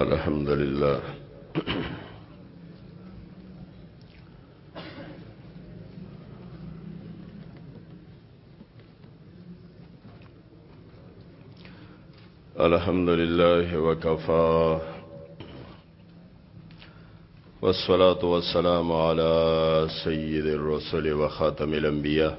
الحمد لله الحمد لله وكفى والصلاة والسلام على سيد الرسل وخاتم الأنبياء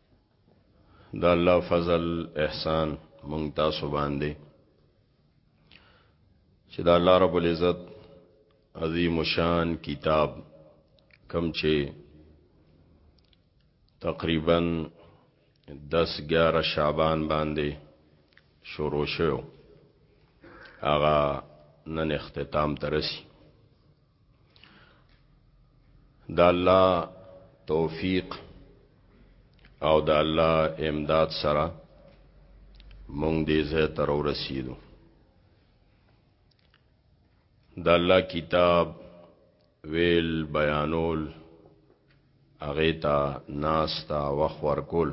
د الله فضل احسان مونږ تاسو باندې چې د الله رب العزت عظیم شان کتاب کم چې تقریبا 10 11 شعبان باندې شروع شو هغه نن اختتام ترسي د الله توفیق او د الله امداد سره مونږ دې زه تر ورسېدو د الله کتاب ویل بیانول هغه ته ناس ته وخت ورکول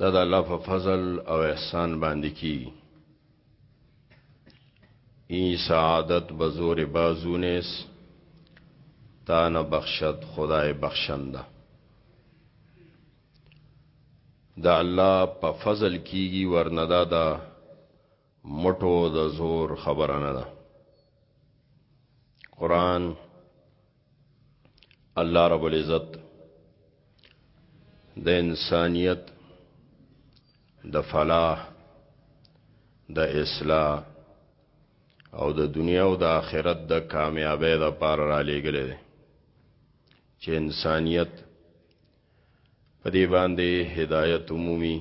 دا د الله په فضل او احسان باندې کی ای سعادت بزور بازونس تا نه بخشت خدای بخشنده دا الله په فضل کیږي ورندا دا مټو د زور خبره نه ده قران الله رب العزت د انسانیت د فلاح د اصلاح او د دنیا او د آخرت د کامیابی د پار را لېګلې دي چې انسانیت په دې باندې هدایت عمومي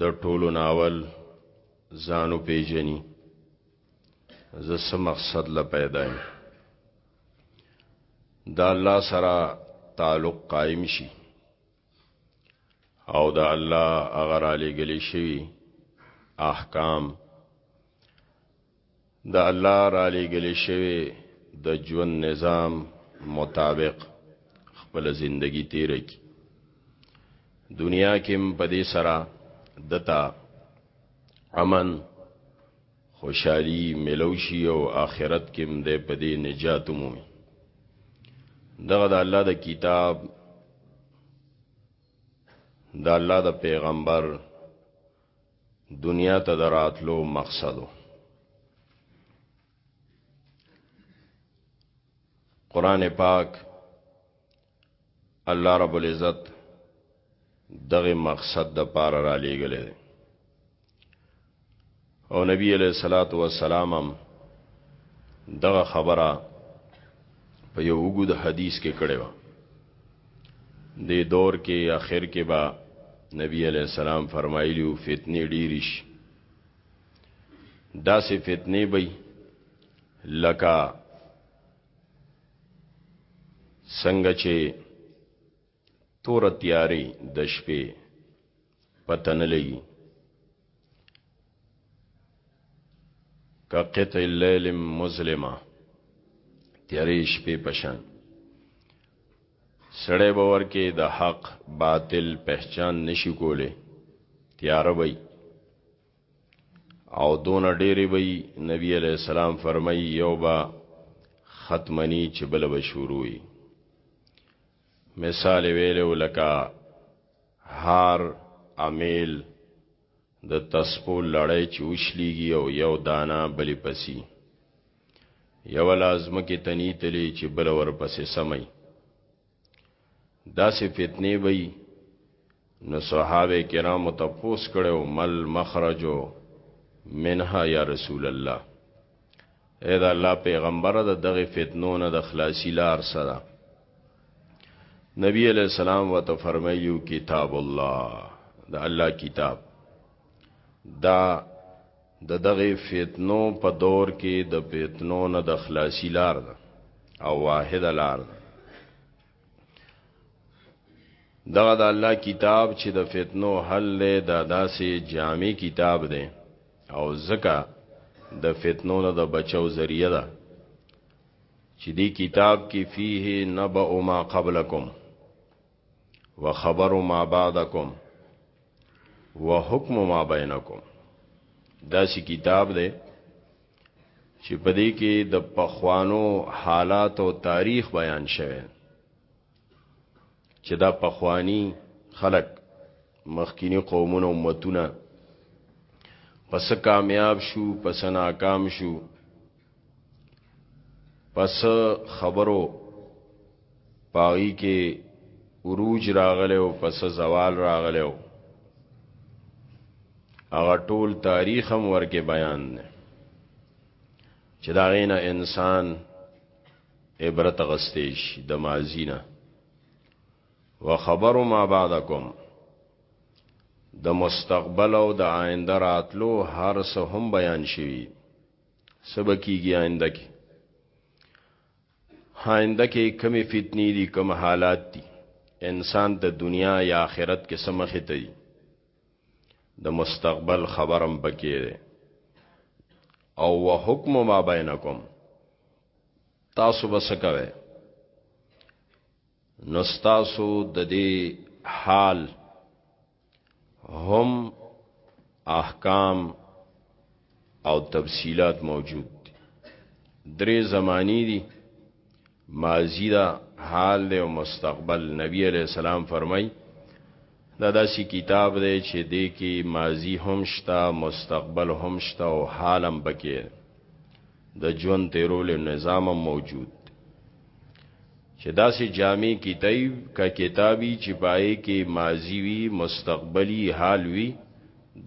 د ټولو ناول ځانو پیژني زه څه مقصد له پیدا یم د الله سره تعلق قائم شي او د الله هغه را لېږلی شوي احکام د الله رالېږل شوی د ژوند نظام مطابق خپل زندگی تیر کی دنیا کې په دې سره دتا امن خوشحالی ملوشي او آخرت کې هم د پدې نجات مومي دغه د الله د کتاب د الله د پیغمبر دنیا ته د راتلو مقصد و. قرآن پاک الله رب العزت دغه مقصد د پاره را لېږلی دی او نبی علیہ الصلات والسلام هم دغه خبره په یو وګد حدیث کې کړې و دې دور کې اخر کې به نبی علیہ السلام فرمایلی او فتنه ډیری شي دا سه فتنه به لکه څنګه چې تور تیاری د شپې پته نه لګي که قطع اللیل مظلمه تیرې شپې پشان سړی باور کې د حق باطل پہچان نشي کوله تیار وي او دون ډېری وي نبی علیہ السلام فرمایي یو با ختمنی چې بل به شروع وي مثال ویلو لکه هار امیل د تسپو لړۍ چې وشلیږي او یو دانا بلی پسی یو لازم کې تنی تلی چې بل ور پسې سمي داسې فتنه وي نو صحابه کرامو ته پوس کړو مل مخرجو منها یا رسول الله اې دا الله پیغمبر د دغه فتنو نه د خلاصي لار سره نبی علیہ السلام و ته فرمایلیو کتاب الله د الله کتاب دا د دغه فتنو په دور کې د فتنو نه د خلاصي لار ده او واحد لار ده دغه د الله کتاب چې د فتنو حل له دا داسې جامع کتاب دی او زکه د فتنو نه د بچو ذریعہ ده چې دی کتاب کې فيه نبأ ما قبلکم وخبر ما بعدکم وحکم ما بینکم دا سی کتاب دی چې په دې کې د پخوانو حالات او تاریخ بیان شوه چې دا پخوانی خلق مخکینی قومونه امتونه پس کامیاب شو پس ناکام شو پس خبرو پاغي کې عروج راغله او پس زوال راغله او هغه ټول تاریخ هم ورکه بیان نه چې دا غینه انسان عبرت غستېش د مازینه وخبر ما بعدکم د مستقبل او د آینده راتلو هر څه هم بیان شوی سبکیږي آینده کې هاینده کې کمی فتنی دی کم حالات دی انسان د دنیا یا آخرت کې سمخه ته دی د مستقبل خبرم پکې دی او وحکم ما بینکم تاسو بسکوي نستاسو د دې حال هم احکام او تفصیلات موجود دي درې زمانی دي ماضی دا حال دی او مستقبل نبی علیہ السلام فرمای دا داسې کتاب دی چې دی کې ماضی هم شته مستقبل هم شته او حال هم بکې د ژوند تیرولو نظام هم موجود دی چې داسې جامع کتاب کا کتابي چې پای کې ماضی وی مستقبلی حال وی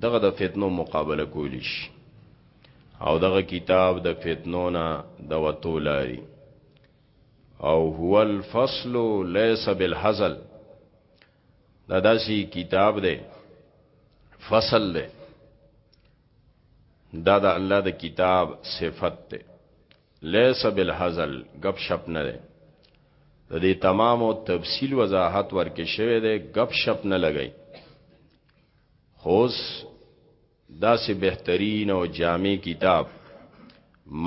دغه د فتنو مقابله کولی شي او دغه کتاب د فتنو نه د وتو لاري او هو الفصل ليس بالهزل دا داسي کتاب دی فصل دی دا د الله د کتاب صفت ته لیس بالهزل غب شپ نه ده د دې تمام او تفصیل وضاحت ورکې شوی دی غب شپ نه لګی خوس دا سه بهترین او جامع کتاب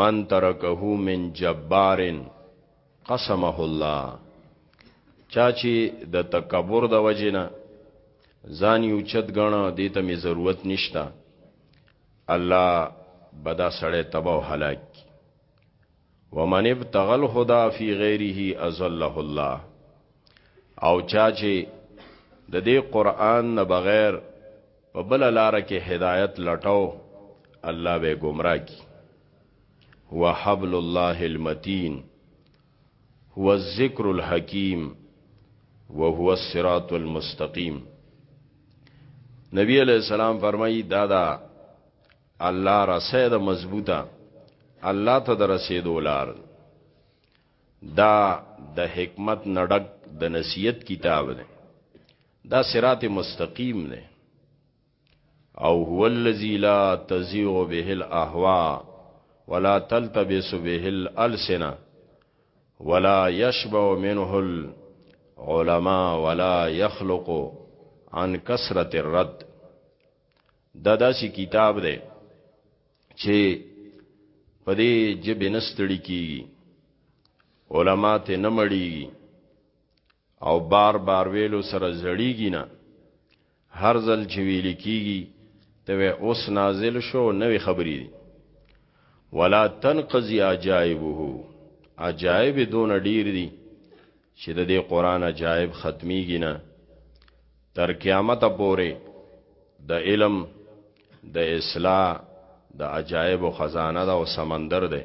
من ترکه من جبارن قسمه الله چا چې د تکبر د وجنه ځان یو چت غنه دې ته می ضرورت نشتا الله بدا سړی تباہ هلاک ومن ابتغل خدا فی غیره ازله الله او چا چې د دې قران نه بغیر په بل لار کې هدایت لټاو الله به گمراه کی هو حبل الله المتين هو الذکر الحکیم وهو الصراط المستقیم نبی علیہ السلام فرمایي دا دا الله رسه د مضبوطه الله ته د رسیدو لار دا د حکمت نډک د نصیحت کتاب دی دا صراط مستقیم دی او هو الذی لا تزیغ به الاهوا ولا تلتبس به الالسنه ولا يشبع منه العلماء ولا يخلق عن کثرت الرد دا داسې کتاب دی چې په دې جبې نستړي کیږي علما ته نه مړیږي او بار بار ویلو سره زړیږي نه هر ځل چې ویل کیږي ته وې اوس نازل شو نوې خبرې دي ولا تنقضي عجائبه عجائب دون ډیر دي چې د دې قران عجائب ختميږي نه تر قیامت پورې د علم د اصلاح د عجایب خزانه دا او سمندر دی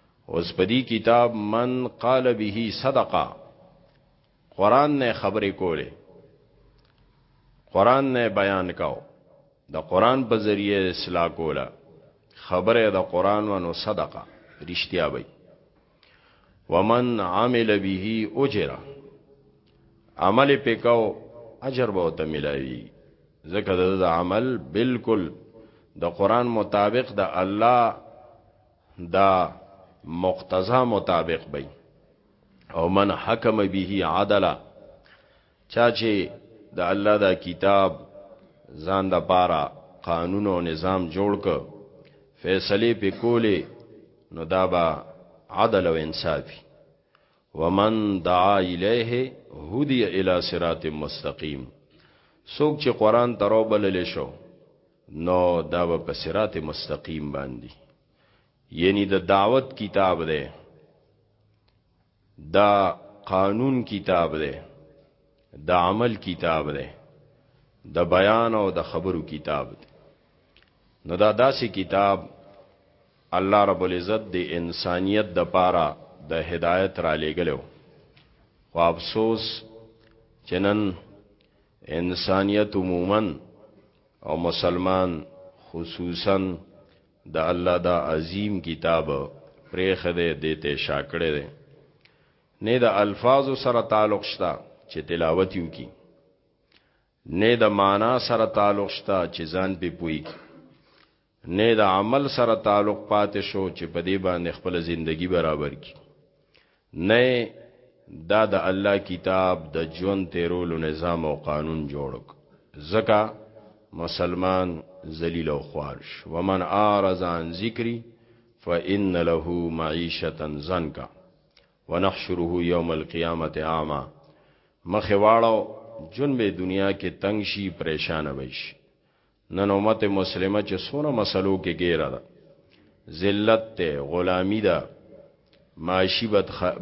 اوس په دې کتاب من قال به صدقه قران نه خبرې کولې قران نه بیان کاو د قران په ذریعه اصلاح کوله خبره د قران ونو صدقه رښتیا وي ومن عمل به اجر عمل پکاو اجر به ته ملایوي ځکه د عمل بالکل د قران مطابق د الله دا مقتضی مطابق بی او من حکم به عدلا چاچه د الله دا کتاب ځان د پاره قانون او نظام جوړ ک فیصله په کوله نو دا با عدل او انصافی ومن دعا الیه هدی الی صراط مستقیم سوک چې قران ترو بلل شو نو دا به په صراط مستقیم باندې یعنی د دعوت کتاب دی دا قانون کتاب دی د عمل کتاب دی د بیان او د خبرو کتاب دی نو دا داسې کتاب الله رب العزت د انسانیت د پاره د هدایت را لېګلو خو افسوس چنن انسانیت عموما او مسلمان خصوصا د الله دا عظیم کتاب پریخه دی دیته شاکړه دی نه د الفاظ سره تعلق شته چې تلاوت یو کی نه د معنا سره تعلق شته چې ځان په پوي کی نه د عمل سره تعلق پاتې شو چې په دې باندې خپل زندگی برابر کی نه دا د الله کتاب د ژوند تیرولو نظام او قانون جوړک زکا مسلمان ذلیل او خوار شو ومن اعرض عن ذکری فان له معیشتا زنکا ونحشره یوم القیامت اعما مخ واړو جون به دنیا کې تنگ شي پریشان وي شي نن امت مسلمه چې څونه مسلو کې ګیره ده ذلت ته غلامی ده معاشی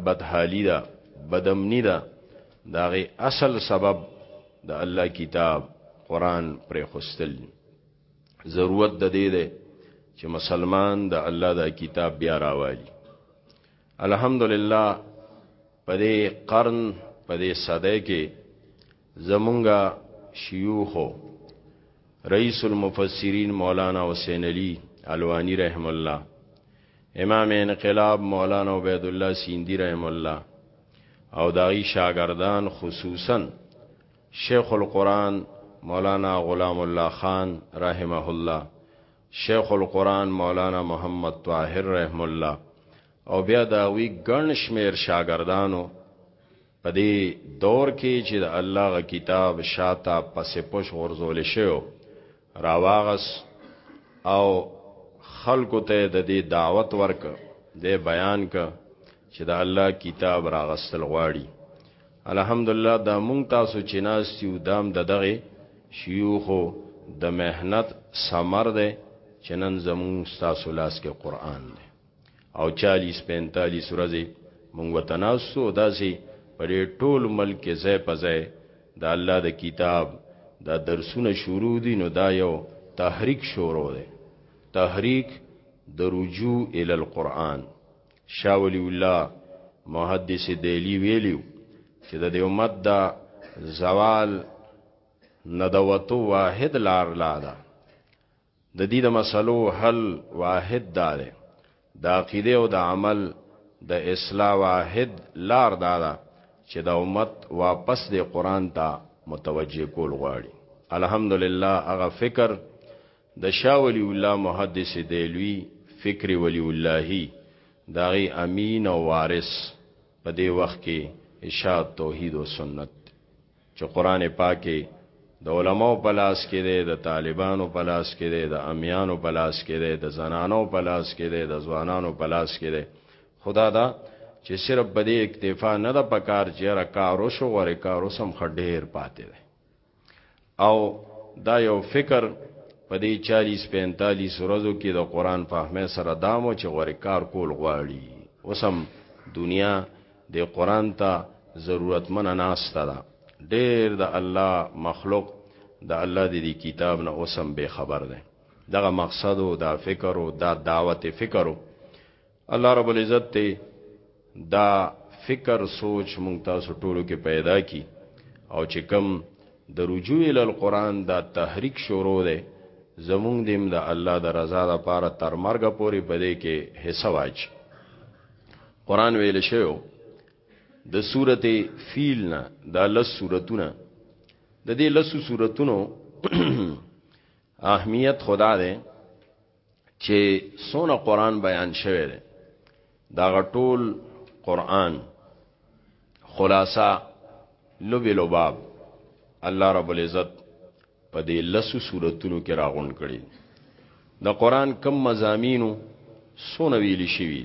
بدحالی ده بدمنی ده داغه اصل سبب د الله کتاب قران پر خوستل ضرورت د دې ده چې مسلمان د الله د کتاب بیا راوالي الحمدلله په دې قرن په دې صده کې زمونږ شيوخو رئيس المفسرين مولانا حسين علي الواني رحم الله امام انقلاب مولانا عبید الله سیندی رحم الله او داغي شاګردان خصوصا شیخ القرآن مولانا غلام الله خان رحمه الله شیخ القرآن مولانا محمد طاهر رحم الله او بیا داوی ګڼ شمیر شاګردانو په دې دور کې چې د الله غ کتاب شاته پس پش غرزول شو راواغس او خلکو ته د دې دعوت ورک د بیان ک چې د الله کتاب راغستل غواړي الحمدلله دا مونږ تاسو چې ناستیو دام د دغه شيوخو د مهنت ثمر ده چې نن زمون تاسو لاس کې قران ده او 40 45 ورځې مونږ وتناسو داسې په ټول ملک کې ځای په ځای د الله د کتاب دا درسونه شروع دي نو دا یو تحریک شروع دی تحریک د رجوع ال القرآن شاولی الله محدث دیلی ویلیو چې د دې امت دا زوال ندوتو واحد لار لاده د دي د مسلو حل واحد دا دی، د عقیدې او د عمل د اصلاح واحد لار دا ده چې د امت واپس دې قرآن ته متوجه کول غواړي. الحمدلله هغه فکر د شاه ولي الله محدث دهلوي فکر ولي اللهي د هغې امین او وارث په دې وخت کې اشاعت توحید او سنت دی. چې قران پاک کې د علماو په لاس کې دی د طالبانو په لاس کې دی د امیانو په لاس کې دی د زنانو په لاس کې دی د ځوانانو په لاس کې دی خدا دا چې صرف بده اکتفا نه د پکار چې را کارو شو غره کارو سم خډیر پاتې دی او دا یو فکر په دې 40 45 ورځو کې د قران فهمه سره دامو چې غره کار کول غواړي اوسم دنیا دې قران ته ضرورتمنه ناسته ده ډېر د الله مخلوق د الله د دې کتاب نه اوس هم بې خبر دی دغه مقصد او دا فکر او دا دعوت فکر او الله رب العزت ته دا فکر سوچ مونږ تاسو ټولو کې پیدا کی او چې کم د رجوع ال القرآن دا تحریک شروع ده زمونږ دیم د الله د رضا لپاره تر مرګ پورې پدې کې حصہ واچي قران ویل شوی د سورته فیل نه دا لس سورتونه د دې لس سورتونو اهمیت خدا ده چې سونه قران بیان شوی دی دا غټول قران خلاصہ لوبي لوباب الله رب العزت په دې لسو سورتونو کې راغونډ کړي د قران کم مزامینو سونه ویل شوی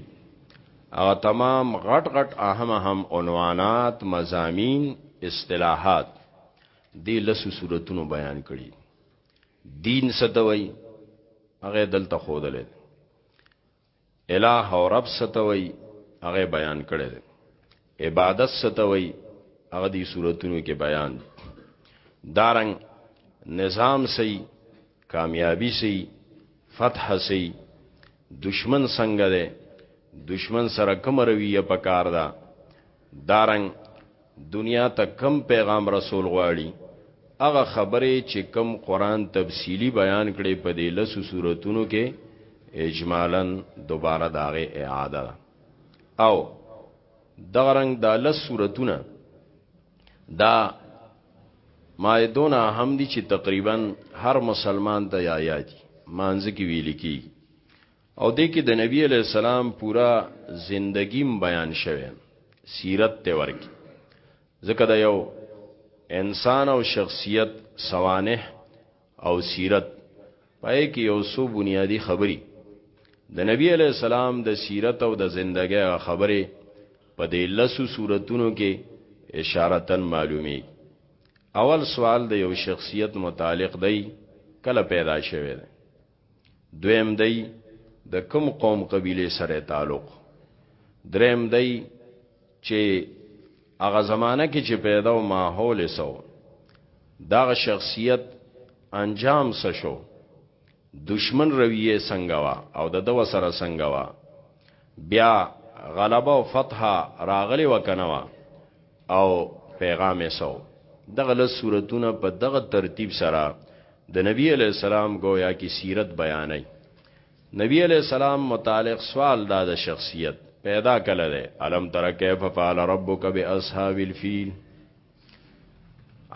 هغه تمام غټ غټ اهم اهم عنوانات مزامین اصطلاحات دې لسو سورتونو بیان کړي دین ستوي هغه دلته خودلې الہ او رب ستوي هغه بیان کړی دی عبادت ستوي هغه دي صورتونو کې بیان دي دارنګ نظام سي کامیابی سي فتح سي دشمن څنګه ده دشمن سره کوم رویه پکار ده دارنګ دنیا ته کم پیغام رسول غواړي هغه خبرې چې کم قران تفصیلی بیان کړي په دې لسو صورتونو کې اجمالا دوباره داغه اعاده ده او دغه رنگ دا لس صورتونه دا مایدونه هم دي چې تقریبا هر مسلمان ته یا یادي مانځ کې ویل کی او دې کې د نبی علیه السلام پورا زندګیم بیان شوه سیرت ته ورکی ځکه دا یو انسان او شخصیت سوانح او سیرت پای کې یو څو بنیادی خبري د نبی علی السلام د سیرت او د زندګۍ خبره په دې لسو صورتونو کې اشارتن معلومی اول سوال د یو شخصیت متعلق دی کله پیدا شوه دویم دی د کم قوم قبیله سره تعلق دریم دی چې هغه زمانہ کې چې پیدا او ماحول سو دا شخصیت انجام څه شو دشمن رویه څنګه وا او د دو سره څنګه وا بیا غلبه او فتح راغلی وکنه وا او پیغام یې سو دغه لس صورتونه په دغه ترتیب سره د نبی علی السلام گویا کی سیرت بیانای نبی علی السلام متعلق سوال دا د شخصیت پیدا کله ده علم تر کیف فعل ربک باصحاب الفیل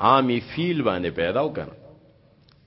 عامی فیل باندې پیدا وکړه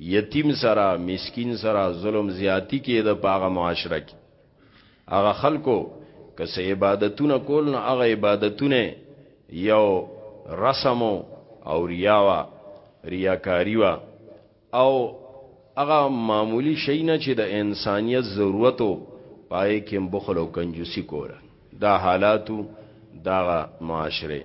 یتیم سره مسکین سره ظلم زیاتی کیده په هغه معاشره کې هغه خلکو که سه عبادتونه کول نو هغه عبادتونه یو رسم او ریاوا ریاکاری وا او هغه معمولی شی نه چې د انسانیت ضرورتو پای کې بخل او کنجوسی کوله دا حالاتو دا معاشره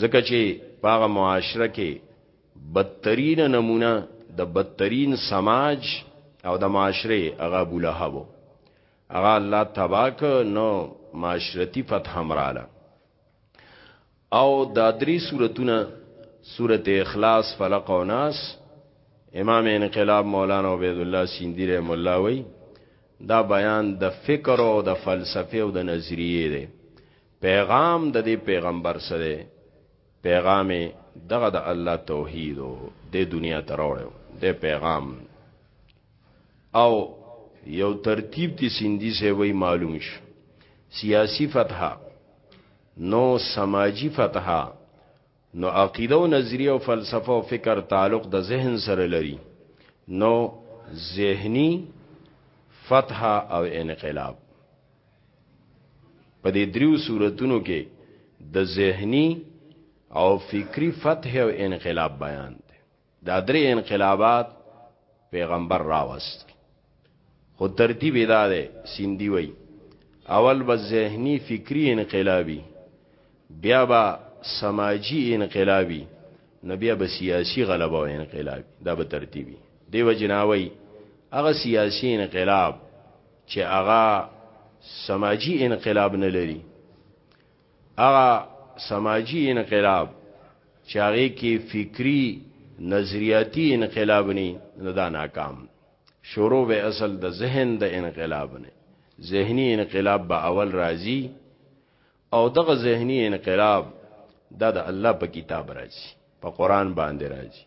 ځکه چې په هغه معاشره کې بدترین نمونه د بدترین سماج او د معاشره هغه ابو لهب هغه الله تباک نو معاشرتی فتح مراله او دا درې سورتونه سورته اخلاص فلق او ناس امام انقلاب مولانا عبید الله سیندی رحم الله وی دا بیان د فکر او د فلسفه او د نظریه دی پیغام د دې پیغمبر سره پیغام دغه د الله توحید د دنیا ته راوړو د پیغام او یو ترتیب تی سیندی سے وی معلوم شو سیاسی فتحه نو سماجی فتحه نو عقیده او نظریه او فلسفه او فکر تعلق د ذهن سره لري نو ذهنی فتح او انقلاب په دې دریو صورتونو کې د ذهني او فکری فتح او انقلاب بیان دی دا درې انقلابات پیغمبر راوست خو ترتیب ادا دی سیندی وای اول به ذهنی فکری انقلابی بیا به سماجی انقلابی نو بیا به سیاسی غلبه او انقلاب دا به ترتیبی دیو جناوی هغه سیاسی انقلاب چې هغه سماجی انقلاب نه لري هغه سماجی انقلاب چې هغه کې فکری نظریاتی انقلاب نه نه دا ناکام شروع به اصل د ذهن د انقلاب نه ذهنی انقلاب به اول راځي او دغه ذهني انقلاب دا د الله په کتاب راځي په قران باندې راځي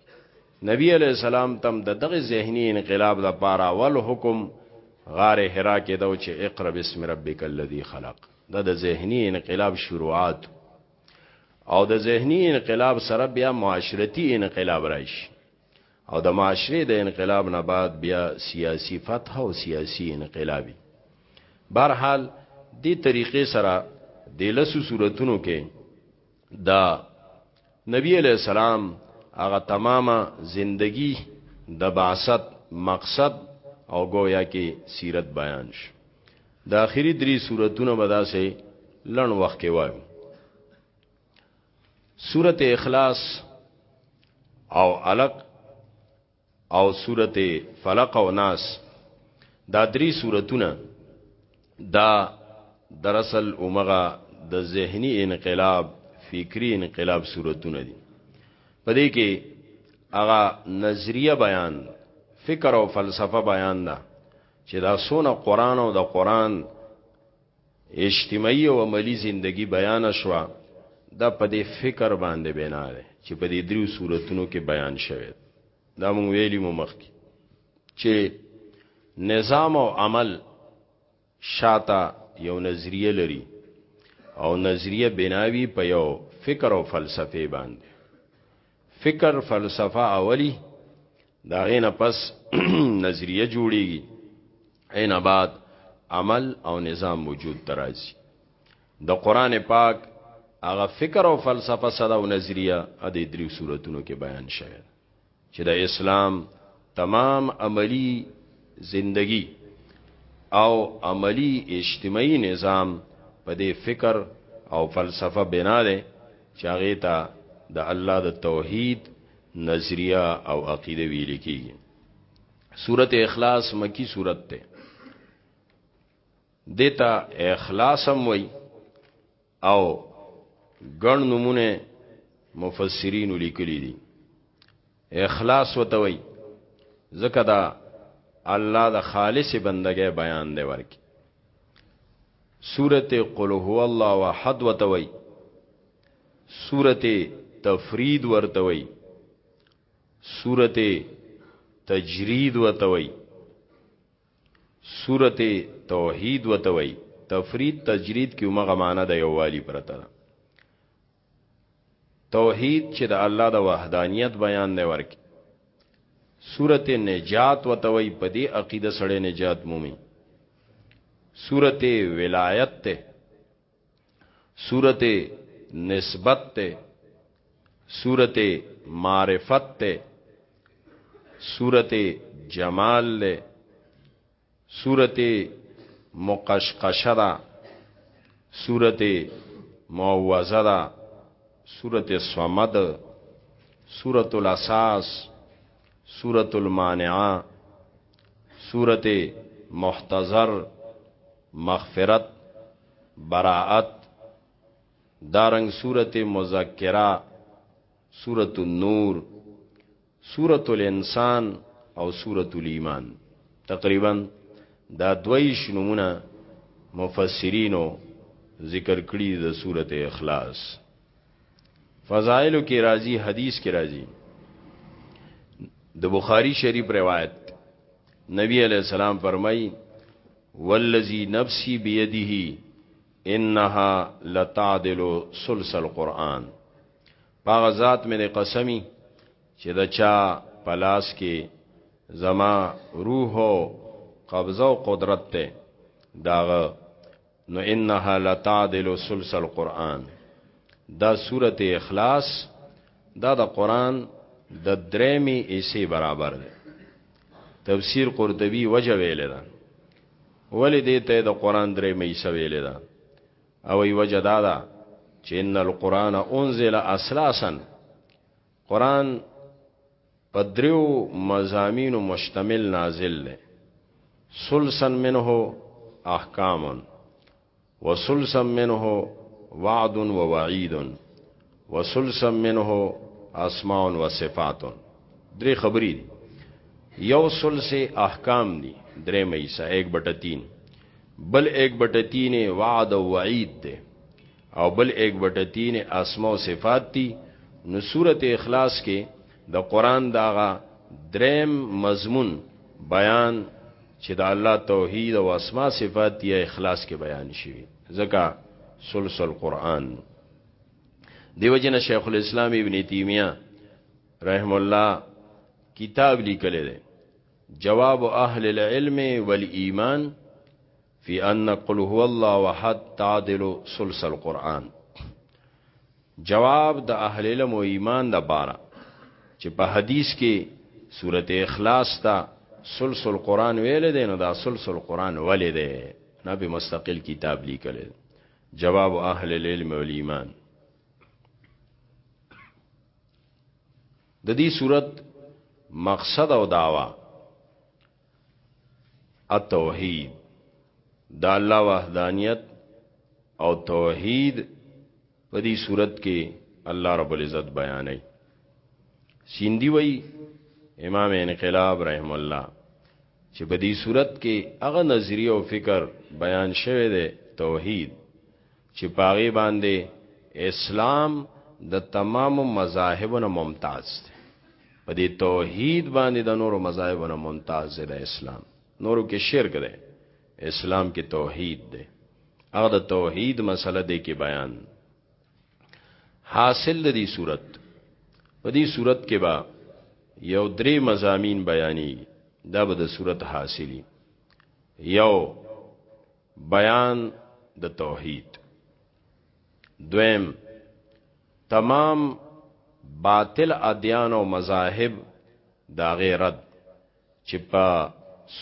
نبی علی السلام تم د دغه ذهني انقلاب د پاره اول حکم غار حرا کې دو چې اقرا بسم ربک الذی خلق دا د ذهني انقلاب شروعات او د ذهني انقلاب سره بیا معاشرتی انقلاب راشي او د معاشرې د انقلاب نه بعد بیا سیاسی فتح او سیاسی انقلابی بهرحال دی طریقې سره د لسو صورتونو کې دا نبی علیہ السلام هغه تمامه زندگی د بعثت مقصد او گویا کې سیرت بیان شو د اخیری درې صورتونه به داسې لن وخت کې وایو سورت اخلاص او علق او سورت فلق او ناس دا درې سورتونه دا دراصل اومغه د ذهني انقلاب فکری انقلاب سورتونه دي پدې کې هغه نظریه بیان فکر او فلسفه بیان ده چې دا سونه قران او د قران اجتماعي او عملي زندګي بیان شوه دا په دې فکر باندې بنا ده چې په دې دریو صورتونو کې بیان شوه دا مونږ ویلی مو مخ کې چې نظام او عمل شاته یو نظریه لري او نظریه بناوي په یو فکر او فلسفه باندې فکر فلسفه اولی دا غینه پس نظریه جوړیږي عین بعد عمل او نظام وجود ترازی د قران پاک هغه فکر او فلسفه صدا او نظریه د دې دریو صورتونو کې بیان شوه چې د اسلام تمام عملی زندگی او عملی اجتماعي نظام په دې فکر او فلسفه بنا ده چې هغه ته د الله د توحید نظریه او عقیده ویل کیږي سورت اخلاص مکی سورت ته دیتا اخلاصم وی او ګڼ نمونه مفسرین لیکلی دي اخلاص وته وی ځکه دا الله د خالص بندګۍ بیان دی ورکی سورته قل هو الله احد وتوي سورت تفرید ورته وای سورت تجرید ورته وای سورت توحید ورته وای تفرید تجرید کې مغه معنا د یووالي پرته ده توحید چې د الله د وحدانیت بیان دی ورکی سورت نجات ورته وای په دې عقیده سره نجات مومي سورت ولایت ته سورت نسبت ته سورت معرفت ته سورت جمال له سورت مقشقشه ده سورت معوذه ده سورت صمد سورت الاساس سورت المانعه سورت محتضر مغفرت براءت دارنګ سورته مذکرہ سورته النور سورته الانسان او سورته الايمان تقریبا دا دویش نمونه مفسرینو ذکر کړی د سورته اخلاص فضائل کې راځي حدیث کې راځي د بخاری شریف روایت نبی علیہ السلام فرمایي والذي نفسي بيده انها لتعدل ثلث القران پاغه ذات مې قسمی چې دا چا پلاس کې زما روح او قبضه او قدرت ته داغه نو انها لتعدل ثلث القران دا سوره اخلاص دا د قران د درېمي ایسي برابر ده تفسیر قرطبی وجه ویل ده ولی دې ته د قران درې مې سویل ده او ای وجه دا ده چې ان القران انزل اسلاسا قران په دریو مزامینو مشتمل نازل ده سلسن منه احکامن وثلثا منه وعد ووعید وثلثا منه اسماء وصفات درې خبرې دي یو ثلث احکام دي درې مېسا 1 بټه 3 بل 1 بټه 3 وعد او وعید ده او بل 1 بټه 3 اسماء او صفات دي نو سورته اخلاص کې د قران داغه دریم مضمون بیان چې د الله توحید او اسماء صفات یې اخلاص کې بیان شوی ځکه سلسل قران دیو جن شیخ الاسلام ابن تیمیه رحم الله کتاب لیکل دی جواب اهل العلم والایمان فی ان قل هو الله احد تعدل سلسل قران جواب د اهل علم او ایمان د بارا چې په حدیث کې سورته اخلاص ته سلسل قران ویل دي نو دا سلسل قران ولې ده نه به مستقل کتاب لیکل جواب اهل العلم والایمان د دې صورت مقصد او داوا التوحید دا الله وحدانیت او توحید په دې صورت کې الله رب العزت بیانوي سیندی وای امام انقلاب رحم الله چې په دې صورت کې هغه نظریه او فکر بیان شوه دی توحید چې په هغې باندې اسلام د تمام مذاهب نه ممتاز دی په دې توحید باندې د نورو مذاهب نه ممتاز دی د اسلام نورو کې شرک دی اسلام کې توحید دی هغه د توحید مسله دی کې بیان حاصل د دې صورت په دې صورت کې با یو درې مزامین بیانې دا به د صورت حاصلی یو بیان د توحید دویم تمام باطل ادیان او مذاهب دا غیرت چې په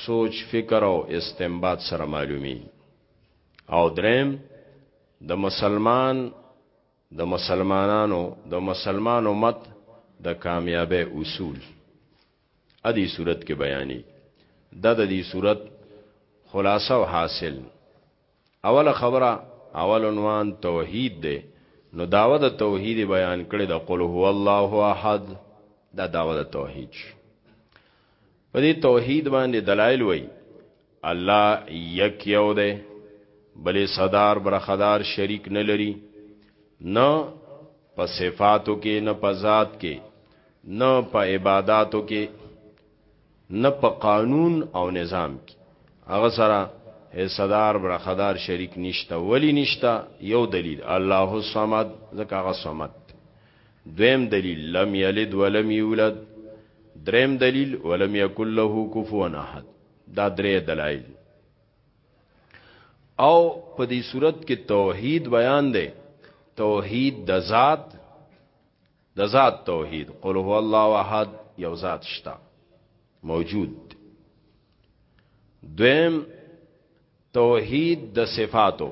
سوچ فکر او استنباط سره معلومی او دریم د مسلمان د مسلمانانو د مسلمان امت د کامیابی اصول ا دې صورت کې بیانې دا د دې صورت خلاصه او حاصل اوله خبره اول عنوان توحید دی نو داوه د توحید بیان کړي د قل هو الله احد دا داوه د توحید په دې توحید باندې دلایل وای الله یک یو دی بلې صدار برخدار شریک نه لري نه په صفاتو کې نه په ذات کې نه په عبادتو کې نه په قانون او نظام کې هغه سره صدار برخدار شریک نشته ولی نشته یو دلیل الله الصمد ځکه هغه صمد دویم دلیل لم یلد ولم یولد دریم دلیل ولم یکن له کفوا احد دا درې دلایل او په دې صورت کې توحید بیان دی توحید د ذات د ذات توحید قل هو الله احد یو ذات شتا موجود دویم توحید د صفاتو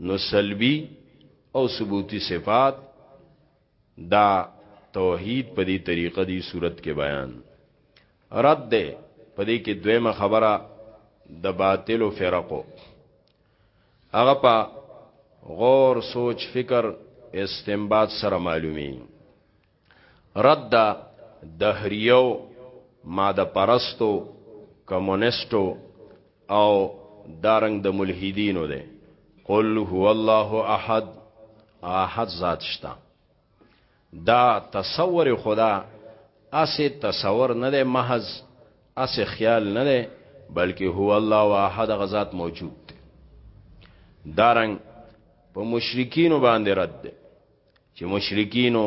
نو سلبی او ثبوتی صفات دا توحید په دې طریقه دی صورت کې بیان رد ده په دې کې دویمه خبره د باطل او فرقو هغه په غور سوچ فکر استنباط سره معلومی رد دا دهریو ماده پرستو کمونستو او دارنګ د ملحدینو ده قل هو الله احد احد ذات شتا دا تصور خدا اسه تصور نه ده محض اسه خیال نه ده بلکې هو الله واحد غزاد موجود دارنګ په مشرکین باندې رد ده چې مشرکینو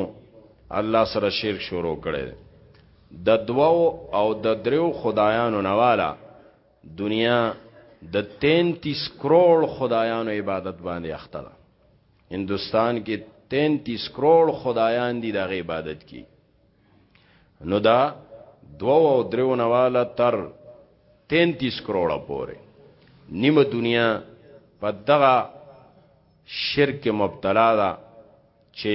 الله سره شرک شروع کړي د دوو او د دریو خدایانو نواله دنیا د 33 کروڑ خدایانو عبادت باندې اخته ده هندستان کې 33 کروڑ خدایان دي دغه عبادت کی نو دا دو او درو نواله تر 33 کروڑه پورې نیمه دنیا په دغه شرک کې مبتلا ده چې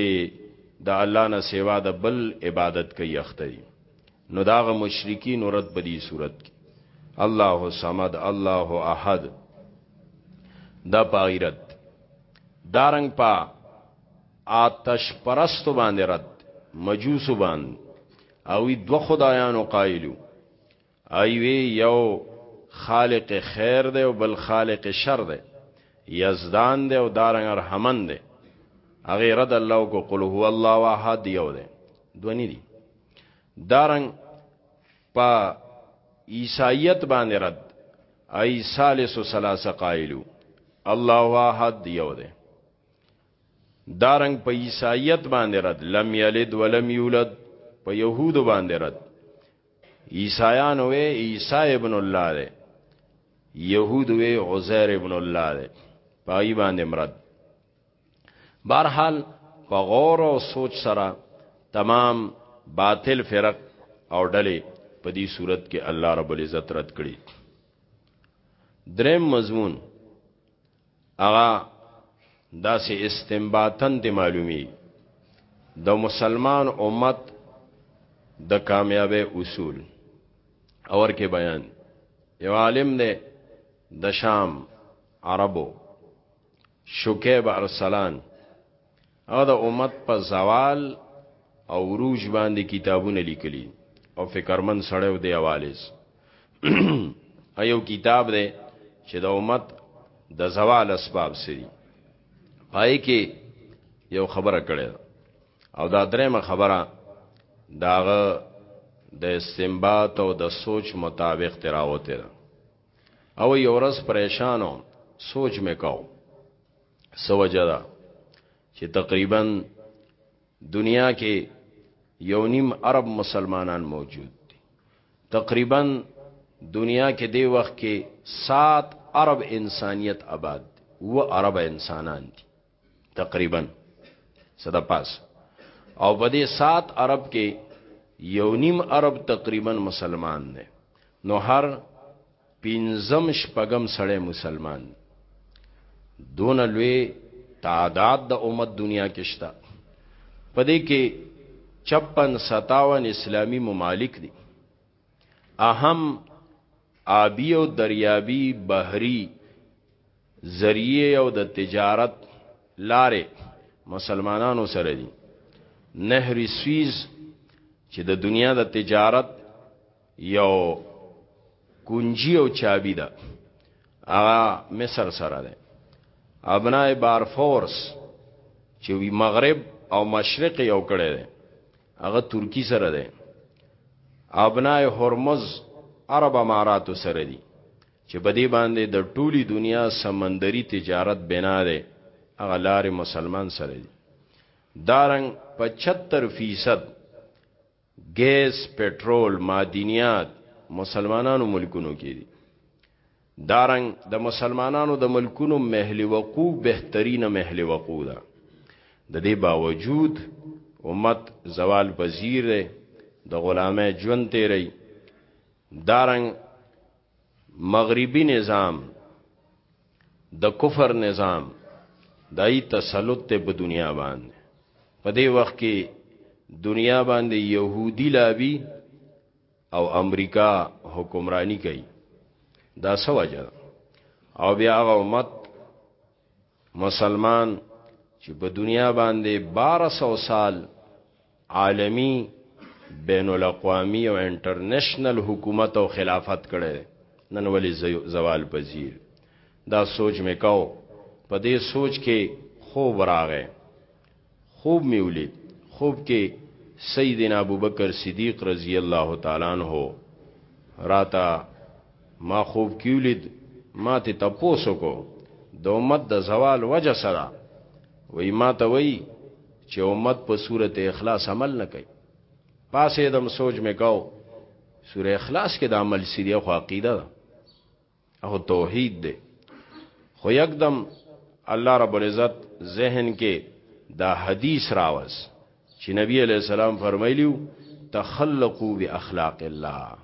د الله نه سوا د بل عبادت کوي اخته دي نو داغه مشرکین رد په دې صورت کې الله صمد الله احد دا پایرت دارنګ پا آتش پرست باندې رد مجوس باندې او دوه خدایانو قائلو ایوی یو خالق خیر دی او بل خالق شر دی یزدان دی او دارنګ رحمن دی هغه رد الله کو قل هو الله احد یو دی دونی دی دارنګ په عیسایت باندې رد ای ثالث ثلاثه قائلو الله احد یو دی دارنګ په عیسایت باندې رد لم یلد ولم یولد په يهودو باندې رد عیسایان وې عیسی ابن الله دی يهود وې عزير ابن الله دی پای باندې مراد بهرحال په غور او سوچ سره تمام باطل فرق او ډلې په دې صورت کې الله رب العزت رد کړي دریم مضمون هغه داسې استنباطن دی معلومی د مسلمان امت د کامیابی اصول اور کې بیان یو عالم دی د شام عربو شکیب ارسلان هغه د امت په زوال او عروج باندې کتابونه لیکلي او فکرمن سړی و دی حوالز ایو کتاب دی چې د امت د زوال اسباب سری پای کې یو خبره کړې او دا درېمه خبره داغه د دا استنباط او د سوچ مطابق تراوته او یو ورځ پریشانو سوچ مې کاو سوجه ده چې تقریبا دنیا کې یو نیم عرب مسلمانان موجود دي تقریبا دنیا کې دی وخت کې 7 عرب انسانیت آباد و عرب انسانان دي تقریبا صدا پاس او په دې 7 عرب کې یو نیم عرب تقریبا مسلمان دي نو هر پنځم شپږم سړی مسلمان دی دون لوی تعداد د امت دنیا کې شته په دې کې 56 57 اسلامی ممالک دي اهم آبی او دریابی بحری ذریعه او د تجارت لارې مسلمانانو سره دي نهر سویز چې د دنیا د تجارت یو کنجی او چابی ده هغه مصر سره ده ابناء بار فورس چې وی مغرب او مشرق یو کړي ده هغه ترکی سره ده ابناء هرمز عرب امارات سره دي چې په دې باندې د ټولي دنیا سمندري تجارت بنا ده هغه لارې مسلمان سره دي دارنګ 75 فیصد ګیس، پټرول، معدنیات مسلمانانو ملکونو کې دي. دا رنګ د مسلمانانو د ملکونو محل وقوع بهترینه محل وقوع ده. د دې باوجود امت زوال پذیر دی، د غلامۍ ژوند تیروي. دا رنګ مغربي نظام د کفر نظام دای تسلط ته په دنیا باندې په دې وخت کې دنیا باندې يهودي لابي او امریکا حکمرانی کوي دا سوجه او بیا هغه امت مسلمان چې په دنیا باندې 1200 سال عالمی بین الاقوامی او انټرنیشنل حکومت او خلافت کړي نن ولی زوال پذیر دا سوچ میکاو په دې سوچ کې خوب راغې خوب مې ولید، خوب کې سیدنا ابوبکر صدیق رضی الله تعالی عنه راته ما خوب کې ولید، ما ته تپوسو کو د امت د زوال وجه سره وای ما ته وای چې امت په صورت اخلاص عمل نه کوي پاسې دم سوچ میکاو سوره اخلاص کې د عمل سریه خو عقیده ده او توحید دی خو یکدم الله رب العزت ذهن کې دا حدیث راوس چې نبی علیہ السلام فرمایلیو تخلقوا باخلاق الله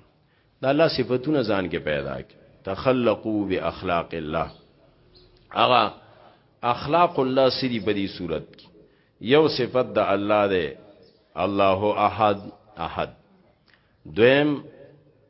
دا الله صفاتونه ځان کې پیدا کی تخلقوا باخلاق الله اغا اخلاق الله سری په دې صورت کې یو صفت د الله دی الله احد احد دویم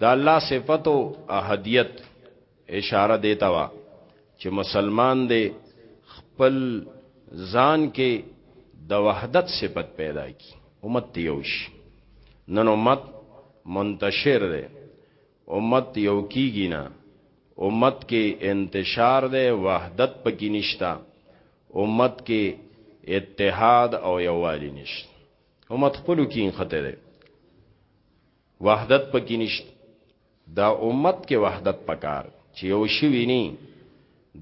دا الله صفت او احدیت اشاره دیتا وا چې مسلمان دی خپل ځان کې د وحدت صفت پیدا کی امت یوش نن امت منتشر دی امت یو کیږي نه امت کې انتشار دی وحدت پکې نشتا امت کې اتحاد او یووالی نشته امت خپل کې خطر دی وحدت پکې نشته دا امت کې وحدت پکار چې یو شی ویني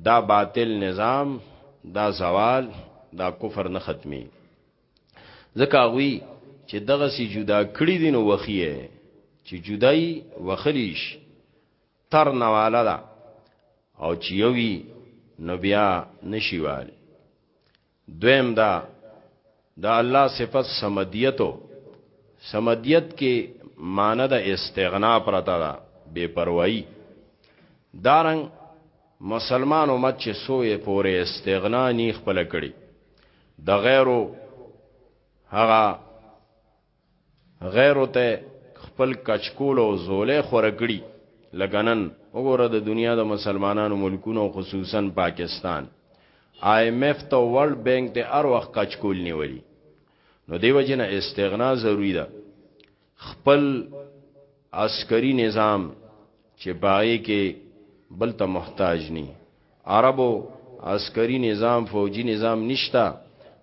دا باطل نظام دا زوال دا کفر نه ختمي ځکه وی چې دغه سي جدا کړی دین وخیه چې جدای وخلیش تر نواله دا او چې یوی نو بیا نشیوال دویم دا د الله صفت سمدیتو سمدیت کې معنی د استغنا پرتا ده بے پروايي دارنګ مسلمان امت چې سوې پورې استغنا نی خپل کړي د غیرو هغه غیر ته خپل کچکول او زولې خورکړي لګنن وګوره د دنیا د مسلمانانو ملکونو خصوصا پاکستان آی ایم ایف ته ورلد بانک ته هر وخت کچکول نیولي نو دیو جن استغنا ضروری ده خپل عسکري نظام چې باغې کې بل ته محتاج ني عربو عسکري نظام فوجي نظام نشتا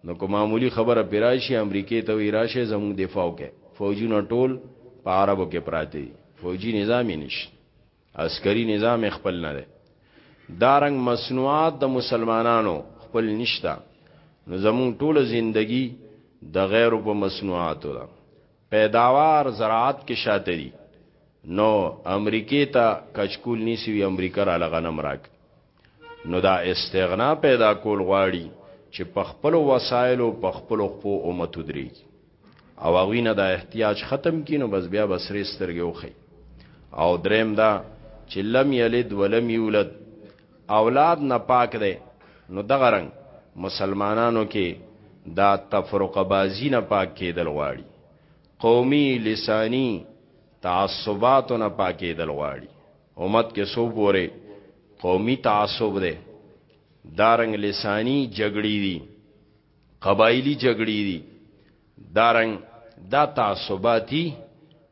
نو کوم معمولی خبره پیراشي امریکای ته وی راشه زموږ دفاع وکي فوجونه ټول په عربو کې پراته دي فوجي نظام نشته عسکري نظام خپل نه ده دارنګ مصنوعات د مسلمانانو خپل نشتا نو زموږ ټوله زندگی د غیرو په مصنوعاتو ده پیداوار زراعت کې شاته دي نو امریکې ته کچکول نیسی وی امریکا را لغنم راک نو دا استغنا پیدا کول غواړي چې په خپل وسایل او په خپل خپو امت دري او هغه نه دا احتیاج ختم کینو بس بیا بسرې سترګې وخی او دریم دا چې لم یلد ولم یولد اولاد نه پاک دی نو دغه رنګ مسلمانانو کې دا تفرقه بازی نه پاک کېدل غواړي قومي لسانی تعصبات نه پاک کېدل غواړي امت کې سو پوره قومي تعصب دی دارنګ لسانی جګړې دي قبایلی جګړې دي دارنګ دا تعصباتی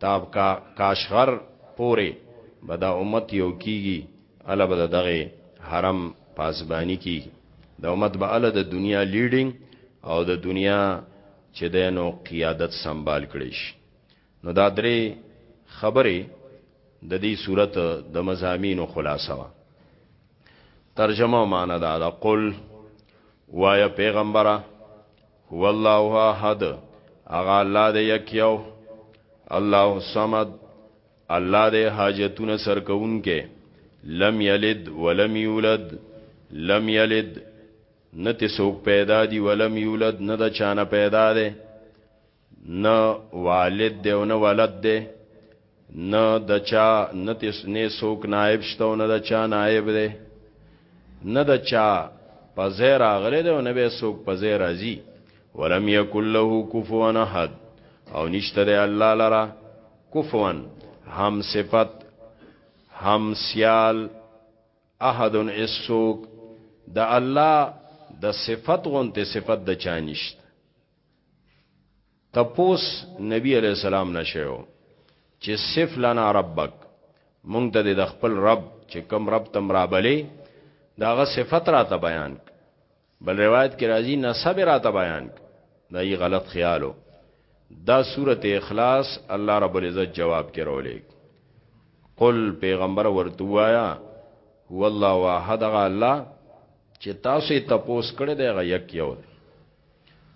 تاب کا کاشغر پورې به دا امت یو کیږي اله به دغه حرم پاسبانی کی دا امت به اله د دنیا لیډینګ او د دنیا چې دینو قیادت سنبال کړیش نو دا درې خبره د دې صورت د مزامینو خلاصه وا ترجمه معنا دا دا قل وایا پیغمبره هو الله احد اغه الله دې یک یو الله الصمد الله دې حاجتونه سرکون کې لم یلد ولم یولد لم یلد نتی سوک پیدا دی ولم یولد نه د چانه پیدا دی نه والد دی او نه ولد دی نه د چا نه تیس نه سوک نائب شته او نه د چا نائب دی نه د چا په ځای راغلی دی او نه به سوک په ځای راځي ولم یکن له کفوا احد او نشته دی الله لرا کفوا هم صفت هم سیال احد اسوک د الله د صفت غونته صفت د چانشت تپوس نبی علیه السلام نه شوی چې صف لنا ربک مونږ ته د خپل رب چې کم رب تم رابلې داغه صفت را ته بیان بل روایت کې راځي نسب را ته بیان دا یي غلط خیالو دا سورته اخلاص الله رب العزت جواب کې رولې قل پیغمبر ورته وایا هو الله واحد غ الله چې تاسو تپوس کړی دی غ یک یو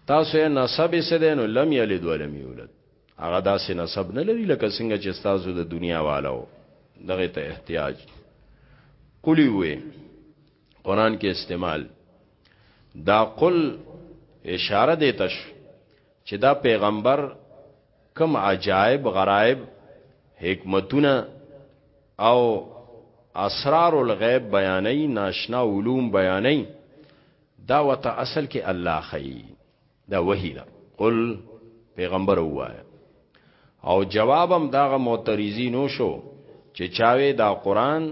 تاسو یې نسب یې څه دی نو لم یلد ولم یولد هغه داسې نسب نه لري لکه څنګه چې تاسو د دنیا والو دغه ته احتیاج قلی وې قران کې استعمال دا قل اشاره دی تش چې دا پیغمبر کم عجایب غرایب حکمتونه او اسرار الغیب بیانې ناشنا علوم بیانې دا ورته اصل کې الله خي دا وحی دا قل پیغمبر وایا او جوابم داغه معترضینو شو چې چاوي دا قران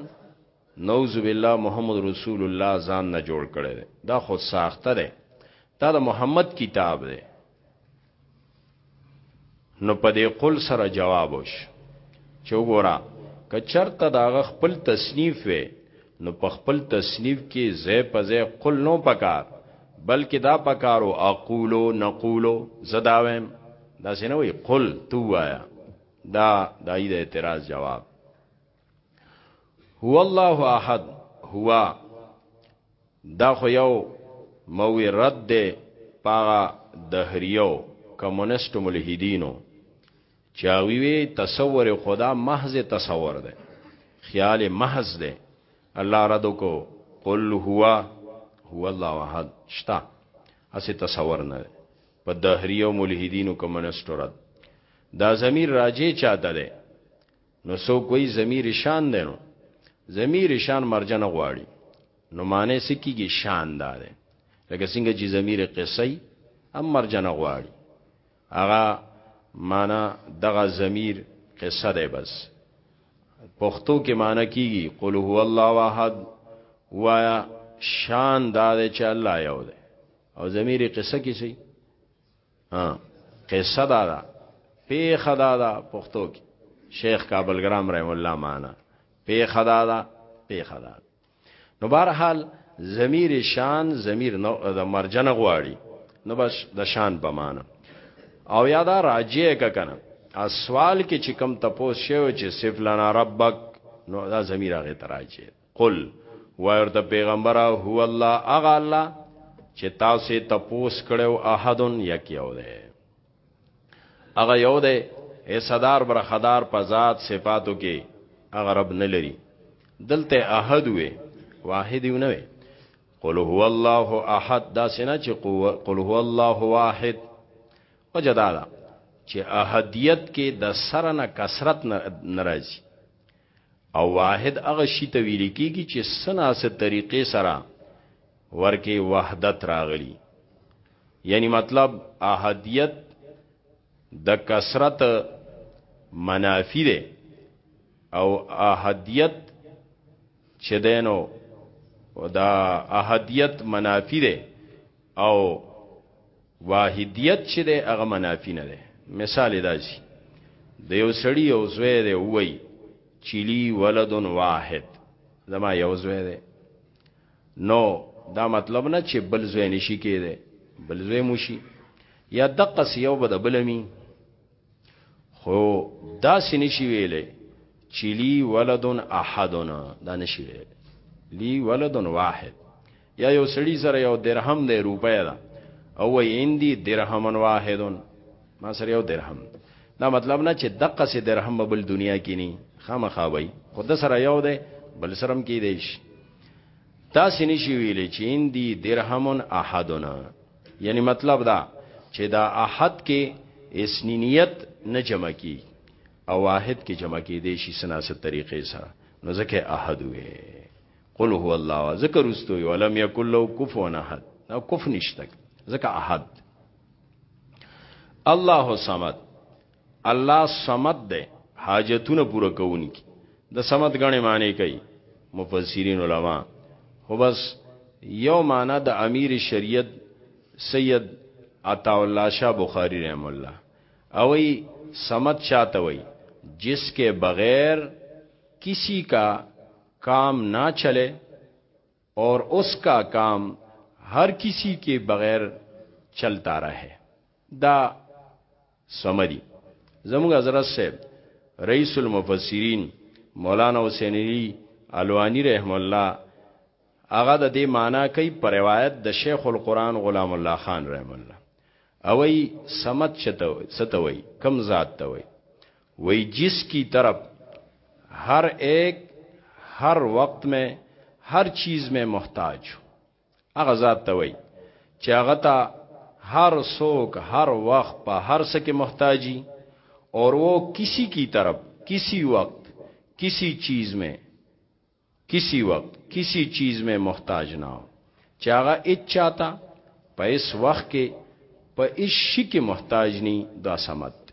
نوذ بالله محمد رسول الله ځان نه جوړ کړي دا خود ساخته ده دا د محمد کتاب ده نو په دې قول سره جواب وش چې وګوره که چرته داغه خپل تصنیف وي نو په خپل تصنیف کې زې په زې قول نو پکار بلکې دا پکارو اقولو نقولو زداویم دا سينوي قل تو وایا دا دای د اعتراض جواب هو الله احد هو دا خو یو موی رد ده پاغه دهریو کمونست ملحدینو چاوی وی تصور خدا محض تصور ده خیال محض ده الله رد کو قل هو هو الله احد شتا اسی تصور نه په دهریو ملحدینو کمونست رد دا ضمیر راجی چاته ده نو څوک وی ضمیر شان دی نو ضمیر شان مرجع نه غواړي نو معنی سکیږي شان دار لکه څنګه چې ضمیر قصي هم مرجع نه غواړي هغه معنی دغه ضمیر قصه ده بس پښتو کې معنی کیږي قل هو الله واحد وایا شان دار چې الله یو ده او ضمیر قصه کې سي ها قصه دا ده پیخه دا ده پښتو کې شیخ کابل ګرام رحم الله معنا پیخه دا ده پیخه دا ده. نو بهر حال ضمیر شان ضمیر نو د مرجن غواړي نو بس د شان په معنا او یادا راجیه ک کنه اسوال کې چې کم تپوس شوی چې صف لنا ربک نو دا ضمیر هغه تراجیه قل وایرد پیغمبر هو الله اغه الله چې تاسو تپوس کړو احدن یک یو ده اغه یو ده ای صدر برخدار په ذات صفاتو کې اغه رب نه لري دلته احد وي واحد یو نه وي قل هو الله احد دا سنا چې قل هو الله واحد وجدادا چې احدیت کې د سره نه کثرت ناراضي او واحد هغه شي ته ویل کېږي چې څه ناڅه طریقې سره ورکې وحدت راغلی یعنی مطلب احدیت د کثرت منافی ده او احدیت چې دینو دا احدیت منافی ده او واحدیت چې ده هغه منافی نه ده مثال داسي د یو سړی یو زوی دی وای چلی ولد واحد زما یو زوی دی نو دا مطلب نه چې بل زوی نشي کېده بل زوی موشي یا دقه سیو بد بلمی خو دا سینې شي ویلې چې لی ولدن احدن دا نشي ویلې لی ولدن واحد یا یو سړی سره یو درهم دی روپې ده او وی اندی درهمن واحدن ما سره یو درهم دا مطلب نه چې دقه سي درهم بل دنیا کې نه خامخا وي خود سره یو دی بل سرم کې دیش دا سینې شي ویلې چې اندی درهمن احدن یعنی مطلب دا چې دا احد کې اسنینیت نه جمع کی او واحد کې جمع کې دی شي سناسه طریقې سره نو ځکه احد وي قل هو الله ذکر استو ولم یکل له کفوا احد نو کف نشته ځکه احد الله الصمد الله صمد ده حاجتونه پوره کوونکی د صمد غنې معنی کوي مفسرین علما خو بس یو معنی د امیر شریعت سید عطا الله شاه بخاری رحم الله او ای صمد چاته وای جس کې بغیر کسی کا کام نه چلے اور اس کا کام هر کسی کې بغیر چلتا رہے دا سمدي زموږ حضرت صاحب رئیس المفسرین مولانا حسین علی الوانی رحم الله هغه د دې معنی کوي پر روایت د شیخ القرآن غلام الله خان رحم الله او ای سمت چته ستوي کم ذات ته وي وای جس کی طرف هر ایک هر وخت میں هر چیز میں محتاج ہوں هغه ذات ته وای چې هغه ته هر څوک هر وخت په هر څه کې محتاجي اور وہ کسی کی طرف کسی وقت کسی چیز میں کسی وقت کسی چیز میں محتاج نہ ہو چې هغه اچا ته په اس وخت کې په اس شي کې محتاج ني دا سمت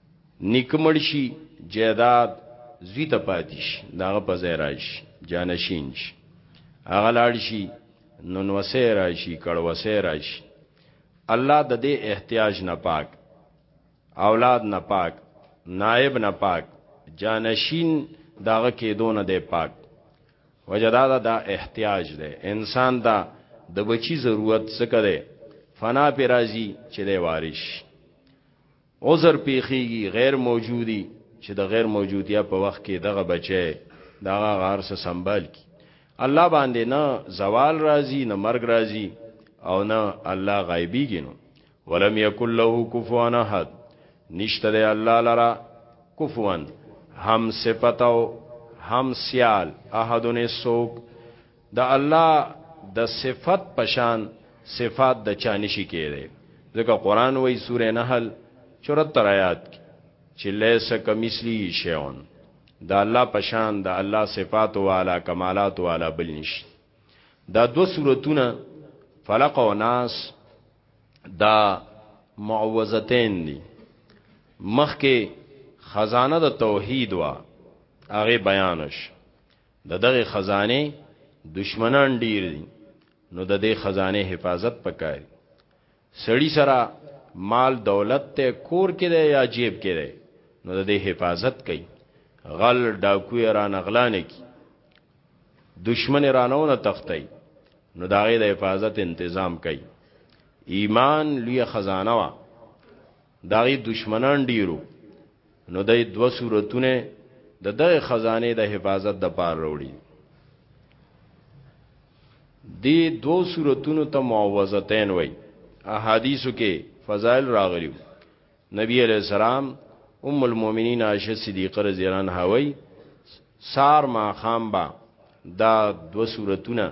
نیکه مړ شي جیداد زوی ته پاتې شي دغه په ځای راشي جانشین شي هغه لاړ شي نن وسه راشي کړوسه راشي الله د دې احتیاج نه پاک اولاد نه پاک نائب نه پاک جانشین داغه کېدو نه دی پاک وجدا دا, دا احتیاج دی انسان دا د بچی ضرورت څه کړي فنا پی راځي چې دی وارث عذر پېښېږي، غیر موجودي، چې د غیر موجودتیا په وخت کې دغه بچی د هغه هغه هر څه سمبال کړي. الله باندې نه زوال راځي، نه مرګ راځي او نه الله غایبېږي نو، ولم یکن له کفوا احد، نشته دی الله لره کفوا همصفت او همسیال، احد هېڅوک. د الله د صفت پشان صفات د چا نشي کېدی ځکه قران وایي سوره نحل 74 آیات کې چې لیس کمثلی شیون د الله پشان د الله صفات او اعلی کمالات او اعلی بل نشي دا دو سورتونه فلق او ناس دا معوذتین دي مخکې خزانه د توحید وا هغه بیانش د دغه خزانه دشمنان ډیر دي نو د دې خزانه حفاظت پکاري سړی سره مال دولت ته کور کې دی یا جیب کې دی نو د دې حفاظت کوي غل ډاکو را نغلانه کی دشمن رانونه تختی نو داغه د حفاظت تنظیم کوي ایمان لوی خزانه وا داغه دشمنان ډیرو نو دای دو صورتونه د دغه خزانه د حفاظت د پار وروړي دی دو صورتونو ته معوذتین وای احادیثو کې فضائل راغلیو نبی علیہ السلام ام المؤمنین عائشہ صدیقہ رضی الله عنها وای سار ما خام با دا دو صورتونه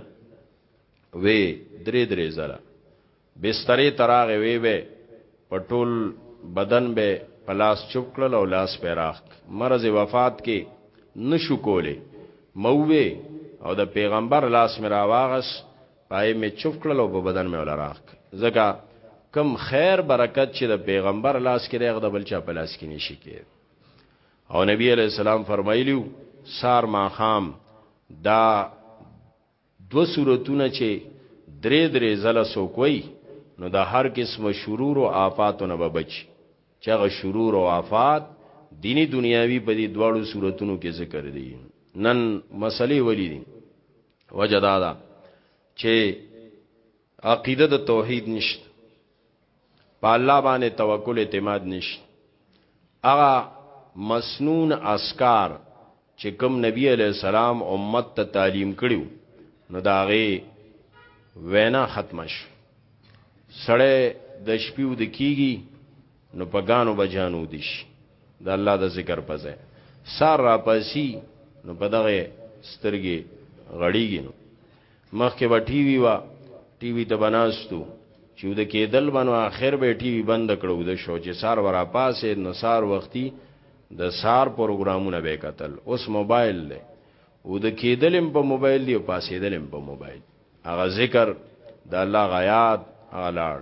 وې درې درې زره بسترې ته راغی وی به په ټول بدن به په لاس چوپ کړل او لاس په راخ مرز وفات کې نشو کولی مووی او د پیغمبر لاس مې راواغس پای مې چوپ کړل او په بدن مې ولا راخ ځکه کم خیر برکت چې د پیغمبر لاس کې رغ د بل چا په لاس کې نشي کې او نبی علی السلام فرمایلیو سار ما خام دا دوه سورتونه چې درې درې ځله څوک وایي نو د هر قسم شرور او آفاتو نه به بچي چې هغه شرور او آفات دینی دنیاوی په دې دواړو صورتونو کې ذکر دي نن مسلې ولې دي وجدادا چې عقیده د توحید نشته په الله باندې توکل اعتماد نشته هغه مسنون اسکار چې کوم نبی علی السلام امت ته تعلیم کړیو نو داغه وینا ختم شو سړی د شپې ود کیږي نو په غانو بجانو دي شي د الله د ذکر په ځای سار را پسی نو په دغه سترګې غړیږي نو مخکې به ټي وي وا ټي وي ته بناستو چې د کېدل بنو اخر به ټي وي بند کړو د شو چې سار ورا پاسې نو سار وختي د سار پروګرامونه به قتل اوس موبایل له او د کېدلم په موبایل دی او پاسېدلم په موبایل هغه ذکر د الله غیات هغه لاړ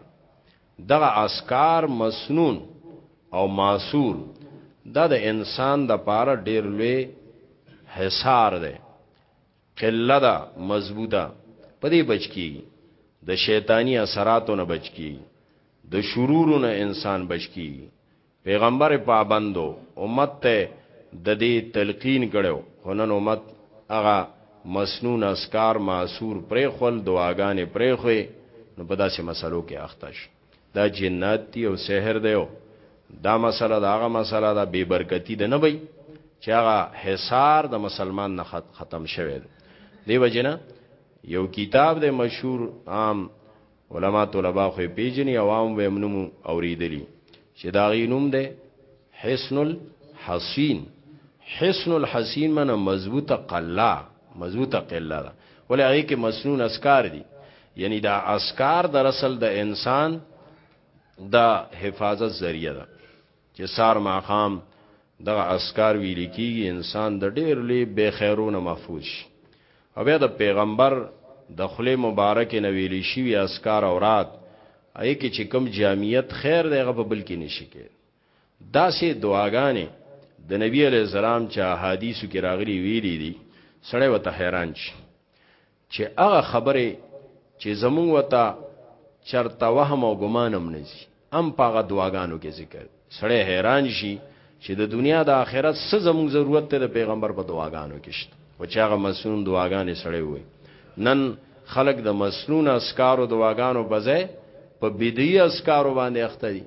دغه اسکار مسنون او ماسور دا د انسان د پاره ډیر لوی حصار دی قله ده مضبوطه په دې بچ کیږي د شیطانی اثراتو نه بچ کیږي د شرورو نه انسان بچ کیږي پیغمبر پابند و، امت ته یې د دې تلقین کړی و، خو نن امت هغه مسنون اذکار ماثور پرېښول، دعاګانې پرېښوې، نو په داسې مسلو کې اخته شي. دا جنات دي او سحر دی او دا مسله ده، هغه مسله ده، بې برکتي ده، نه بی، چې هغه حصار د مسلمان نه ختم شوی دی. دې وجې نه یو کتاب دی مشهور عام. علما طلبا خو پیجنی عوام ویم نوم اوریدلی چې دا غي نوم ده حسن الحسین حسن الحسین معنی مضبوطه قلا مضبوطه قلا ده ولې هغه کې مسنون اسکار دي یعنی دا اسکار در اصل د انسان د حفاظت ذریعہ ده چې سار ماخام دغه اسکار ویل کیږي انسان د ډیر لوی بے خیرونه محفوظ شي او بیا د پیغمبر د خلی مبارک نه ویل شي اسکار اورات اې کې چې کوم جامعیت خیر دغه په بل کې نشي کې دا سه دعاګانې د نبی علی السلام چې احادیثو کې راغلي ویلي دي سړی وته حیران شي چې هغه خبره چې زمونږ وته چرته وهم او ګمانم نه زی ام پاغه دعاګانو کې ذکر سړی حیران شي چې د دنیا د آخرت څه زموږ ضرورت ته د پیغمبر په دعاګانو کې شته او چې هغه مسنون دعاګانې سړی وي نن خلق د مسنون اسکارو دعاګانو بځای په بدعي اسکارو باندې اخته دي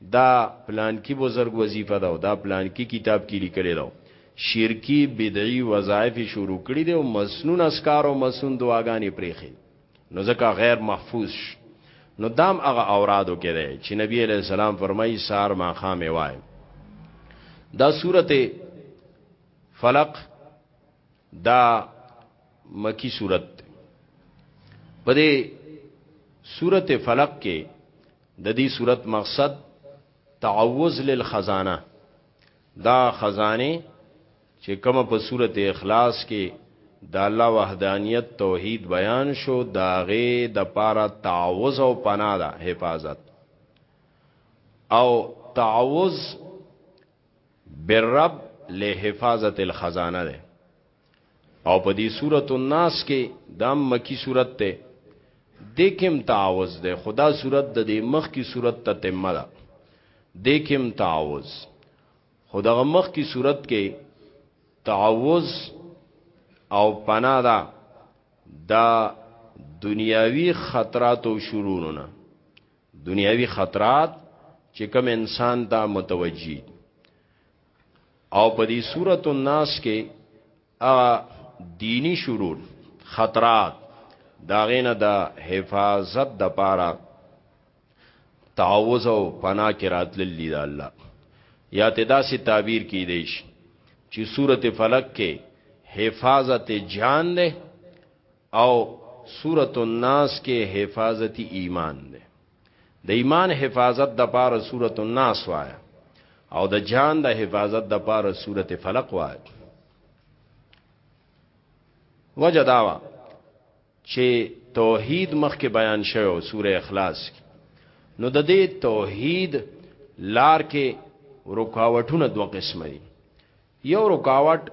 دا پلانکي بزرګ وظیفه ده او دا پلانکي کتاب کې لیکلې ده شرکی بدعی وظایف شروع کړی دی او مسنون اسکار او مسنون دعاګانې پریخي نو ځکه غیر محفوظ شي نو دام هغه اورادو کې دی چې نبی علی السلام فرمایي سار ما خامه وای دا سورته فلق دا مکی سورت په دې سورته فلق کې د دې صورت مقصد تعوذ للخزانه دا خزانه چې کومه په صورت اخلاص کې د الله وحدانیت توحید بیان شو داغه د پاره تعوذ او پناه ده حفاظت او تعوذ بالرب له حفاظت الخزانه ده او په دې سورۃ الناس کې دا مکی سورۃ ته دیکم تعوذ ده خدا سورۃ د دې مخ کی سورۃ ته تمه ده دیکم تعوذ خدا مخ کی سورۃ کې تعوذ او پناه ده دا دنیاوی خطرات او شرورونه دنیاوی خطرات چې کوم انسان ته متوجي او په دې سورۃ الناس کې ا دینی شرور خطرات دا غینه د حفاظت د پاره تعوذ او پناه کې راتلل دي د الله یا ته داسې تعبیر کې دی چې سورته فلق کې حفاظت جان ده او سورۃ الناس کې حفاظتي ایمان ده د ایمان حفاظت د پاره سورۃ الناس وایا او د جان د حفاظت د پاره سورۃ فلق وایا وجه داوا چې توحید مخکې بیان شوی او سورې اخلاص کې نو د دې توحید لار کې رکاوټونه دوه قسمه دي یو رکاوټ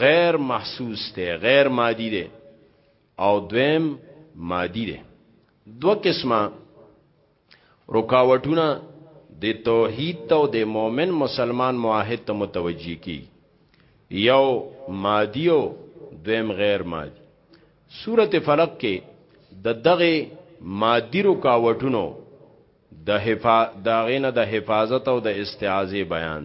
غیر محسوس دی غیر مادی دی او دویم مادی دی دو قسمه رکاوټونه د توحید ته او د مؤمن مسلمان موحد ته متوجی کی یو مادی او دویم غیر مادی سورته فلق کې د دغه مادی رکاوټونو د حفاظت د حفاظت او د استعاذې بیان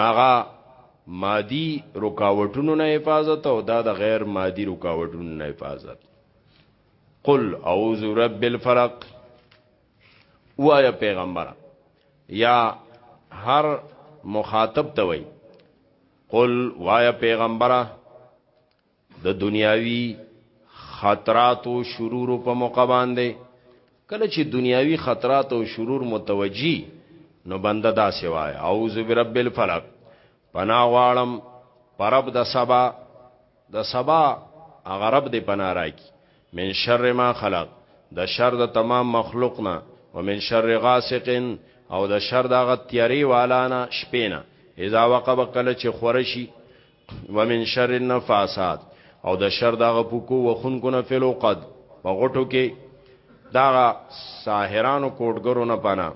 ناغا مادي رکاوټونو نه حفاظت او دا د غیر مادي رکاوټونو نه حفاظت قل اعوذ رب الفلق وایا پیغمبر یا هر مخاطب ته وای قل وایا پیغمبره د دنیاوی خطرات او شرور په موقع باندې کله چې دنیاوی خطرات او شرور متوجی نو بنده دا سوای اعوذ برب الفلق پنا غواړم پرب د سبا د سبا غرب د پنا راکی من شر ما خلق د شر د تمام مخلوقنا ومن شر غاسق او د شر د غتیری والانا شپینا اذا وقب کله چې خورشی ومن شر النفاسات او د شر دغه پوکو وخونکو نه فلو قد په غټو کې دغه ساحرانو کوټګرو نه پنا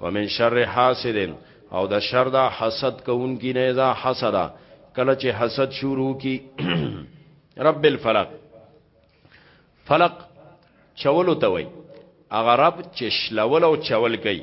ومن شر حاسد او د شر د حسد کوونکی نه ځا حسدا کله چې حسد شروع کی رب الفلق فلق چولو ته وای اغه رب چې شلول او چول کوي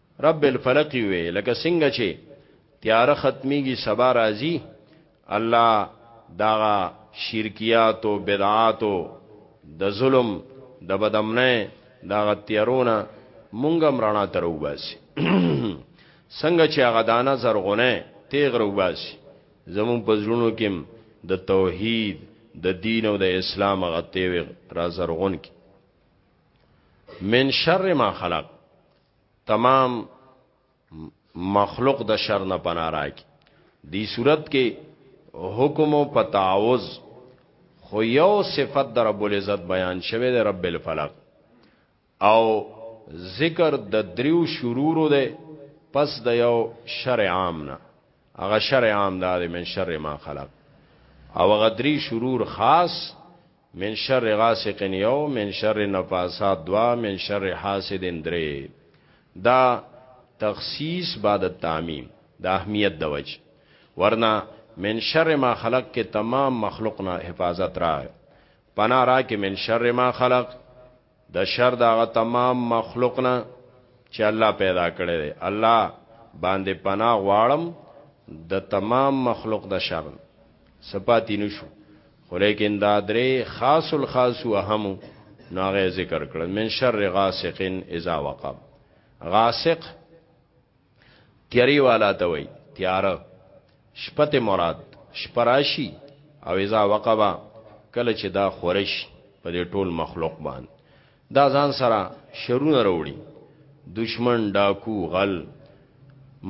رب الفلق وی لکه څنګه چې تیار ختميږي سبا راځي الله دا شرکیات او بدعات او د ظلم د بدمنه دا تیارونه مونږه مرانا ترو باسي څنګه چې هغه دانه زرغونه تیغ رو باسي زمون پزړونو کې د توحید د دین او د اسلام غتیوي را زرغون کی من شر ما خلق تمام مخلوق د شر نه پناه راکي دی صورت کې حکم او پتاوز خو یو صفت در رب العزت بیان شوه د رب الفلق او ذکر د دریو شرورو ده پس د یو شر عام نه هغه شر عام ده من شر ما خلق او هغه دری شرور خاص من شر غاسق یو من شر نفاسات دوا من شر حاسد درې دا تخصیص بعد التعمیم د اهمیت د وجه ورنه من شر ما خلق کې تمام مخلوق نه حفاظت را پنا را کې من شر ما خلق د شر د هغه تمام مخلوق نه چې الله پیدا کړی دی الله باندې پناه غواړم د تمام مخلوق د شر سپاتی نشو خو لیکن دا درې خاص الخاص او اهم ناغه ذکر کړ من شر غاسق اذا وقب غاسق تیاری والا ته وای تیاره شپه ته مراد شپه راشي او اذا وقبا کله چې دا خورش په دې ټول مخلوق باندې دا ځان سره شرونه وروړي دشمن ډاکو غل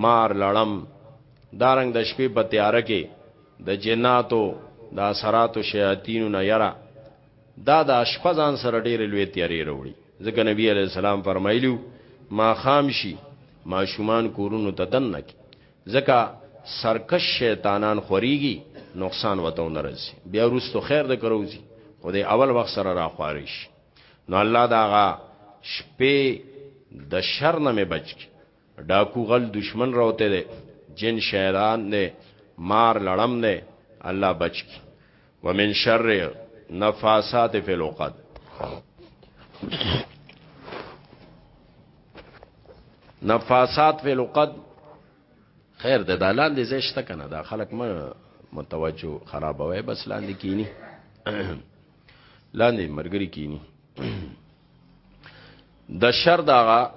مار لړم دارنګ د شپې په تیاره کې د جناتو د اثراتو شیاطینو نه یرا دا د شپه ځان سره ډېرې لوی تیارې راوړي ځکه نبی علیه السلام فرمایلی وو ماښام شي ماشومان کورونو ته دننه کړي ځکه سرکش شیطانان خوريږي نقصان وتو نه رسي بیا وروسته خیر د کروزي خو د اول وخت سره را خواري شي نو الله داغه شپې د شر نه مې بچ کړي ډاکو غل دشمن روته ده جن شیطان ده مار لړم ده الله بچ کی ومن شر نفاسات فی العقد نفاسات فی العقد خیر ده دا لاندې زشته کنه دا خلک ما متوجه خرابوي بس لاندې کینی لاندې مرګري کینی د شر داغه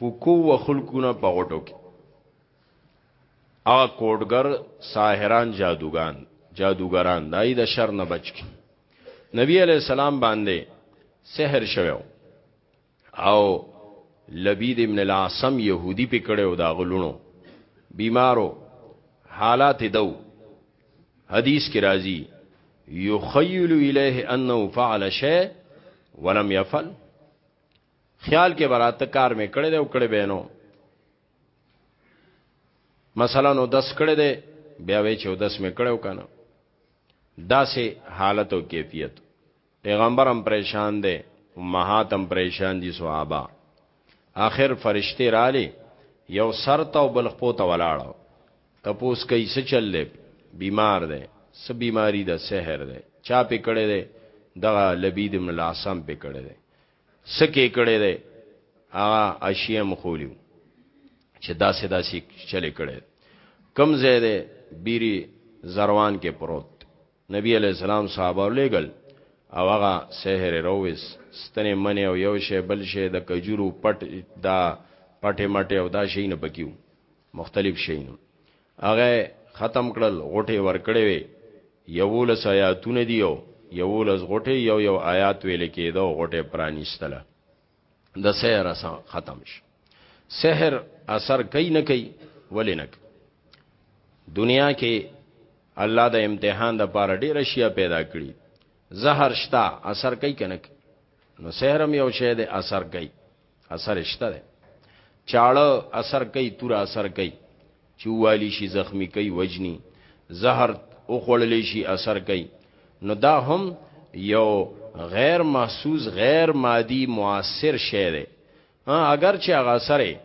پکو و خلقونه په غټو کې هغه کوډګر ساحران جادوګان جادوګران دای د شر نه بچ کی نبی علی السلام باندې سحر شوو او لبید ابن العاصم يهودي پکړو دا غلونو بیمارو حالات دو حدیث کی راضی یخیل الیه انه فعل شی ولم يفعل خیال کې براته کار مې کړی دی او کړی به نو مثلا نو دس کړی دی بیا وی چې دس مې کړو کنه داسې حالت او کیفیت پیغمبر هم پریشان دی امهات هم پریشان دي صحابه آخر فرشتي رااله یو سر ته او بل خپو ته ولاړو تپوس کوي څه چل دی بیمار دی څه بیماری ده سحر دی چا پې کړی دی دغه لبید من العصم پې کړی دی سکه کړي ده هغه اشیاء مخولیو چې داسې داسې چلې کړي کم ځای ده بیری زروان کې پروت نبی علی السلام صحابه لګل او هغه سحر رويس ستنه منه او یو شی بل شی د کجورو پټ دا پټه مټه او دا شی نه بکیو مختلف شی نه هغه ختم کړل غټه ورکړې وي یولس آیاتونه دی او یولس غټه یو یو آیات ویل کېده او غټه پرانیستله د سحر اثر ختم شو سحر اثر کوي نه کوي ولې نه دنیا کې الله د امتحان د پاره ډېر شیا پیدا کړی زهر شتا اثر کوي کنه نو سحر هم یو شی د اثر کوي اثر شته ده چاړه اثر کوي تور اثر کوي چوالی شي زخمی کوي وجني زهر او خړلې شي اثر کوي نو دا هم یو غیر محسوس غیر مادي موثر شی دی اگر چې هغه سره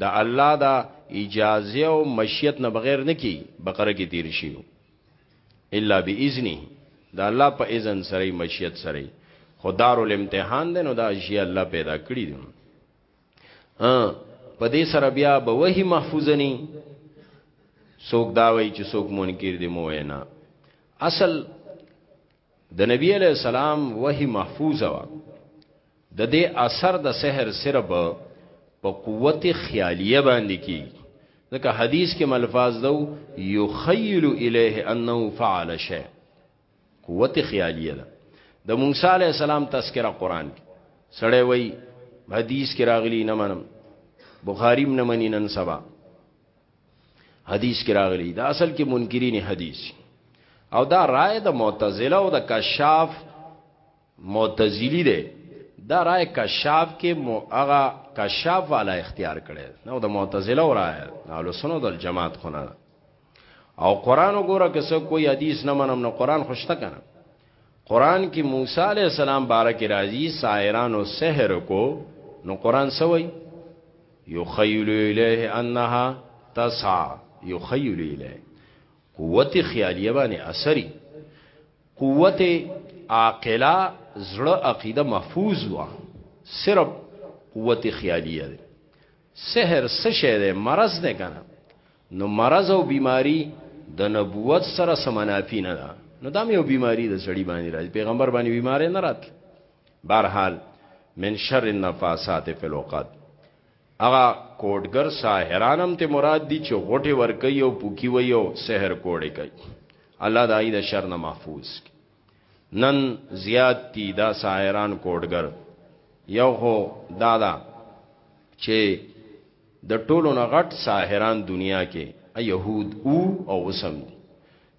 د الله دا اجازه او مشیت نه بغیر نه کی بقره کې تیر شي الا باذنه دا الله په اذن سره مشیت سره خدار الامتحان دی نو دا اشیاء الله پیدا کړی دی ا په دې سره بیا به وਹੀ محفوظ نه سوک دا وای چې سوک منکر دی مو نه اصل د نبی علی السلام وحی محفوظه وا د دې اثر د سحر صرف په قوت خیالیه باندې کی ځکه حدیث کې ملفاظ دو یخیل الیه انه فعل شی قوت خیالیه ده د موسی علی السلام تذکرہ قران کې سړی وای حدیث کې راغلی نه منم بخاری نه منی نن سبا حدیث کې راغلی دا اصل کې منکرین حدیث او دا رائے د معتزله او د کشاف معتزلی دی دا رائے کشاف کې مو هغه کشاف والا اختیار کړي نو د معتزله او رائے اهل سنت والجماعت خونه او قران وګوره که څه کوئی حدیث نه منم نو قران خوشته کنه قران کې موسی علی السلام بارک راضی سایرانو سحر کو نو قران سوی یخیل الیه انها تسعى یخیل الیه قوت خیالیه باندې اثری قوت عاقله زړه عقیده محفوظ وا صرف قوت خیالیه سحر څه شی دی مرض دی کنه نو مرض او بیماری د نبوت سره سمنافی نه ده نو دا یو بیماری د سړی باندې راځي پیغمبر باندې بیماری نه رات بهرحال من شر النفاسات فی الوقت اغه کوټګر ساحرانم ته مراد دي چې غټي ور کوي او پوکي وي او سحر کوړي کوي الله دای د شر نه محفوظ کی نن زیات دي دا سایران کوډګر یو هو دادا چې د ټولو نه غټ ساحران دنیا کې يهود او او وسم دي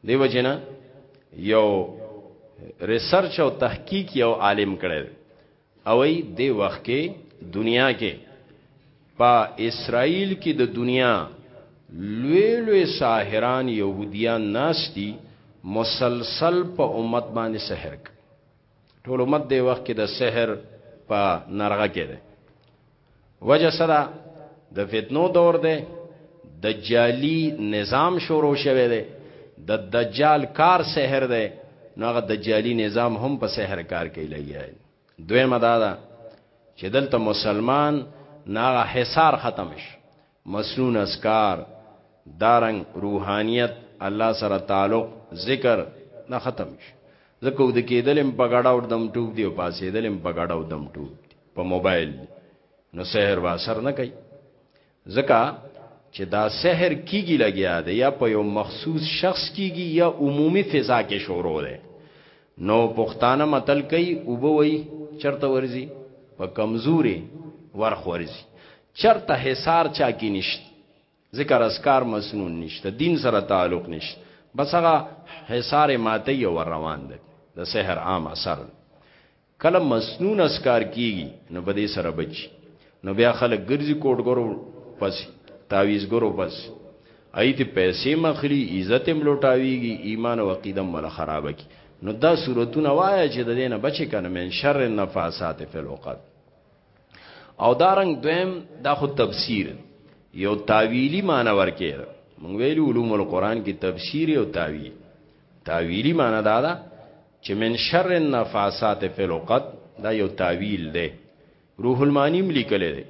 دیو جنا یو ریسرچ او تحقیق یو عالم کړي او ای دی وخت کې دنیا کې په اسرائیل کې د دنیا لوی لوی ساحران يهوديان ناشتي مسلسل په امت باندې سحر ټول امت دی وخت کې د سحر په نرغه کې ده وجه سره د فتنو دور دی دجالی نظام شروع شوه دی د دجال کار سحر دی نو هغه دجالی نظام هم په سحر کار کوي لګیا دویمه دا ده چې دلته مسلمان ناغه حصار ختم شي مسنون اذکار دارنګ روحانیت الله سره تعلق ذکر دا ختم شي ځکه ود کېدل هم په ګډاو دم ټوب دی او پاسېدل هم په ګډاو دم ټوب دی په موبایل دی نو سحر به اثر نه کوي ځکه چې دا سحر کیږي لګیا دی یا په یو مخصوص شخص کیږي یا عمومي فضا کې شروع دی نو پښتانه متل کوي او به وي چرته ورزي په کمزوري ورخ ورزي چرته حصار چا کی نشت ذکر اسکار مسنون نشته دین سره تعلق نشته بس هغه حصار ماته یو روان ده د سحر عام اثر کله مسنون اسکار کیږي نو په دې سره بچ نو بیا خلک ګرځي کوټ ګورو پس تعویز ګورو پس ایت پیسې مخلی عزت هم لوټاویږي ایمان او عقیده مل خرابه کی نو دا صورتونه وایا چې د دینه بچی کنه من شر النفاسات فی العقد او دارنګ دویم دا خو تفسیر یو تاویلی معنی ورکې مونږ ویلو علوم القرآن کې تفسیر او تاویل تاویلی معنی دا ده چې من شر النفاسات فی العقد دا یو تاویل دی روح المانی لیکل دی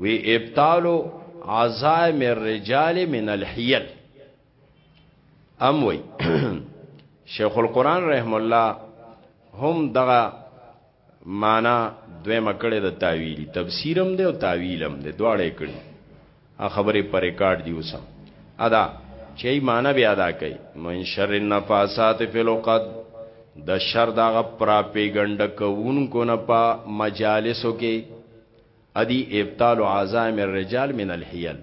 وی ابطالو عزائم الرجال من الحیل ام وی شیخ القرآن رحم الله هم دغه مانا دویمه کړې د تعویلی تفسیرم دی او تعویلم دی دواړه کړي ا خبرې پر ریکارډ دی وسم ادا چې مانا بیا ادا کړي من شر النفاسات فی العقد د شر دغه پراپیګنډ کوونکو نه په مجالسو کې ادي ابطال عزائم الرجال من الحیل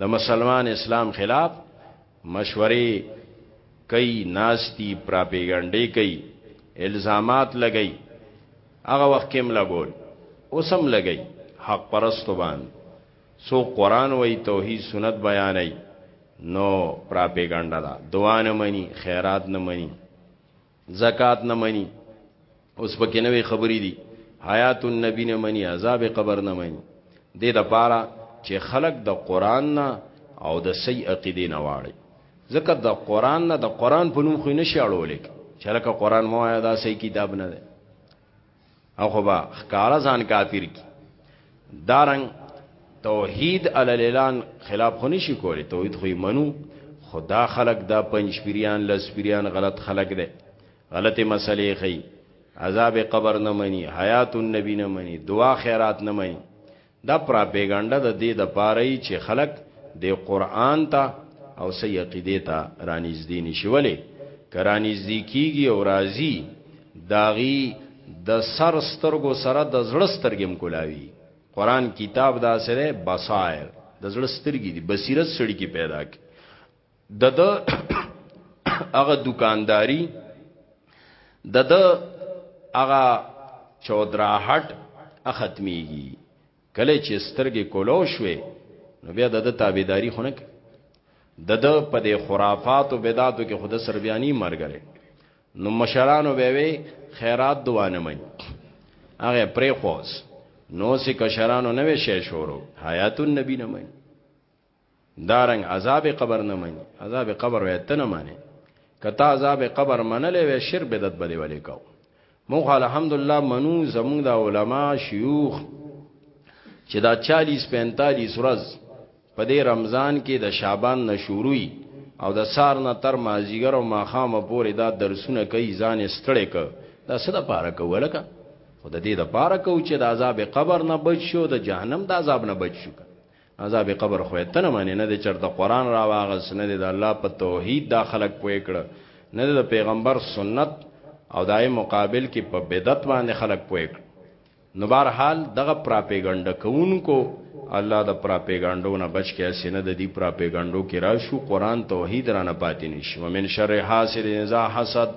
د مسلمان اسلام خلاف مشورې کوي ناست دي پراپیګنډې کوي الزامات لګي هغه وخت کې هم لګول اوس هم لګي حق پرستو باندې سو قران وای توحید سنت بیانای نو پراپیګنډه دا دوانه منی خیرات نه منی زکات نه مني اوس پکې نوې خبرې دي حیات النبی نه مني عذاب قبر نه مني د دې لپاره چې خلق د قران نه او د صحیح عقیده نه واړي ځکه د قران نه د قران په نوم خو نه شاړولې چې لکه قران مو آیا دا صحیح کتاب نه دی او خو با خکارا ځان کافر کی دارنګ توحید علی الاعلان خلاف خو نشي کولی توحید خو منو خدا خلق دا پنځ پیریان لس پیریان غلط خلق دی غلط مسلې خي عذاب قبر نه مني حیات النبی نه مني دعا خیرات نه مني دا پراپیګنډه د دې د پاره یي چې خلک د قران ته او صحیح عقیده ته رانږدې نشي ولې کرانږدې کیږي او راضي داغي د دا سر سترګو سره د زړه سترګم کولاوي قران کتاب دا سره بصائر د زړه سترګې دي بصیرت سړي کې پیدا کی د د هغه دکانداری د د هغه چودراهټ اختمیږي کله چې سترګې کولو شوي نو بیا د د تابعداري خونه کې د د په د خرافات او بدعاتو کې خود سر بیاني مرګره نو مشرانو به وي خیرات دعا نه مې هغه پرې خوس نو سې کشرانو نوې شې شورو حیات النبی نه مې دارنګ عذاب قبر نه مني عذاب قبر وې ته نه مانی کته عذاب قبر منلې وې شر بدعت بده ولې کو مونږ الحمدلله منو زمونږ د علما شيوخ چې دا 40 45 ورځ په دې رمضان کې د شعبان نشوروي او د سار نه تر مازیګر او ماخامه پورې دا درسونه کوي ځان ستړي ک دا څه د پاره کوله کا خود دې د پاره کو چې د عذاب قبر نه بچ شو د جهنم د عذاب نه بچ شو عذاب قبر خو ته نه معنی نه د چرته قران را واغس نه د الله په توحید دا خلق پوي کړ نه د پیغمبر سنت او دای مقابل کې په بدعت باندې خلق پوي کړ نو بهر حال دغه پراپیګنډه کوونکو الله د پراپیګنډو نه بچ کې اسنه د دې پراپیګنډو کې راشو قران توحید را نه پاتې نشي ومن شر حاسد اذا حسد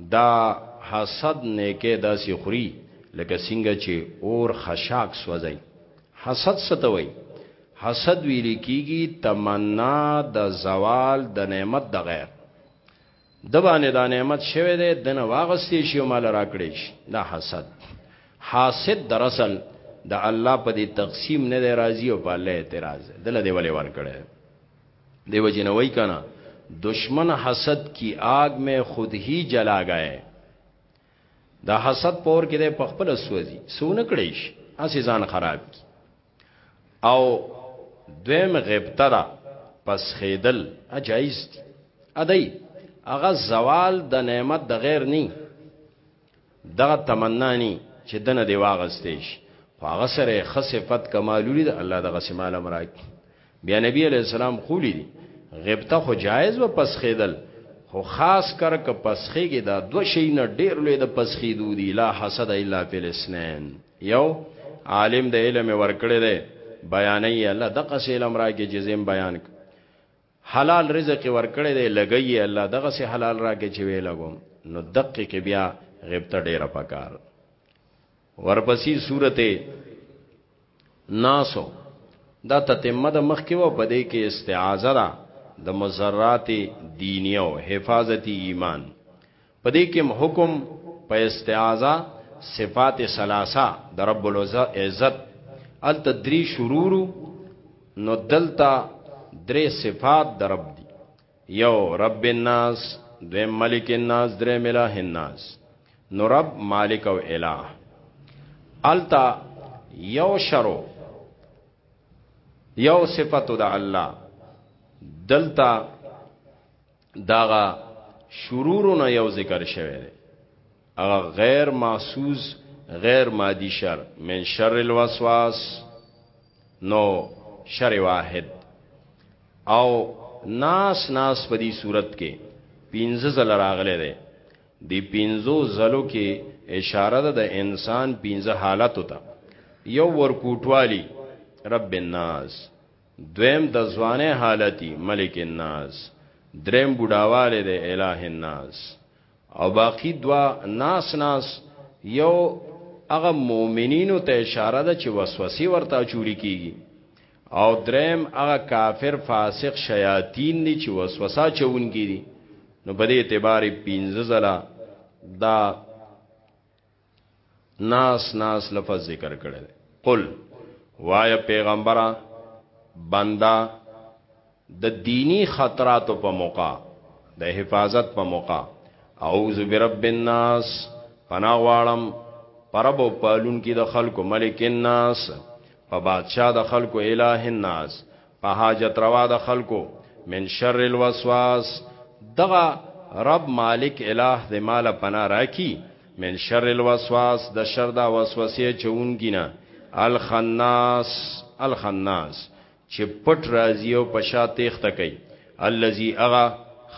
دا حسد نیکه داسې خوري لکه څنګه چې اور خشاک سوځي حسد ستوي حسد ویل کیږي تمنا د زوال د نعمت د غیر د باندې دا نعمت شوه دی د نه واغستې شي مال راکړې شي دا حسد حاسد در اصل د الله په دې تقسیم نه دی راضي او په الله اعتراض دله دی ولې ور کړی دیو جنوی کنا دشمن حسد کی آگ میں خود ہی جلا گئے دا حسد پور کې ده پخپل سوځي سونه کړیش اسی ځان خراب کی او دویم غیبت دا پس خیدل اجایز دی ادای اغه زوال د نعمت د غیر نی دغه تمنا ني چې دنه دی واغستې شي خو هغه سره ښه صفت کمالولي د الله دغه سمال امراک بیا نبی علی السلام خولی دي غیبته خو جایز و پسخېدل خو خاص کر که پسخېږي دا دو شي نه ډېر لوی د پسخېدو دي لا حسد الا فی الاسنین یو عالم د علم ورکړی دی بیانې الله دغه سیل امراک جزیم بیان ک حلال رزق ورکړی دی لګی الله دغه سي حلال راکې چې وی لګوم نو دقیق کې بیا غبطه ډیره پکار ورپسې سورته ناسو دا تتمه د مخ کې و په دې کې استعاذه ده د مزرات دینیو حفاظت ایمان په دې کې حکم په استعاذه صفات ثلاثه د رب العزت ال تدری شرور نو دلتا درې صفات د رب دی یو رب الناس دویم ملک الناس درې ملاه الناس نو رب مالک او الہ التا یو شرو یو صفت د الله دلتا داغه شرورونه یو ذکر شوی دی هغه غیر محسوس غیر مادی شر من شر الوسواس نو شر واحد او ناس ناس په دې صورت کې پینځه زل راغله ده دی پینځو زلو کې اشاره ده د انسان پینځه حالت ته یو ور کوټوالی رب الناس دویم د ځوانه حالتي ملک الناس دریم بډاواله د الہ الناس او باقی دوا ناس ناس یو هغه مؤمنینو ته اشاره ده چې وسوسه ورته چوری کیږي او دریم هغه کافر فاسق شیاطین دي چې وسوسه چونګي دي نو په دې اعتبار 15 زلا دا ناس ناس لفظ ذکر کړی دی قل وای پیغمبره بندا د دینی خطراتو په موقع د حفاظت په موقع اعوذ برب الناس پناه غواړم پرب او پالون کې د خلکو ملک الناس په بادشاہ د خلکو الہ الناس په حاجت روا د خلکو من شر الوسواس دغه رب مالک الہ دې مال پنا راکی من شر الوسواس د شر دا وسوسه چونګینا الخناس الخناس چې پټ راځي او پشا تخته کوي الذي اغا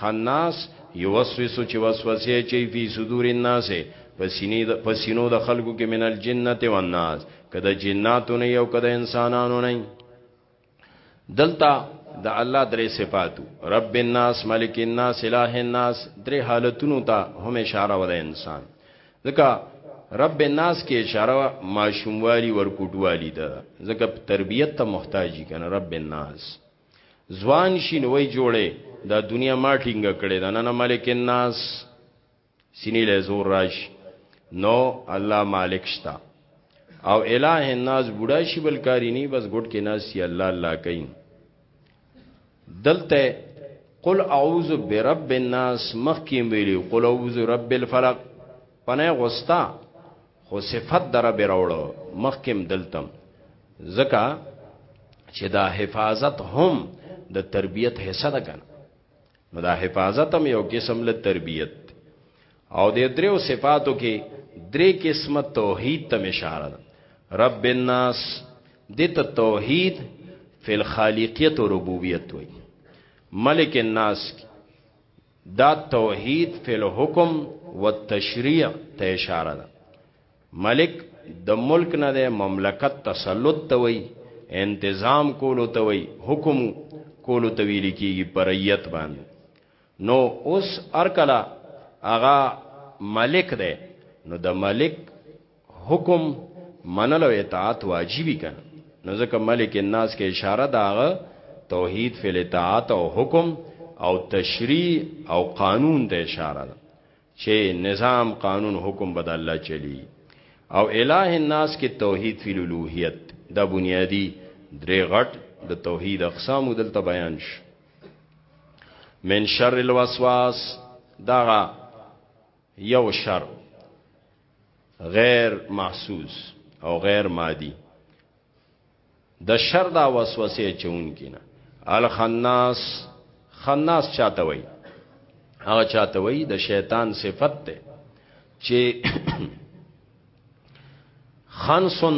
خناس یوسوسو چې وسوسه چي فی صدور الناس پسینې د پسینو د خلکو کې من الجنته والناس کده جناتو نه یو کده انسانانو نه دلته د الله درې صفاتو رب الناس ملک الناس اله الناس درې حالتونو ته هم اشاره ولا انسان ځکه رب الناس کې اشاره ماشوموالي ورکوټوالي ده ځکه تربيت ته محتاجي کنه رب الناس ځوان شي نوې جوړې دا دنیا ما ټینګه کړې ده نه نه ملک الناس سینې له زور راشي نو الله مالک شتا او الہ الناس بوډا شي بل کاری نه بس ګډ کې ناس سی الله الله کوي دلته قل اعوذ برب الناس مخکې ویلي قل اعوذ رب الفلق پنه غوستا خو صفت در به راوړو مخکم دلتم زکا چې دا حفاظت هم د تربیت حصہ ده کنه نو دا حفاظت هم یو قسم له تربیت او د دریو صفاتو کې درې قسمه توحید ته اشاره ده رب الناس د ته توحید فی الخالقیت و ربوبیت وی ملک الناس دا توحید فی الحکم و تشریع ته اشاره ده ملک د ملک نه دی مملکت تسلط ته وای انتظام کولو ته وای حکم کولو ته ویل کیږي پریت باندې نو اوس ارکلا اغا ملک دی نو د ملک حکم منلو اطاعت واجبی کن نو ځکه ملک الناس کې اشاره داغه توحید فی الاطاعت او حکم او تشریع او قانون ته اشاره ده چه نظام قانون حکم بد الله چلی او اله الناس کې توحید فی الوهیت دا بنیادی درې غټ د توحید اقسام دلته بیان شو من شر الوسواس دا یو شر غیر محسوس او غیر مادی د شر دا وسوسه چون کینه الخناس خناس چاته وای هغه چاته وای د شیطان صفت ده چې خنسن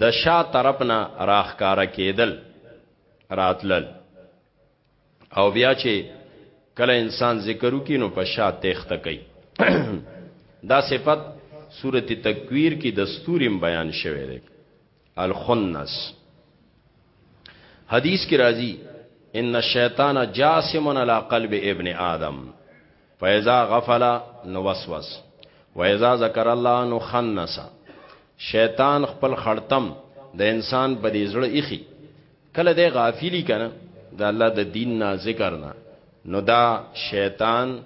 د شا طرفنا راخکارا کېدل راتلل او بیا چې کله انسان ذکر وکي نو په شا تخت کوي دا صفت سورته تکویر کې د ستوریم بیان شوی دی الخنس حدیث کې راځي ان الشیطان جاسم علی قلب ابن آدم فاذا غفل نوسوس واذا ذکر الله نو خنس شیطان خپل خړتم د انسان په دې زړه اخی کله دی غافلی کنه د الله د دین نه ذکر نه نو دا شیطان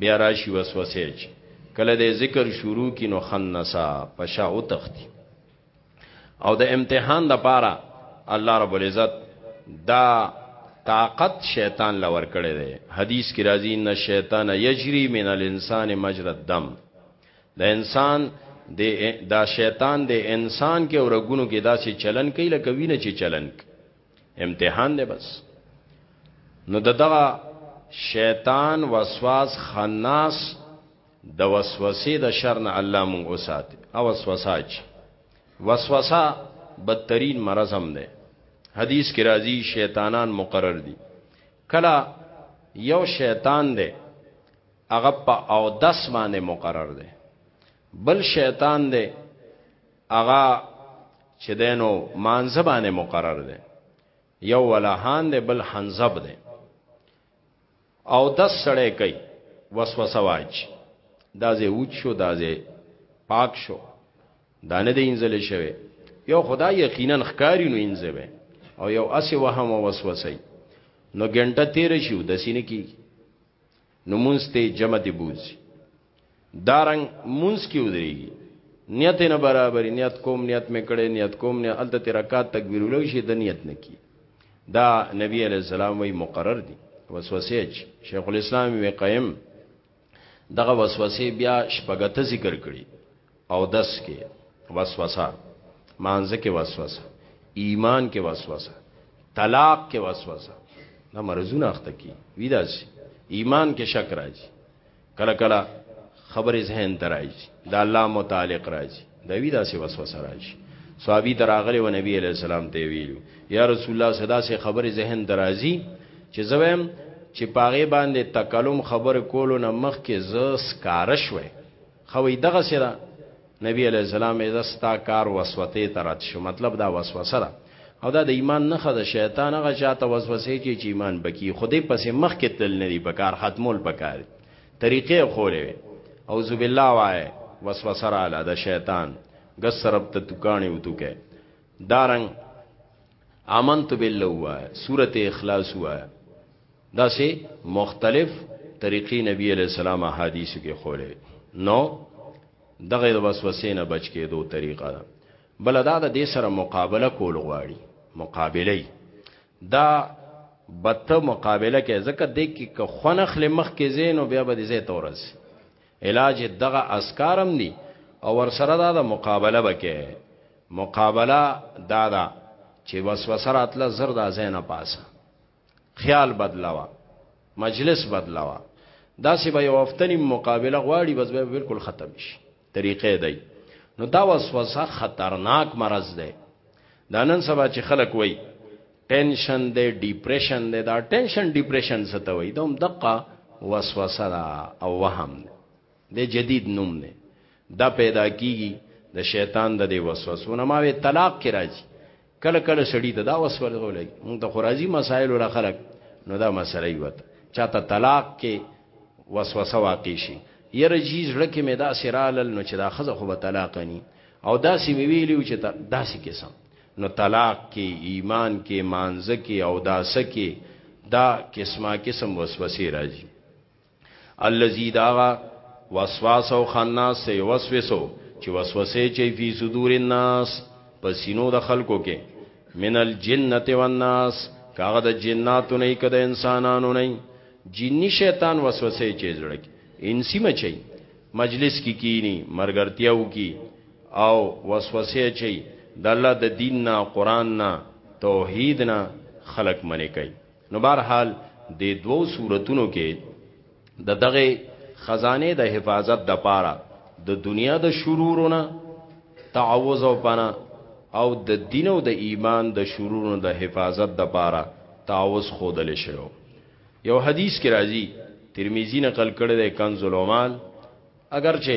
بیا راشي وسوسه چي کله د ذکر شروع کی نو خنسا پشا او تختی او د امتحان د پاره الله رب العزت دا طاقت شیطان لور کړی دی حدیث کی راځي ان شیطان یجری من الانسان مجرد دم د انسان د دا شیطان د انسان کې ورګونو کې داسې چلن کوي لکه وینه چې چلن کوي امتحان دی بس نو دغه شیطان وسواس خناس د وسوسې د شر نه الله مونږ اوساته او وسوسه چې وسوسه بدترین مرض هم ده حدیث کې راځي شیطانان مقرر دي کلا یو شیطان ده هغه په اودس باندې مقرر دی بل شیطان دی هغه چې دینو مانزه باندې مقرر دی یو ولهان دی بل حنزب دی او دس سړی کوي وسوسه واچ دا زه وچ شو دا زه پاک شو دا نه دی انزل شوی یو خدا یقینا خکاری نو انزه به او یو اسی وهم او وسوسه نو ګنټه تیر شو د سینې کی نو مونږ ته جمع دی بوزي دارنګ مونږ کې ودرېږي نیت نه برابرې نیت کوم نیت مې کړې نیت کوم نه الته تیر رکعات تکبیر ولو شي د نیت نه کی دا نبی علی السلام وی مقرر دي وسوسه اچ شیخ الاسلام وی قائم دغه وسوسه بیا شپګته ذکر کړي او دس کې وسوسه مانځ کې وسوسه ایمان کې وسوسه طلاق کې وسوسه دا مرزونه اخته کی ویدا شي ایمان کې شک راځي کله کله خبرې ذهن ته راځي دا الله متعلق راځي دا ویدا سي وسوسه راځي صحابي دراغله و نبی عليه السلام ته ویلو یا رسول الله صدا سي خبرې ذهن ته راځي چې زویم چې پاغه باندې تکلم خبر کولو نه مخ کې ز سکارش وای خوي دغه سره نبی علیہ السلام اذا ستا کار وسوته ترات شو مطلب دا وسوسه ده او دا د ایمان نه خده شیطان هغه چاته وسوسه چی چې ایمان بکی خودی پسې مخ کې تل نه دی بکار ختمول بکار طریقې خولې اعوذ بالله وای وسوسه را لاله د شیطان ګس سرب ته توکانی وتو کې دارنګ امنت بالله وای سورته اخلاص وای دا سه مختلف طریقې نبی علیہ السلام احادیث کې خوله نو دغه د وسوسې نه بچ کېدو طریقه ده بل دا د دې سره مقابله کول غواړي مقابله دا بته مقابله کې ځکه د کې که خونه خل مخ کې زین او بیا به دې زه تورس علاج دغه اسکارم دي او ور سره دا د مقابله وکې مقابله دا دا چې وسوسه راتله زر دا زینه پاسه خیال بدلاوا مجلس بدلاوا دا سی به یو افتنی مقابله غواړي بس به بالکل ختم شي طریقې دی نو دا وسوسه خطرناک مرض دی دا نن سبا چې خلک وای ټینشن دی ډیپریشن دی دا ټینشن ډیپریشن څه ته وای دوم دقه وسوسه دا او وهم دی د جدید نوم دی دا پیدا کیږي د شیطان د دی وسوسو نه ماوي طلاق کې راځي کله کله سړی ته دا وسوسه ولګي موږ ته خورازي مسائل ولا خلق نو دا مسله یې وته چاته طلاق کې وسوسه واقع شي یره جی زړه کې مې دا سرالل نو چې دا خزه خو به طلاق ني او دا سی مې ویلیو چې دا سی قسم نو طلاق کې ایمان کې مانزه کې او داسه کې دا قسمه قسم وسوسه راځي الذی داغه وسواس او خناس سی وسوسو چې وسوسه چي فی صدور الناس په سینو د خلکو کې من الجنه والناس کاغه د جناتو نه کده انسانانو نه جنی شیطان وسوسه چي زړه کې انسی مچي مجلس کې کی کینی مرګرتیاو کی او وسوسه چي د الله د دین نه قران نه توحید نه خلق منی کوي نو بهرحال د دوو صورتونو کې د دغه خزانه د حفاظت د پاره د دنیا د شرورونه تعوذ او پنا او د دین او د ایمان د شرورونو د حفاظت د پاره تعوذ خودل شو یو حدیث کې راځي ترمذی نقل کړی دی کنز العمال اگر چې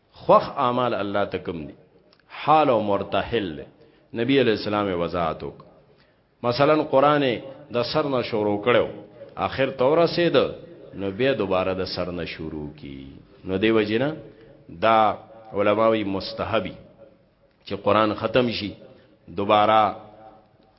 خوخ اعمال الله ته کوم دي حال او مرتحل دی نبی علیہ السلام وضاحت وک مثلا قران د سر نه شروع کړو اخر تور رسید نو بیا دوباره د سر نه شروع کی نو دی وجنه دا علماوی مستحبی چې قران ختم شي دوباره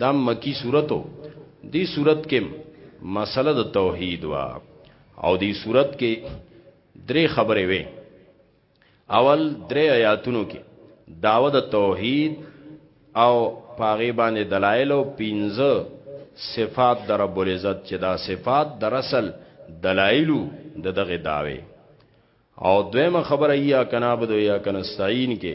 دا مکی صورتو دی صورت کې مسله د توحید وا او دی صورت کې درې خبرې وې اول درې آیاتونو کې داوه د توحید او پاغي باندې دلایل او پینځه صفات در رب العزت چې دا صفات در اصل دلایل د دغه داوي او دویمه خبره یا کنابد یا کنستعين کې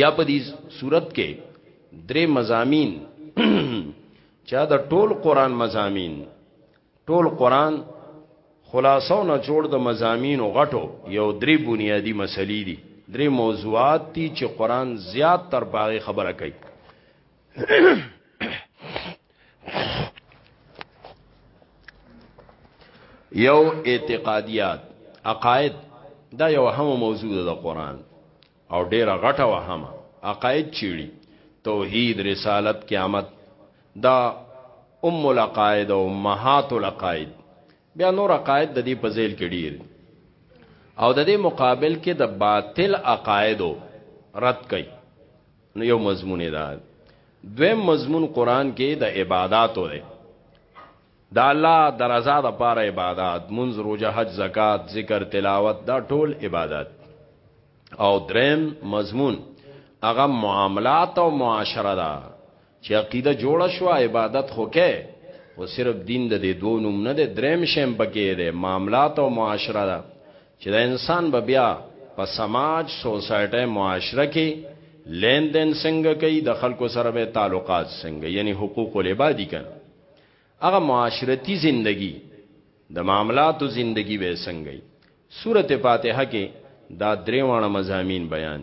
یا په دې صورت کې درې مزامین چا د ټول قران مزامین ټول قران خلاصو نه جوړ د مزامین او غټو یو درې بنیادی مسلې دي درې موضوعات دي چې قران زیات تر باغې خبره کوي یو اعتقادیات عقاید دا یو هم موضوع ده د قران او ډیره غټه وهمه عقاید چیړي توحید رسالت قیامت دا ام العقائد او امهات العقائد بیا نور عقاید د دې په ځیل کې ډیر او د دې مقابل کې د باطل عقایدو رد کړي نو یو مضمون دا دویم مضمون قران کې د عبادتو دی د الله درزا د پاره عبادت منځ روزه حج زکات ذکر تلاوت دا ټول عبادت او دریم مضمون هغه معاملات او معاشره ده چه عقیده جوړه شوه عبادت خو که خو صرف دین د دې دوه نوم نه ده دریم شیم پکې ده معاملات او معاشره ده چې د انسان به بیا په سماج سوسایټي معاشره کې لین دین څنګه کوي د خلکو سره به تعلقات څنګه یعنی حقوق العبادی کنه هغه معاشرتی زندگی د معاملاتو زندگی به څنګه سورته فاتحه کې دا دریوانه مزامین بیان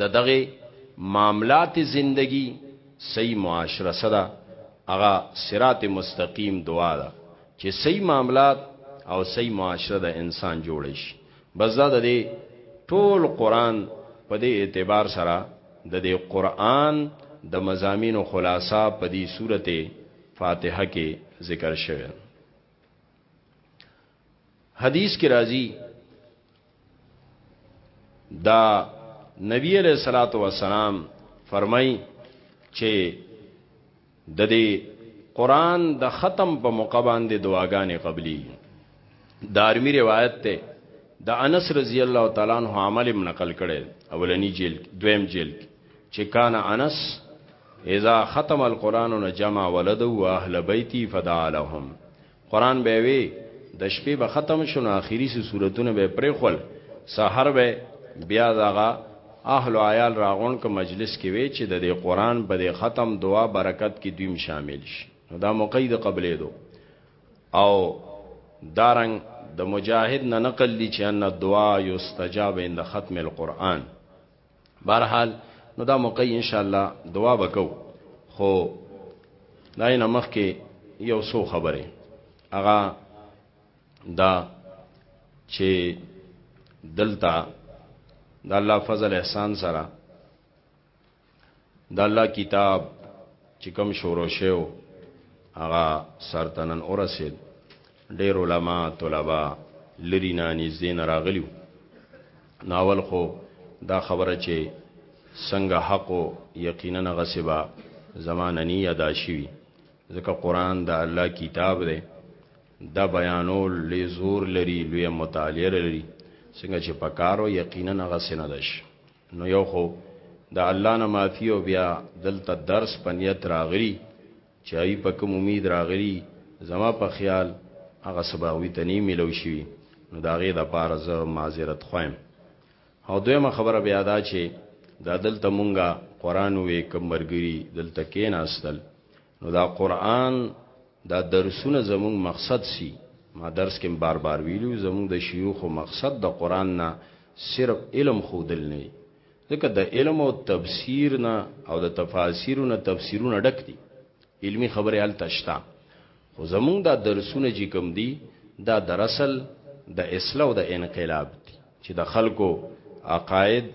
د دغه معاملات زندگی صحیح معاشره څه ده هغه صراط مستقیم دعا ده چې صحیح معاملات او صحیح معاشره د انسان جوړ شي بس دا د ټول قران په دې اعتبار سره د دې قران د مزامینو خلاصه په دې سورته فاتحه کې ذکر شوه حدیث کې راځي دا نبی علیہ الصلات والسلام فرمای چې د دې قران د ختم په موقع باندې دعاګانې قبلي دارمی روایت ته د انس رضی الله تعالی عنہ عمل نقل کړي اولنی جیل دویم جیل چې کان انس اذا ختم القران جمع ولده واهل بیتی فدعا لهم قران به وی د شپې به ختم شونه اخیری سو صورتونه به پرې خول سحر به بیا دغه اهل او عیال راغون ک مجلس کې وی چې د دې قران په دې ختم دعا برکت کې دویم شامل شي دا مقید قبلې دو او دارنګ د دا مجاهد نه نقل دي چې ان الدعاء یستجاب عند ختم القرآن بهرحال نو دا موقع ان شاء الله دعا وکاو خو دای نه مخ کې یو سو خبره اغا دا چې دلتا د الله فضل احسان سره د الله کتاب چې کوم شروع شو هغه سرتنن اورسید ډیر علما طلبا لری نه نږدې نه راغلیو ناول خو دا خبره چې څنګه حق او یقینا غصبا زمانه نی ادا شي ځکه قران د الله کتاب دی دا بیانول لې زور لري لوی مطالعه لري څنګه چې پکارو یقینا غسنه دش نو یو خو د الله نه معافی او بیا دلته درس په نیت راغلی چې ای په کوم امید راغلی زما په خیال هغه سباوی ته نه ملو شي نو دا غي د پاره زه معذرت خوایم او دویمه خبره بیا دا چې دا دلته مونږه قران وې کوم مرګري دلته کې ناستل نو دا قران دا درسونه زموږ مقصد سي ما درس کې بار بار ویلو زموږ د شيوخ مقصد د قران نه صرف علم خودل نه ځکه د علم او تفسیر نه او د تفاسیرو نه تفسیرونه ډک دي علمی خبره ال تشتا خو زموږ دا درسونه چې کوم دي دا دراصل د اصلاح او د انقلاب دي چې د خلکو عقاید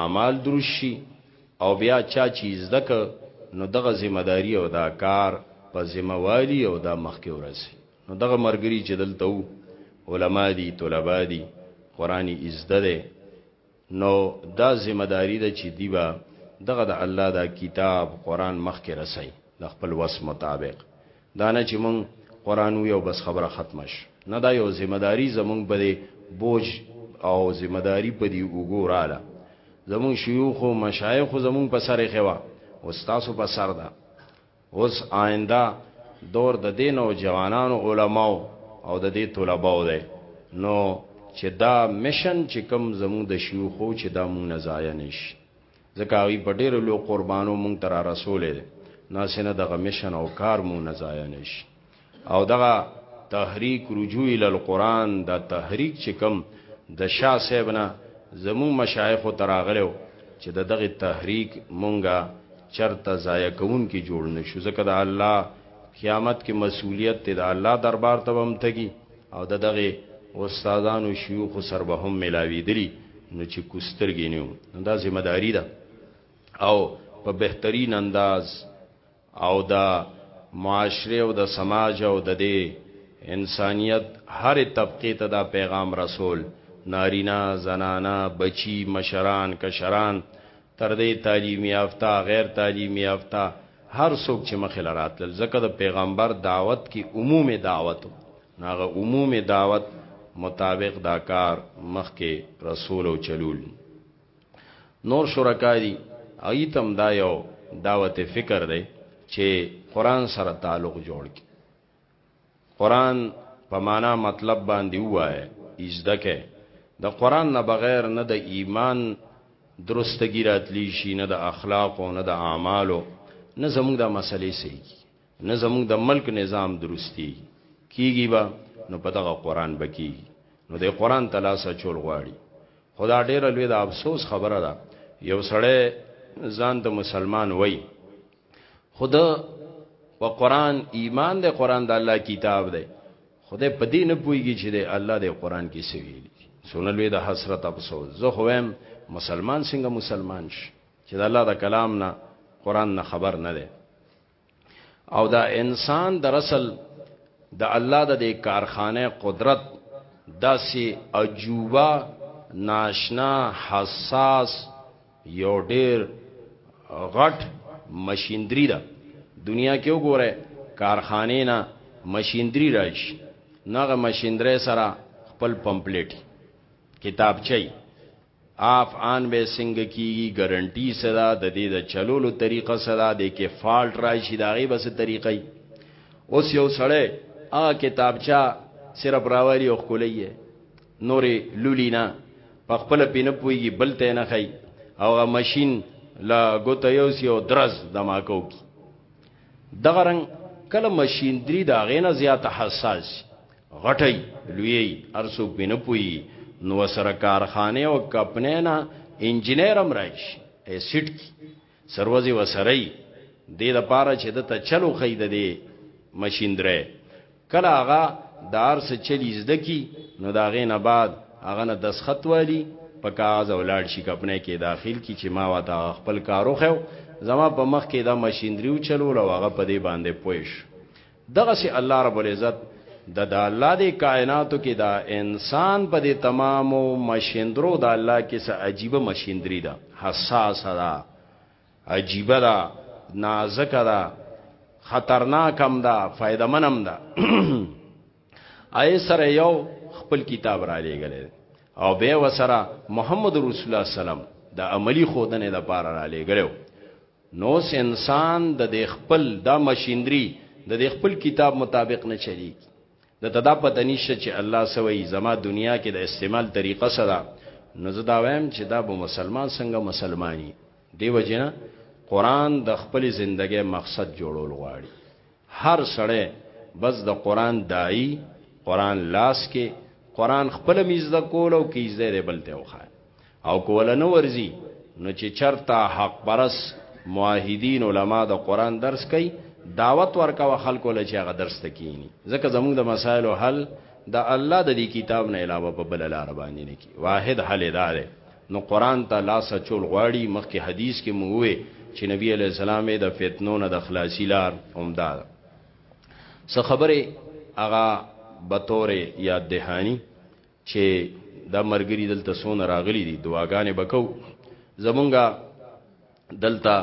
اعمال درشي او بیا چا چی زده که نو دغه ذمه داری او دا کار په ذمه والی او دا مخکی ورسی نو دغه مرګری چی دلته وو علما دی طلبا دی قران یی زده دی نو دا ذمه داری ده چی دی با دغه د الله دا کتاب قران مخکی رسی د خپل وس مطابق دا نه چې موږ قرآن ووایو او بس خبره ختمه شي، نه دا یو ذمه داري زموږ په دې بوج او ذمه داري په دې اوږو رااله، زموږ شیوخو مشایخو زموږ په سر ایښې وه اوس ستاسو په سر ده، اوس آینده دور د دې نوجوانانو علماو او د دې طلباو دی نو چې دا مشن چې کوم زموږ د شیوخو چې دا موږ نه ضایع نه شي. ځکه هغوی په ډېرو لویو قربانو موږ ته رارسولی دی، نو هسې نه دغه مشن او کار مو نه ضایع نه شي او دغه تحریک رجوع الی القرآن دا تحریک چې کوم د شاه صاحب نه زموږ مشایخو ته راغلی و چې د دغه تحریک موږ چرته ضایع کوونکي جوړ نه شو ځکه د الله قیامت کې مسؤلیت دی د الله دربار ته به هم تګي. او د دغه استادانو شيوخ سر به هم ملاويدلی نو چې کوسترګې نیو نو دا ذمہ داری ده او په بهترین انداز او دا معاشره او د سماج او د دې انسانیت هر طبقه ته دا پیغام رسول نارینا زنانا بچی مشران کشران تر دې تعلیم یافته، غیر تعلیم یافته، هر څوک چې مخې له راتلل، ځکه د پیغمبر دعوت کې عموم دعوت و، نو هغه عموم دعوت مطابق دا کار مخکې رسول او چلول. نور شرکا دي، هغوی ته هم دا یو دعوت فکر دی چې قرآن سره تعلق جوړ کړي. قران په معنا مطلب باندې وای ایزده کې د قران نه بغیر نه د ایمان درستګی راتلی شي نه د اخلاق او نه د اعمالو نه زموږ د مسلې سي نه زموږ د ملک نظام درستی کیږي با نو په دغه قران بکی نو د قران تلاسه چول غواړي خدا ډیر لوی د افسوس خبره ده یو سړی ځان ته مسلمان وای خود په قران ایمان دی قران د الله کتاب دی خدای په دې نه پويږي چې د الله د قران کې څه ویلي سونه لوی د حسرت افسوس زه خو هم مسلمان څنګه مسلمان شي چې د الله د کلام نه قران نه خبر نه دی او دا انسان در اصل د الله د دې کارخانه قدرت داسې عجوبه ناشنا حساس یو ډیر غټ مشیندری ده دنیا کې وګوره کارخانه نه مشیندری راشي نغه مشیندره سره خپل پمپلیټ کتاب چي اف آن به څنګه کیږي ګارانټي سره د دې د چلولو طریقه سره د کې فالټ راشي داغي بس طریقې اوس یو سړی هغه کتابچه صرف راوالي او خولې نورې لولي نه په خپل پینه پويږي بل ته نه خي او ماشين لا ګوت یو سی او درز دماکو کی دغه رنگ کله ماشين دري دا غینه زیات حساس غټي لوی ارسو پینه پوي نو سره کارخانه او کپنه نه انجنیر هم راشي سیټ کی سروزی وسره یی دی لپاره چې د ته چلو خی د دی مشیندره کله هغه د ارس چلی زده کی نو دا غې نه بعد هغه نه دسخط والی په کاغذ ولاړ شي کپنه کې داخل کی چې ما واته خپل کارو خو زما په مخ کې دا مشیندریو چلول او هغه په دې باندې پويش دغه سي الله رب العزت د د الله د کائناتو کې دا انسان په دې تمامو ماشیندرو د الله کې څه عجیب ماشیندري ده حساس ده عجیب ده نازک ده خطرناک هم ده فائدہ من هم ده آی سره یو خپل کتاب را لېګل او به وسره محمد رسول الله سلام د عملی خودنې د پار را لېګلو نو اوس انسان د دې خپل دا ماشينري د دې خپل کتاب مطابق نه چلی د تدا پته نشته چې الله سوي زما دنیا کې د استعمال طریقه سره نو زه دا وایم چې دا به مسلمان څنګه مسلمانی دیو جنا قران د خپل ژوندۍ مقصد جوړول غواړي هر سړی بس د قران دای قران لاس کې قران خپل میز د کول او کې زده دی بلته وخا او کول نه ورزي نو چې چرتا حق پرس موحدین علما د قران درس کوي دعوت ورکا خلکو له چې هغه درس تکینی ځکه زموږ د مسایلو حل د الله د دې کتاب نه علاوه په بل لار باندې نه کی واحد حل اداره نو قران ته لاس اچول غواړي مخکې حدیث کې مو وې چې نبی علی السلام یې د فتنو نه د خلاصي لار همدا ده څه خبره هغه بتوره یا دهانی چې دا مرګري دلته سونه راغلي دي دعاګانې بکو زمونږه دلته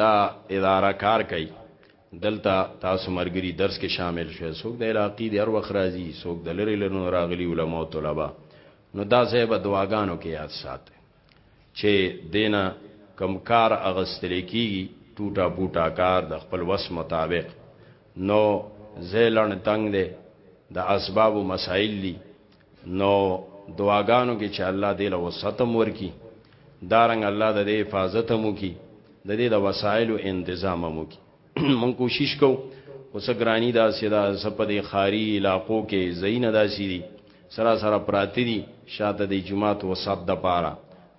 دا اداره کار کوي دلته تاسو مرګري درس کې شامل شوي څوک د علاقې دی هر وخت راځي څوک د لری لرونو راغلي علما او طلبه نو دا ځای به دعاګانو کې یاد ساتي چې دینه کم کار اغستل کیږي ټوټه بوټا کار د خپل وس مطابق نو زیلن تنگ دی د اسباب مسائل دي نو دعاګانو کې چې الله دې له وسعت هم ورکي دارنګ الله د دې حفاظت هم وکي د دې د وسایلو تنظیم هم وکي مونږ کوشش کوو اوس ګرانی دا سیدا سپد خاری علاقو کې زین ادا سی دي سرا سرا پراتی دي شاته د جمعات وسط د پاره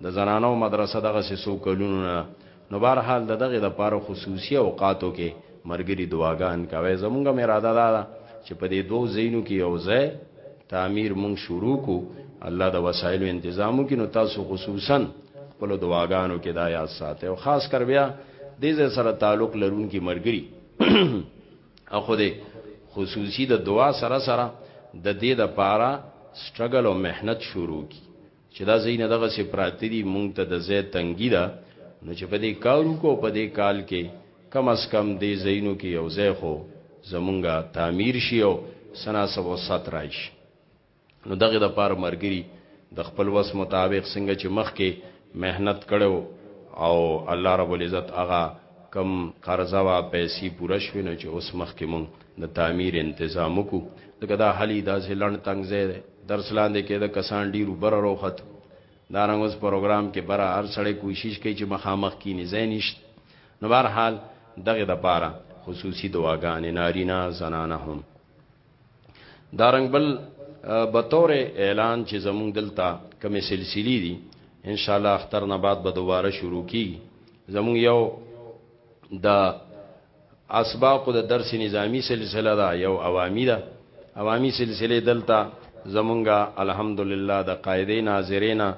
د زنانو مدرسه دغه سو کلونو نه نو بهرحال د دغه د پاره خصوصي اوقاتو کې ملګري دعاګان کوی زمونږ هم اراده دا ده چې په دې دوو ځایونو کې یو ځای تعمیر مونږ شروع کو الله د وسایلو انتظام وکړي نو تاسو خصوصا خپل دعاګانو کې دا یاد ساتئ او خاص کر بیا دې ځای سره تعلق لرونکي ملګري اخو دې خصوصي د دعا سره سره د دې د پاره سټرګل او مهنت شروع کی چې دا زینه دغه سي پراته دي مونږ ته د زې تنګي ده نو چې په دې کارو کو په دې کال کې کم از کم دې زینو کې یو ځای خو زمونږه تعمیر شي او سنا سبو سات رایش نو دغه د پار مرګري د خپل وس مطابق څنګه چې مخ کې مهنت کړو او الله رب العزت هغه کم قرضه وا پیسې پوره شوي نو چې اوس مخ کې مونږ د تعمیر انتظام وکړو ځکه دا حلی داسې لړن تنګ ځای دی درس لاندې کې د کسان ډیرو بر روخت دا رنګ اوس پروګرام کې بر هر سړی کوشش کوي چې مخامخ کې نه ځای نشت نو بهر حال دغه د پاره خصوصي دواګانې نارینا زنانه هم دا رنګ بل به تور اعلان چې زمونږ دلته کومې سلسلې دي ان شاء الله اختر نه بعد به دوباره شروع کی زمونږ یو د اسباق د درس نظامی سلسله ده یو عوامی ده عوامی سلسله دلته زمونږه الحمدلله د قاعده ناظره نه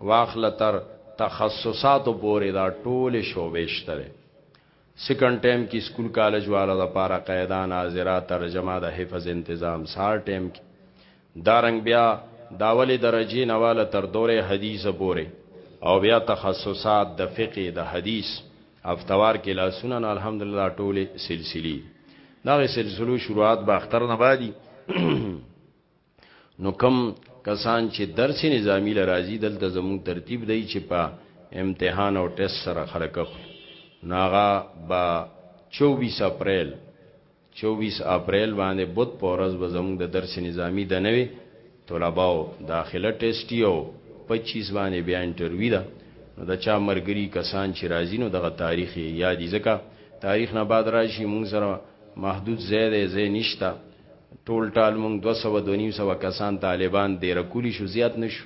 واخله تر تخصصات پورې دا ټول شوبې شته ده سیکنډ ټایم کې سکول کالج والا د پاره قاعده ناظره ترجمه د حفظ انتظام سار ټایم کې دارنګ بیا داولې درجه نواله تر دوره حدیث پورې او بیا تخصصات د فقه د حدیث هفتوار کې لاسونه نه الحمدلله ټوله سلسله دا سلسله شروعات به اختر نه بادي نو کم کسان چې درس نظامی لرازي دلته زمون ترتیب دی چې په امتحان او ټیسټ سره خلک ناغا با 24 اپریل چوبیس اپریل باندې بت په ورځ به زموږ د درس نظامی د نوې طلباو داخله ټیسټ وي او پچیس باندې بیا انټروي ده نو د چا مرګري کسان چې راځي نو دغه تاریخ یې یادي ځکه تاریخ نه بعد راشي موږ سره محدود ځای دی ځای نشته ټول ټال موږ دوه سوه دوه نیم سوه کسان طالبان دېره کولی شو زیات نشو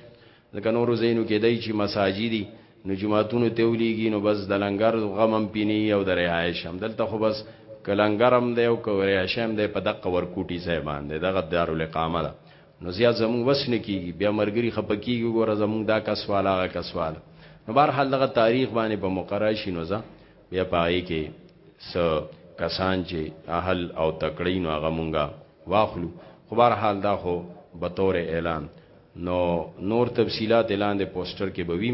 ځکه نورو ځايونو کې دی چې مساجي دي نو جماعتونو ته ولېږي نو بس د لنګر غم هم پینی او د رهایش هم دلته خو بس که لنګر هم دی او که رهایش هم دی په دقه ورکوټي ځای باندې دغه دارالاقامه ده نو زیات زمونږ وس نه کېږي بیا مرګري خپه کېږي ګوره زمونږ دا کس واله هغه کس واله نو بهرحال دغه تاریخ باندې په مقرره شي نو زه بیا په هغې کې څه کسان چې اهل او تکړه نو هغه مونږه واخلو خو بهرحال دا خو بطور اعلان نو نور تفصيلات لاندې پوسټر کې به وي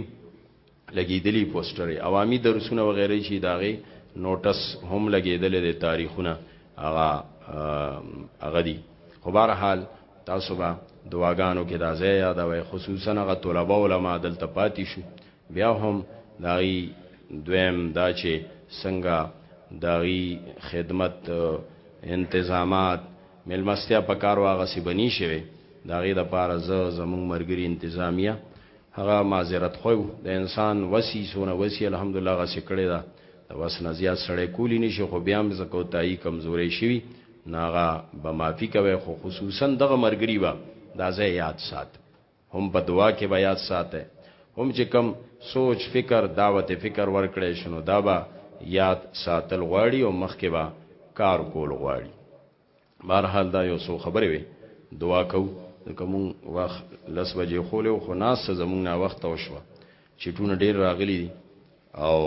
لګیدلی پوسټر عوامي درسونه وغیرہ شي داغه نوټس هم لګیدل د تاریخونه هغه هغه دي خو بهر حال تاسو به دعاګانو کې دا ځای یادوي خصوصا هغه طلبه علما دلته پاتې شو بیا هم داغي دویم دا چې څنګه داغي خدمت انتظامات مېلمستیا په کار وه هغسې به نی شوې، د هغې لپاره زه، زموږ مرګري انتظامیه، هغه معذرت خوی وو، د انسان وس یی څونه وس یی الحمدالله هغسې کړې ده، د وس نه زیات سړی کولی نه شي خو بیا هم ځکه کوتاهي کمزورۍ شوي نو هغه به معافي کوی خو خصوصا دغه مرګري به دا ځای یاد ساتو. هم په دعا کې به یاد ساته هم چې کم سوچ فکر دعوت فکر ورکړې شنو دا به یاد ساتل غواړي او مخکې به کار کول غواړي بهرحال دا یو څو خبرې وي دعا کو کوم وخت لس بجې خو له خو ناس زمونږ نه وخت او شو چې ټونه ډیر راغلي او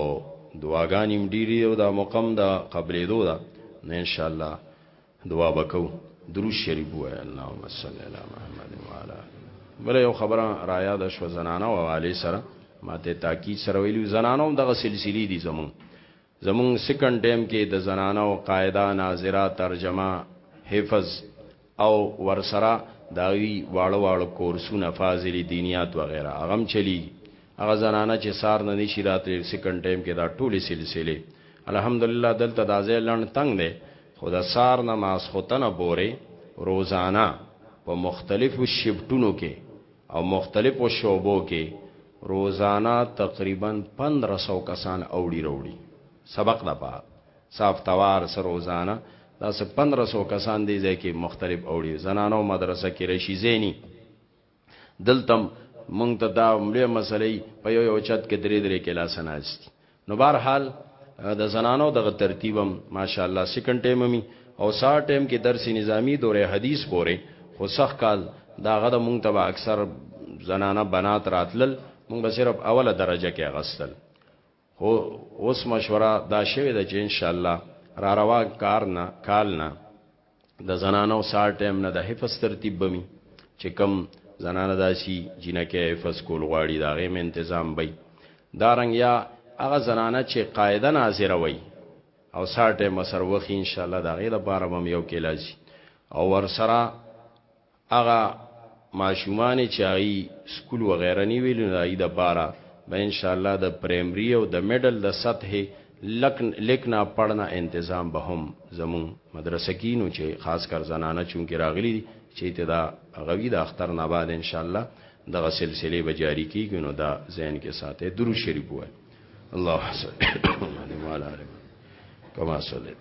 دعاګانې ډیری او دا مقام دا قبلې دوه ان شاء الله دعا به کوو درود شریف ووایه اللهم صل علی محمد وعلی بله یو خبره رایاده شوه زنانه او حوالې سره ما ته تاکید سره ویلي زنانه هم دغه سلسلې دي زمونږ زمونږ سیکنډ ټایم کې د زنانه او قاعده ناظره ترجمه حفظ او ورسره داوی واړه واړه کورسونه فاضل دینیات وغیرہ هغه چلی هغه زنانه چې سار نه نشي راتلې سیکنډ ټایم کې دا ټوله سلسله الحمدلله دلته دازې لړن تنگ دی خو د سهار نه ماسخوتنه پورې روزانه په مختلفو شفټونو کې او مختلفو شعبو کې روزانه تقریبا 1500 کسان اوړي روړي سبق د پاره صاف توار سره روزانه داسې 1500 کسان دی ځای کې مختلف اوړي زنانو مدرسه کې رشي زینی دلته هم مونږ ته دا ملي مسلې په یو یو چت کې درې درې کلاس ناشتي نو بهر حال د زنانو دغه ترتیبم ماشاءالله سکند ټیم می او سار ټیم کې درس نظامی دوره حدیث پورې خو سخ کال دا غدا مونږ ته اکثر زنانه بنات راتلل مونږ به صرف اوله درجه کې غستل خو اوس مشوره دا شوې ده چې ان شاء الله را روان کار نه کال نه د زنانو سار ټیم نه د حفظ ترتیب بمی چې کم زنانه داسي جنکه حفظ کول غواړي دا غي مې تنظیم بي دا رنګ یا هغه زنانه چې قاعده ناظر وي او ساټه مسر وخی ان شاء الله دا غي د بارم یو کلاس او ور سره هغه ماشومان چی هغی سکول وغیره نی ویلی نو دهغی دپاره به ان شاءالله د پرایمری او د میډل د سطحی لیکنا پړنا انتظام به هم زموږ مدرسه کی نو چی خاص کر زنانه چونکی راغلی دی چی ته دا هغه وی د اختر نه بعد ان شاءالله دغه سلسلی به جاری کیږی نو دا ذهن کی ساتی درود شریف ووایه اللهم صل علی محمد وعلی ال محمد کما صلیت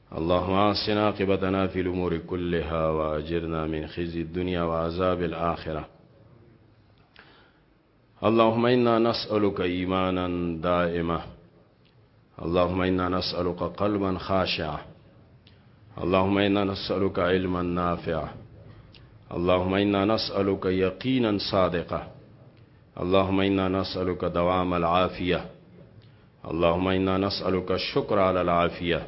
اللهم اعصنا قبتنا في الامور كلها واجرنا من خزي الدنيا وعذاب الاخره اللهم انا نسالك ايمانا دائما اللهم انا نسالك قلبا خاشعا اللهم انا نسالك علما نافعا اللهم انا نسالك يقينا صادقا اللهم انا نسألك دوام العافية اللهم انا نسألك الشكر على العافية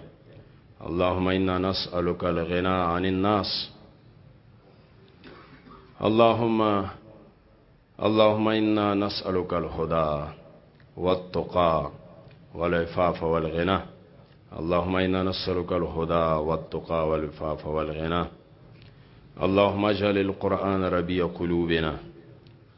اللهم انا نسألك الغنى عن الناس اللهم اللهم انا نسألك الهدى والتقى والعفاف والغنى اللهم انا نسألك الهدى والتقى والعفاف والغنى اللهم اجعل القرآن ربيع قلوبنا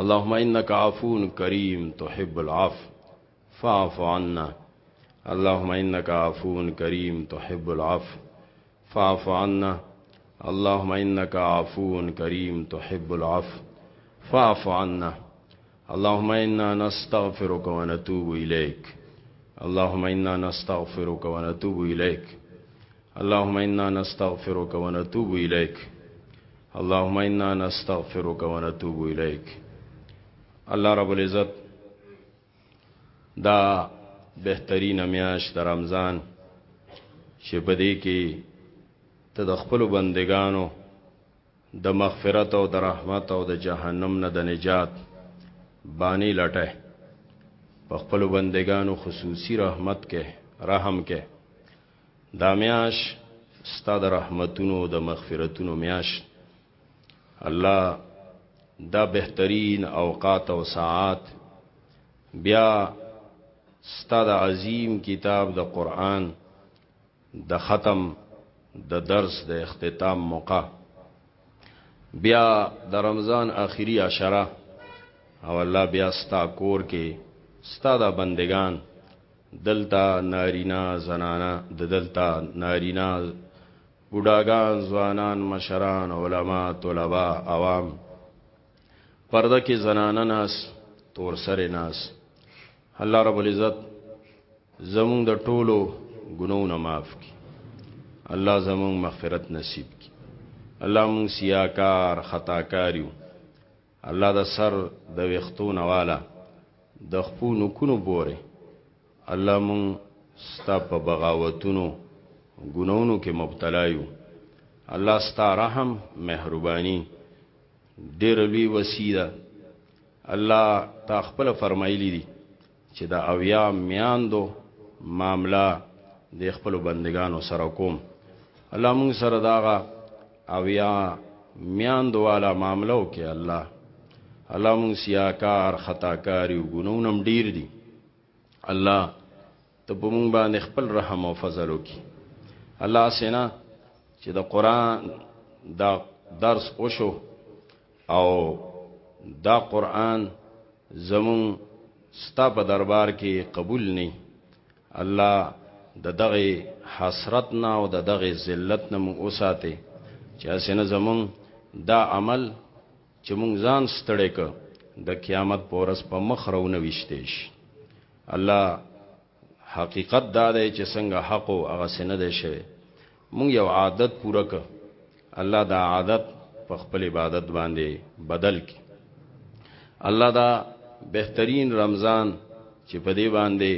اللهم انك عفو كريم تحب العفو فاعف عنا اللهم انك عفو كريم تحب العفو فاعف عنا اللهم انك عفو كريم تحب العفو فاعف عنا اللهم انا نستغفرك ونتوب اليك اللهم انا نستغفرك ونتوب اليك اللهم انا نستغفرك ونتوب اليك اللهم انا نستغفرك ونتوب اليك الله رب العزت دا بهترین میاش د رمضان چې په دې کې ته د خپل بندگانو د مغفرت او د رحمت او د جهنم نه د نجات بانی لټه په خپل بندگانو خصوصي رحمت کې رحم کې دا میاش ستا د رحمتونو د مغفرتونو میاش الله دا بهترین اوقات او ساعات بیا ستا د عظیم کتاب د قران د ختم د درس د اختتام موقع بیا د رمضان اخیری عشره او الله بیا ستا کور کې ستا د بندگان دلتا نارینا زنانا د دلتا نارینا بډاګان ځوانان مشران علما طلبا عوام پرده کې زنانا ناس تور سره ناس الله رب العزت زمونږ د ټولو ګناونه معاف کړي الله زمونږ مغفرت نصیب کړي الله مونږ سیاکار خطاکاریو الله د سر د وختو نواله د خپو نکونو بوره الله مونږ ستا په بغاوتونو ګناونو کې مبتلا یو الله ستا رحم مهرباني ډیر لوی وسیده الله تا خپل فرمایلی دي چې دا اویا میاندو معاملہ د خپل بندگانو سره کوم الله موږ سره داغه اویا میاندو والا معاملہ وکي الله الله موږ سیاکار خطاکار او ګنونم ډیر دي الله ته په مونږ باندې خپل رحم او فضل وکي الله سینا چې د قران دا درس وشو او دا قران زمون ستا په دربار کې قبول نه الله د دغه حسرت نه او د دغه ذلت نه مو اوساته چې اسنه زمون دا عمل چې مونږ ځان ستړی که د قیامت پورس په مخ راونه وشته شي الله حقیقت دا دی چې څنګه حق او هغه سنه دی شوی مونږ یو عادت پوره ک الله دا عادت په خپل عبادت باندې بدل کی الله دا بهترین رمضان چې په دې باندې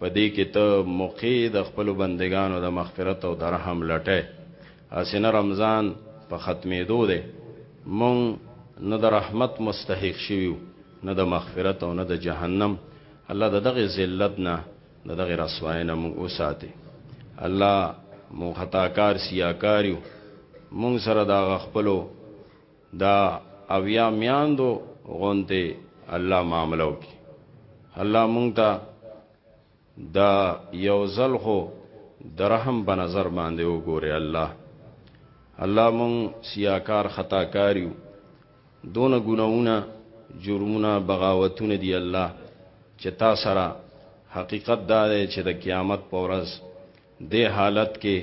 په دې کې ته موقع د خپل بندگانو د مغفرت او درهم لټه اسنه رمضان په ختمېدو ده مونږ نه د رحمت مستحق شویو نه د مغفرت او نه د جهنم الله د دغه ذلت نه د دغه رسوای نه مونږ وساته الله مونږ خطاکار سیاکاریو مونږ سره دا غخپلو دا اویا میاندو غونته الله معامله وکي الله مونږ ته دا یو ځل خو درهم په نظر باندې وګوره الله الله مونږ سیاکار خطا کاریو دون ګناونه جرمونه بغاوتونه دی الله چې تا سره حقیقت دا دی چې د قیامت په ورځ د حالت کې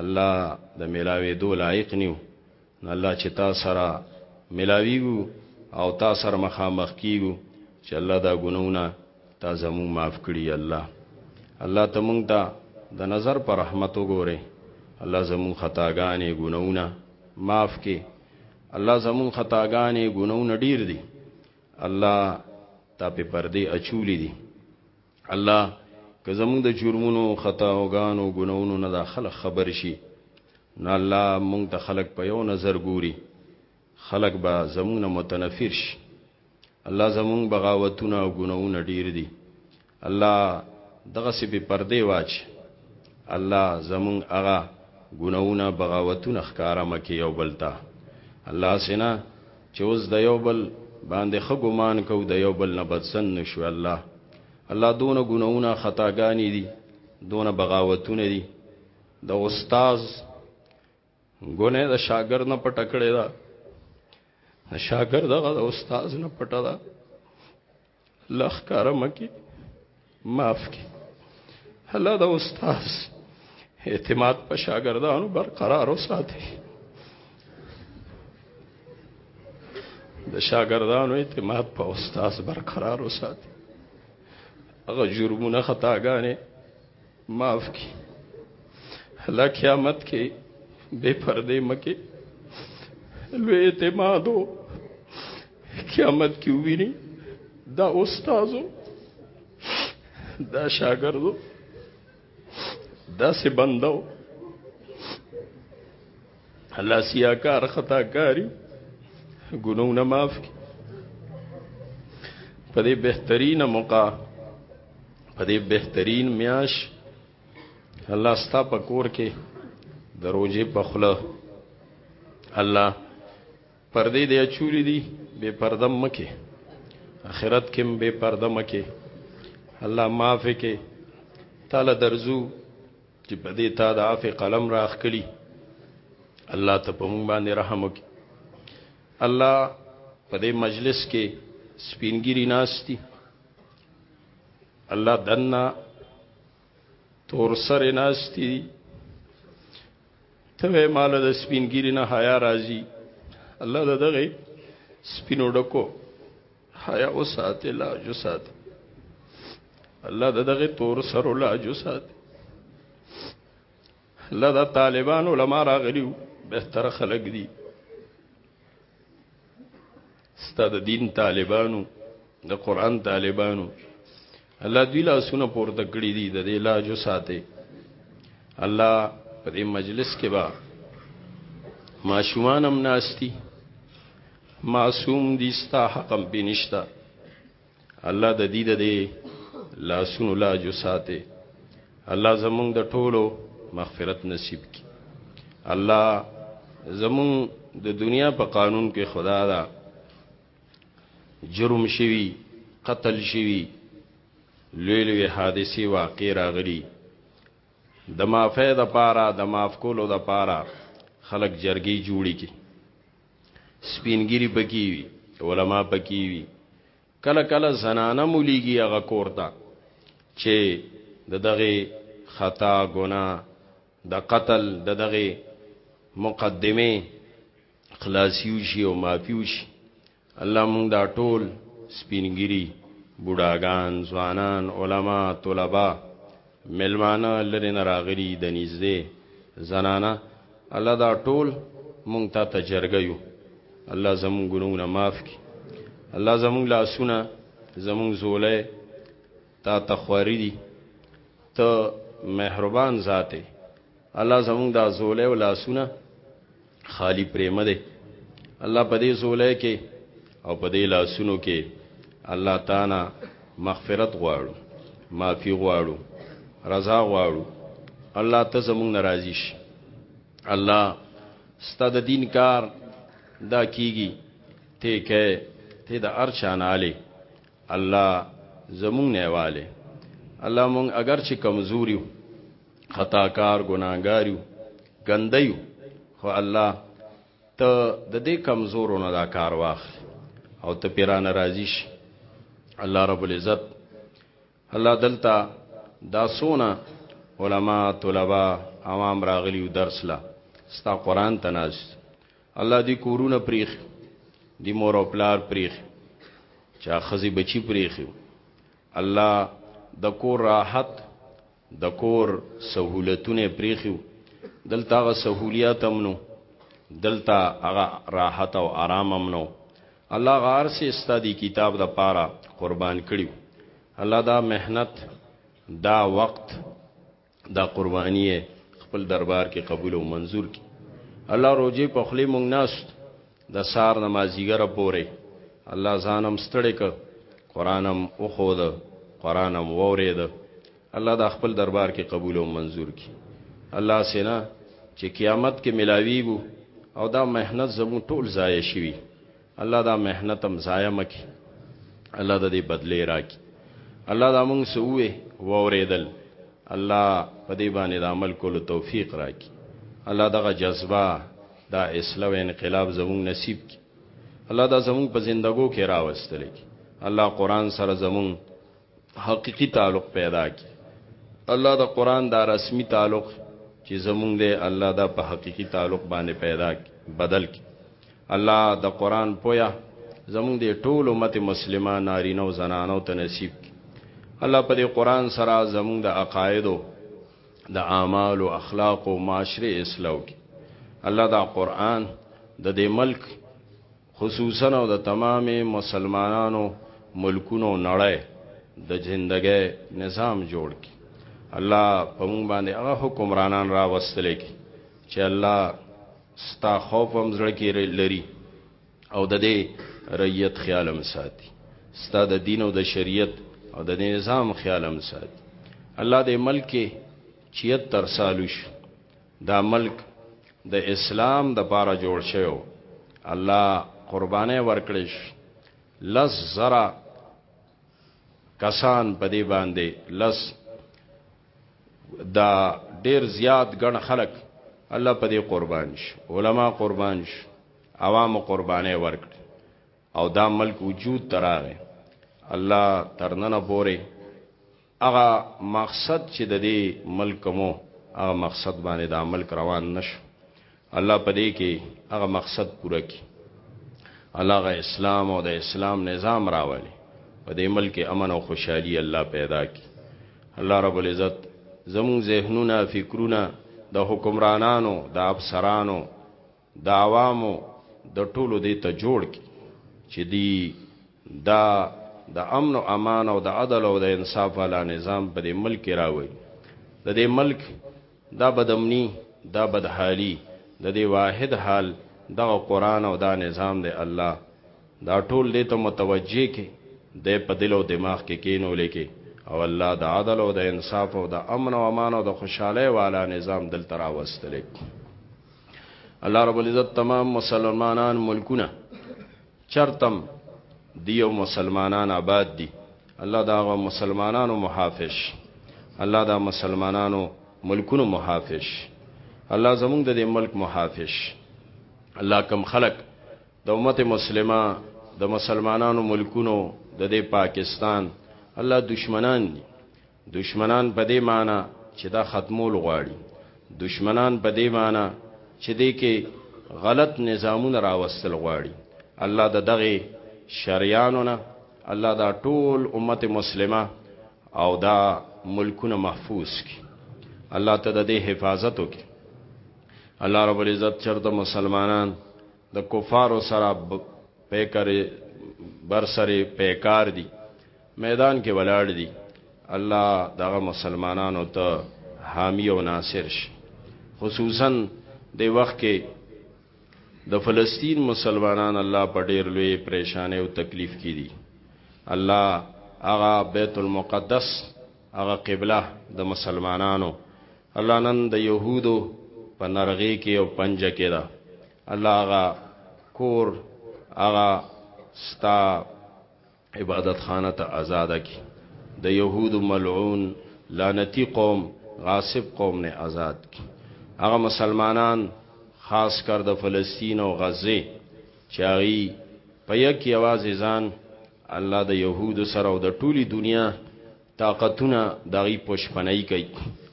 الله د ملاوي دو لایق نیو نو الله چې تا سره ملاویږو او تا سره مخامخ کیږو چې الله دا ګناونه تا زمو معاف کړي الله الله ته مونږ ته د نظر پر رحمت وګوره الله زمو خطاګانې ګناونه معاف کړي الله زمو خطاګانې ګناونه ډیر دي الله تا په پردي اچولې دي الله که زمونږ د جرمونو خطاوګانو ګناونو نه دا خلک خبر شي نو الله مونږ ته خلک په یو نظر ګوري خلک به زمونږ نه متنفر شي الله زمونږ بغاوتونه او ګناونه ډیر دي الله دغه سی په پردې واچ الله زمونږ هغه ګناونه بغاوتونه ښکارا مکه یو بلتا الله سینا چه اوس د یو بل باندی ښه ګمان کوو د یو بل نه بدسن نشو الله الله دونه ګناونه خطاګانی دی دونه بغاوتونه دی د استاد ګونه د شاګرد نه پټ کړی دا شاګرد غو د استاد نه پټه ده لخ کارم کی معاف کی الله دا استاد اعتماد په شاګردانو برقرار وساتي د شاګردانو اعتماد په استاد برقرار وساتي هغه جرمونه خطاګانې معاف کی الله قیامت کې بے پردې مکه لوی اعتمادو قیامت کې ویني دا استادو دا شاګردو دا سه بندو الله سیاکار خطا کاری ګناونه معاف کی په دې بهترینه موقع په دې بهترین میاش الله ستا په کور کې د روزې په خله الله پردې دې چوری دي بے پرده مکه اخرت کې بے پرده مکه الله معاف کې تعالی درزو چې په دې تا د عفو قلم راخکلی الله ته په مونږ باندې رحم وکړي الله په دې مجلس کې سپینګری ناشتي الله دنا تور سره ناشتي ته مال د سپینګری نه حیا راځي الله دغه سپینو ډکو حیا وساته لا جسات الله دغه تور سر لا جسات الله د طالبان علما راغلیو بهتر خلق دي ستاد دین طالبانو د قران طالبانو الله دی لا سونه پورته کړی دي د دې لا جساته الله په دې مجلس کې با ماشومان هم ناشتي معصوم دي ستا حق هم پې نشته الله د دې د دې لاسونو لاجو ساته الله زمونږ د ټولو مغفرت نصیب کی الله زمونږ د دنیا په قانون کې خدا دا جرم شوی قتل شوی لوی لوی حادثه واقع راغلی د مافه د پاره د ماف کولو د پاره خلق جرګي جوړی کی سپینګری پکې وي علما پکې وي کله کله زنانه مولېږي هغه کورته چې د دغه خطا ګنا د قتل د دغه مقدمه خلاصیو شي او معافیو شي الله مونږ دا ټول سپینګری بوډاګان ځوانان علما طلبه مېلمانه لرې نه راغلي د نږدې زنانه الله دا ټول مونږ تا ته جرګه یو الله زمونږ ګناهونه معاف کړي الله زمونږ لاسونه زمونږ زولې تا ته خواري دي ته مهربان ذاته الله زمونږ دا زولې او لاسونه خالی پریمه ده الله په دې زولای کې او په دې لاسونو کې الله تعالی مغفرت غواړو معافي غواړو رضا غواړو الله ته زموږ ناراضي شي الله ستاد دین کار دا کیږي ته کې ته د ارشاناله الله زموږ نه والے الله مونږ اگر چې کمزوري خطا کار ګناګاریو ګندیو خو الله ته د دې کمزورو نه دا کار واخ او ته پیران راضی شي الله رب العزت الله دلته دا سونه علما طلبا عوام راغلی درس لا ستا قران تناس الله دې کورونه پریخ دې مور او پلار پریخ چا خزي بچی پریخ الله د کور راحت د کور سهولتونه یې پرېښي وو، دلته هغه سهولیت هم نه و، دلته هغه راحت او ارام هم نه و، الله هغه هر څه یې ستا دې کتاب لپاره قربان کړي وو، الله دا محنت، دا وخت، دا قرباني یې خپل دربار کې قبول او منظور کړي، الله روژې په خولې موږ ناست د سار نه مازیګر پورې الله ځانم ستړی ک قرانم او خود قرانم وورید الله دا خپل دربار کې قبول او منزور کی الله سینا چې قیامت کې ملاویګو او دا مهنت زمو ټول ضایع شوی الله دا مهنت هم ضایع مکی الله د دې بدلې راکی الله دا مونږ سوې ووریدل الله په دې باندې د عمل کولو توفیق راکی الله دغه جذبه دا اصلاح او انقلاب زموږ نصیب کی الله دا زموږ په زندګو کې راوستل کی الله قران سره زموږ حقيقي تعلق پیدا کی الله دا قران دا رسمي تعلق چې زموږ دی الله دا په حقيقي تعلق باندې پیدا کی بدل کی الله دا قران پویا زموږ دی ټول امت مسلمه نارینه او زنانو ته نصیب کی الله په دې قران سره زموږ د عقایدو د اعمالو اخلاق او معاشره اصلاح کی الله دا قران د دې ملک خصوصا او د تمام مسلمانانو ملکونو نړۍ د ژوندګي نظام جوړ کی الله په مونږ باندې هغه حکمرانان را وستل کی چې الله ستا خوف هم زړه کې لري او د دې رعیت خیال هم ساتي ستا د دین او د شریعت او د نظام خیال هم ساتي الله دې ملک کې 76 سالو شو دا ملک د اسلام د پاره جوړ شوی الله قربانه ورکړي لس زرا کسان په دې باندې لس دا ډیر زیات ګڼ خلک الله په دې قربان شي علما قربان شي عوامو قربانۍ ورکړې او دا ملک وجود ته راغی الله تر ننه پورې هغه مقصد چې د دې ملک مو هغه مقصد باندې دا ملک روان نشو الله په دې کې هغه مقصد پوره کړي الله غ اسلام او د اسلام نظام راولي په دې ملک امن او خوشحالي الله پیدا کړي الله رب العزت زمون ذهنونه فکرونه د حکمرانانو د افسرانو د عوامو د ټولو دې ته جوړ کړي چې دی دا د امن او امان او د عدل او د انصاف والا نظام په دې ملک کې راوړي د دې ملک دا بدامني دا بدحالي د دې واحد حال دغه قران او دا نظام دی الله دا ټول دې ته متوجه کې د په دل او دماغ کې کینو لیکي او الله د عدل او د انصاف او د امن او امان او د خوشاله والا نظام دل تراوستلې الله رب العزت تمام مسلمانان ملکونه چرتم دیو مسلمانان آباد دي الله دا غو مسلمانانو محافظ الله دا مسلمانانو ملکونو محافظ الله زمونږ د دې ملک محافظ الله کم خلق د امت مسلمه د مسلمانانو ملکونو د دې پاکستان الله دشمنان دي دشمنان په دې معنی چې دا ختمول غواړي، دشمنان په دې معنی چې دې کې غلط نظامونه راوستل غواړي، الله د دغه شریانو نه الله دا ټول امت مسلمه او دا ملکونه محفوظ کړي، الله ته د دې حفاظت وکړي، الله رب العزت چرته مسلمانان د کفارو سره پیکر بر سره پیکار دي. میدان کې ولاړ دي الله دغه مسلمانانو ته حامی او ناصر شي خصوصا د وخت کې د فلسطین مسلمانان الله په ډیر لوی پریشانه او تکلیف کې دي الله هغه بیت المقدس هغه قبله د مسلمانانو الله نن د يهودو په نرغي کې او پنجه کې ده الله هغه کور هغه ستا عبادت خانه ته آزاد کی د يهود ملعون لعنتی قوم غاصب قوم نه آزاد کی هغه مسلمانان خاص کر د فلسطین او غزه چاغي په یک یوازې ځان الله د يهود سره او د ټولي دنیا طاقتونه دغي پښپنۍ کوي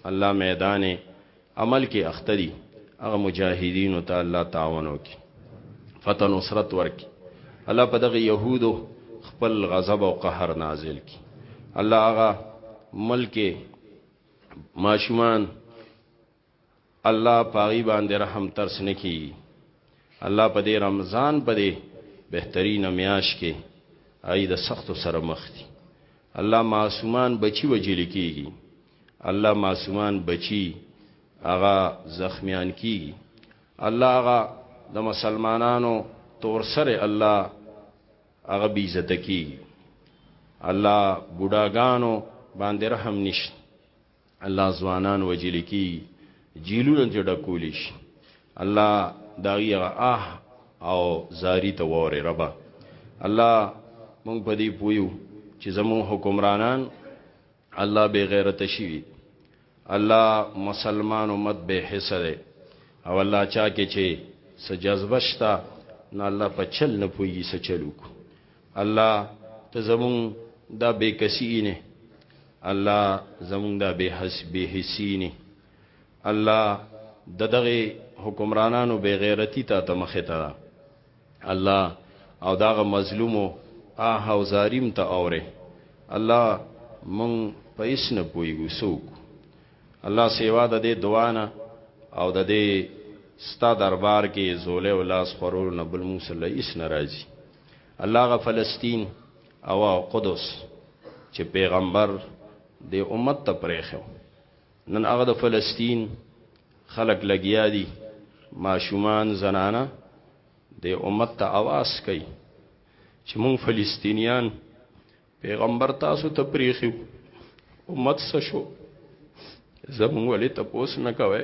الله میدان عمل کې اخته دي هغه مجاهدینو ته الله تعاون وکي فتح نصرت ورکي الله په دغه يهودو خپل غضب او قهر نازل کړي الله هغه ملک ماشومان الله پاغي باندې رحم ترس نکي الله په دې رمضان په دې بهترین میاش کې اې د سخت سره مخ دي الله معصومان بچي وجل کیږي الله معصومان بچی هغه زخمیان کیږي الله هغه د مسلمانانو تور سره الله هغه بی عزت کیږي الله بوډاګانو باندې رحم نشته الله ځوانان وجل کی جیلونه چې ډکول شي الله داغي اه او زاری ته وره ربا الله مونږ په دې پویو چې زموږ حکمرانان الله بې غیرته شوي الله مسلمان امت بې حسه دی او الله چا کې چې څه جذبه شته نو الله په چل نه پوهېږي څه چل وکړو الله ته زمونږ دا بې کسي نه الله زمونږ دا بې حس بې حسي نه الله د دغه حکمرانانو بې غیرتی ته ته مخه ته الله او داغه مظلومو آه او زاریم ته اوره الله مون په اس نه پویګو سوک الله سیوا د دې دعا نه او د دې ستا دربار کې زولې او لاس خورور نه بل مون سره اس ناراضي الله غ فلسطین او قدس چې پیغمبر د امت ته پرېخو نن هغه د فلسطین خلق لګیا دي ماشومان زنانه د امت ته आवाज کوي چې مونږ فلسطینیان پیغمبر تاسو ته پریخو امت څه شو زمونږ ولې ته پوس نه کوي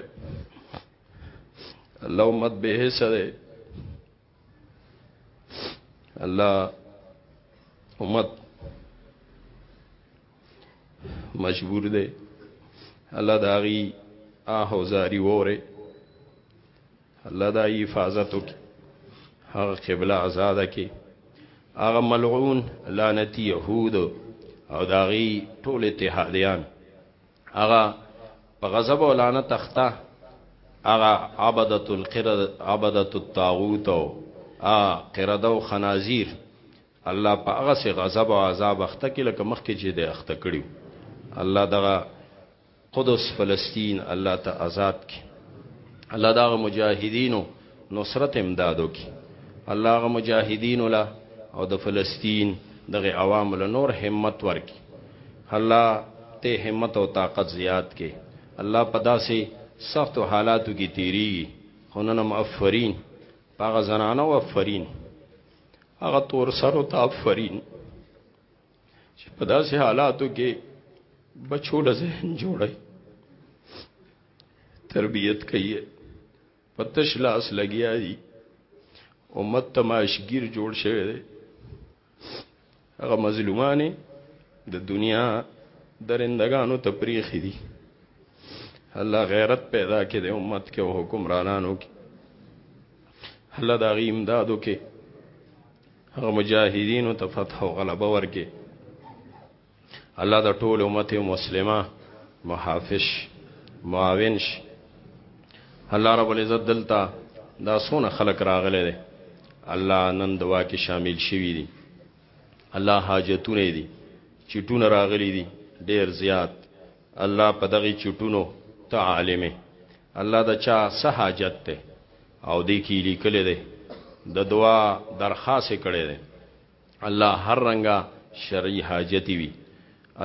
الله امت به سره الله امت مجبور دی الله داغي آه او زاری وره الله دا حفاظت وکي هغه قبله آزاد کړي هغه ملعون لعنتی يهود او داغي ټول اتحادیان هغه په غضب او لعنت اخته هغه عبادت القرد عبادت الطاغوت او قرد او خنازیر الله په هغه سي غضب او عذاب اخته کې لکه مخکې چې د اخته کړیو الله دغه قدس فلسطین الله ته آزاد کړي الله دغه مجاهدینو نصرت امداد وکړي الله هغه مجاهدینو له او د فلسطین دغه عوامو له نور همت ورکړي الله ته همت او طاقت زیات کړي الله په داسې سختو حالاتو کې تیریږي خو نن هم افرین په هغه زنانه او افرین هغه تور سرو ته افرین چې په داسې حالاتو کې بچو له ذهن جوړي تربیت کوي په تش لاس لګیا دي امت تماشګیر جوړ شوی دی هغه مظلومانه د دنیا درندگانو ته پریخي دي الله غیرت پیدا کړي د امت کې او حکمرانانو کې الله دا غي امدادو کې هغه مجاهدینو ته فتح او غلبه ورکړي الله د ټول امت مسلمه محافظ معاون شي الله رب العزت دلته دا سونه خلق راغله دي الله نن دوا کې شامل شوي دي الله حاجتونه دي چټونه راغلي دي ډیر زیات الله په دغه چټونو ته عالمه الله د چا سه حاجت ته او دې کې لیکل دي د دعا درخواست کړي دي الله هر رنګه شرعي حاجت وي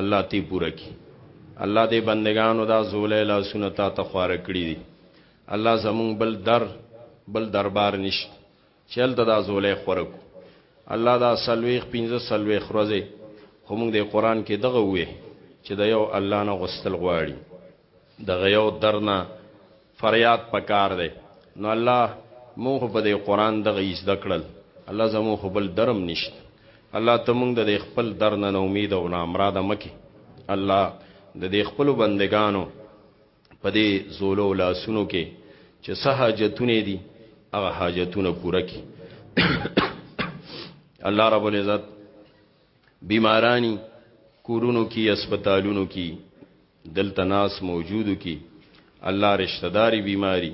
الله تی پوره کړي الله دې بندگانو دا زولې لاسونه تا ته خواره کړی دي الله زمون بل در بل دربار نشت چل ته دا زولې خورک الله دا سلويخ 15 سلويخ روزه هم د قران کې دغه وې چې د یو الله نه غستل غواړي دغه یو درنه فریاد پکار دی نو الله مونږ خو په دې قران دغه یې زده کړل الله زموږ خو بل در هم نشته الله ته مونږ د دې خپل در نه امید او نامراده مه کړې الله د دې خپلو بندګانو په دې زولو لاسونو کې چې څه حاجتونه دي هغه حاجتونه پوره کړي الله رب العزت بیمارانی کورونو کی اسپتالونو کی دلته ناس موجودو کی الله رشتہ داری بیماری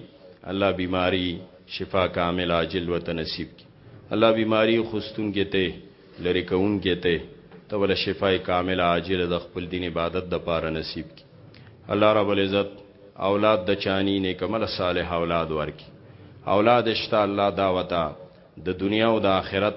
الله بیماری شفا کامل عاجل وته نصیب کی الله بیماری خستون کې ته لری کون کې ته ته ول شفای کامل عاجل د خپل دین عبادت د پاره نصیب کی الله رب العزت اولاد د چانی نه کمل صالح اولاد ورکی اولاد اشتا الله دعوتا د دنیا او د آخرت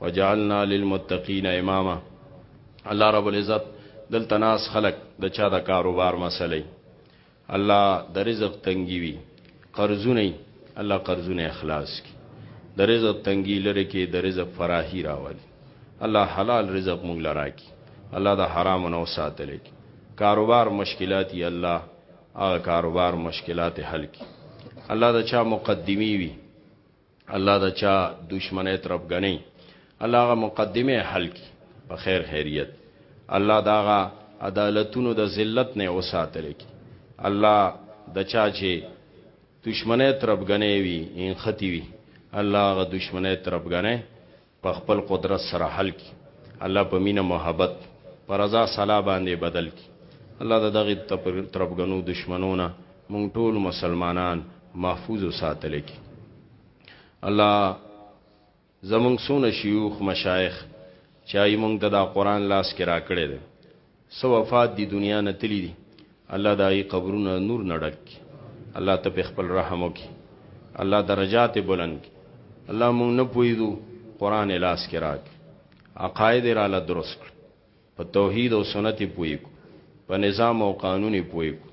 وجعلنا للمتقین اماما الله رب العزت دلته ناس خلق د چا د کاروبار مسلې الله د رزق تنګي وي قرضونه الله قرضونه اخلاص کی د رزق تنګي لره کې د رزق فراهي راولي الله حلال رزق مونږ لرا کی الله د حرام نو ساتل کی کاروبار مشکلات یې الله هغه کاروبار مشکلات حل کی الله د چا مقدمی وي الله دا چا دشمنه ترپګنی الله غا مقدمه حل کی په خیر خیریت الله دا غا عدالتونو د ذلت نه وساتل کی الله د چا چې دشمنه ترپګنی وی ان ختی وی الله غا دشمنه ترپګنی په خپل قدرت سره حل کړي الله په مینه محبت په رضا صلاح باندې بدل کړي الله د دغه تربګنو دشمنو نه مونږ ټول مسلمانان محفوظ وساتل کړي الله زمونږ سونه شيوخ مشایخ چای مونږ ته دا قران لاس کې راکړي څه وفات دي دنیا نه تللي دي الله د هغوی قبرونه نور نه ډک کړي الله ته پرې خپل رحم وکړي الله درجات یې بلند کړي الله مونږ نه پوهېدو قرآن یې لاس کې راکړي عقاید یې راله درست کړي په توحید او سنت یې پوه کړو په نظام او قانون یې پوه کړو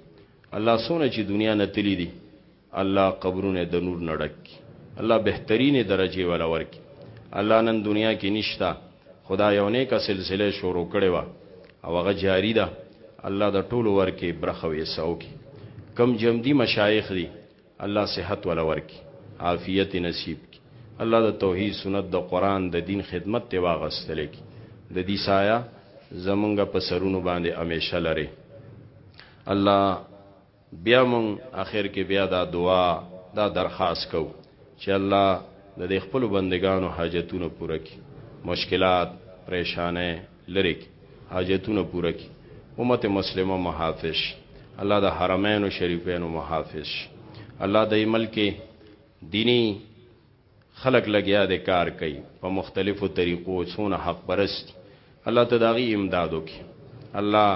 الله څونه چې دنیا نه تللي دي الله قبرونه د نور نه ډک کړي الله بهترینې درجې ولا ورکړي الله نن دنیا کې نشتا خدا یو نیکه سلسله شروع کړې و او هغه جاری ده الله د ټولو ورکې برخه ویساو کې کم جمدی مشایخ دي الله صحت ولا ورکړي عافیت نصیب کړي الله د توحید سنت د قران د دین خدمت ته واغستلې کړي د دې سایه زمونږ په سرونو باندې همیشه لري الله بیا موږ اخر کې بیا دا دعا دا درخواست کوو چې الله د دې خپل بندگانو حاجتونه پوره کړي مشکلات پریشانه لری کی حاجتونه پوره کی امت مسلمه محافظ الله د حرمین شریفین محافظ الله د ملک دینی خلک لګیا دی کار کوي په مختلفو طریقو څونه حق پرست دي الله ته داغي امداد وکي الله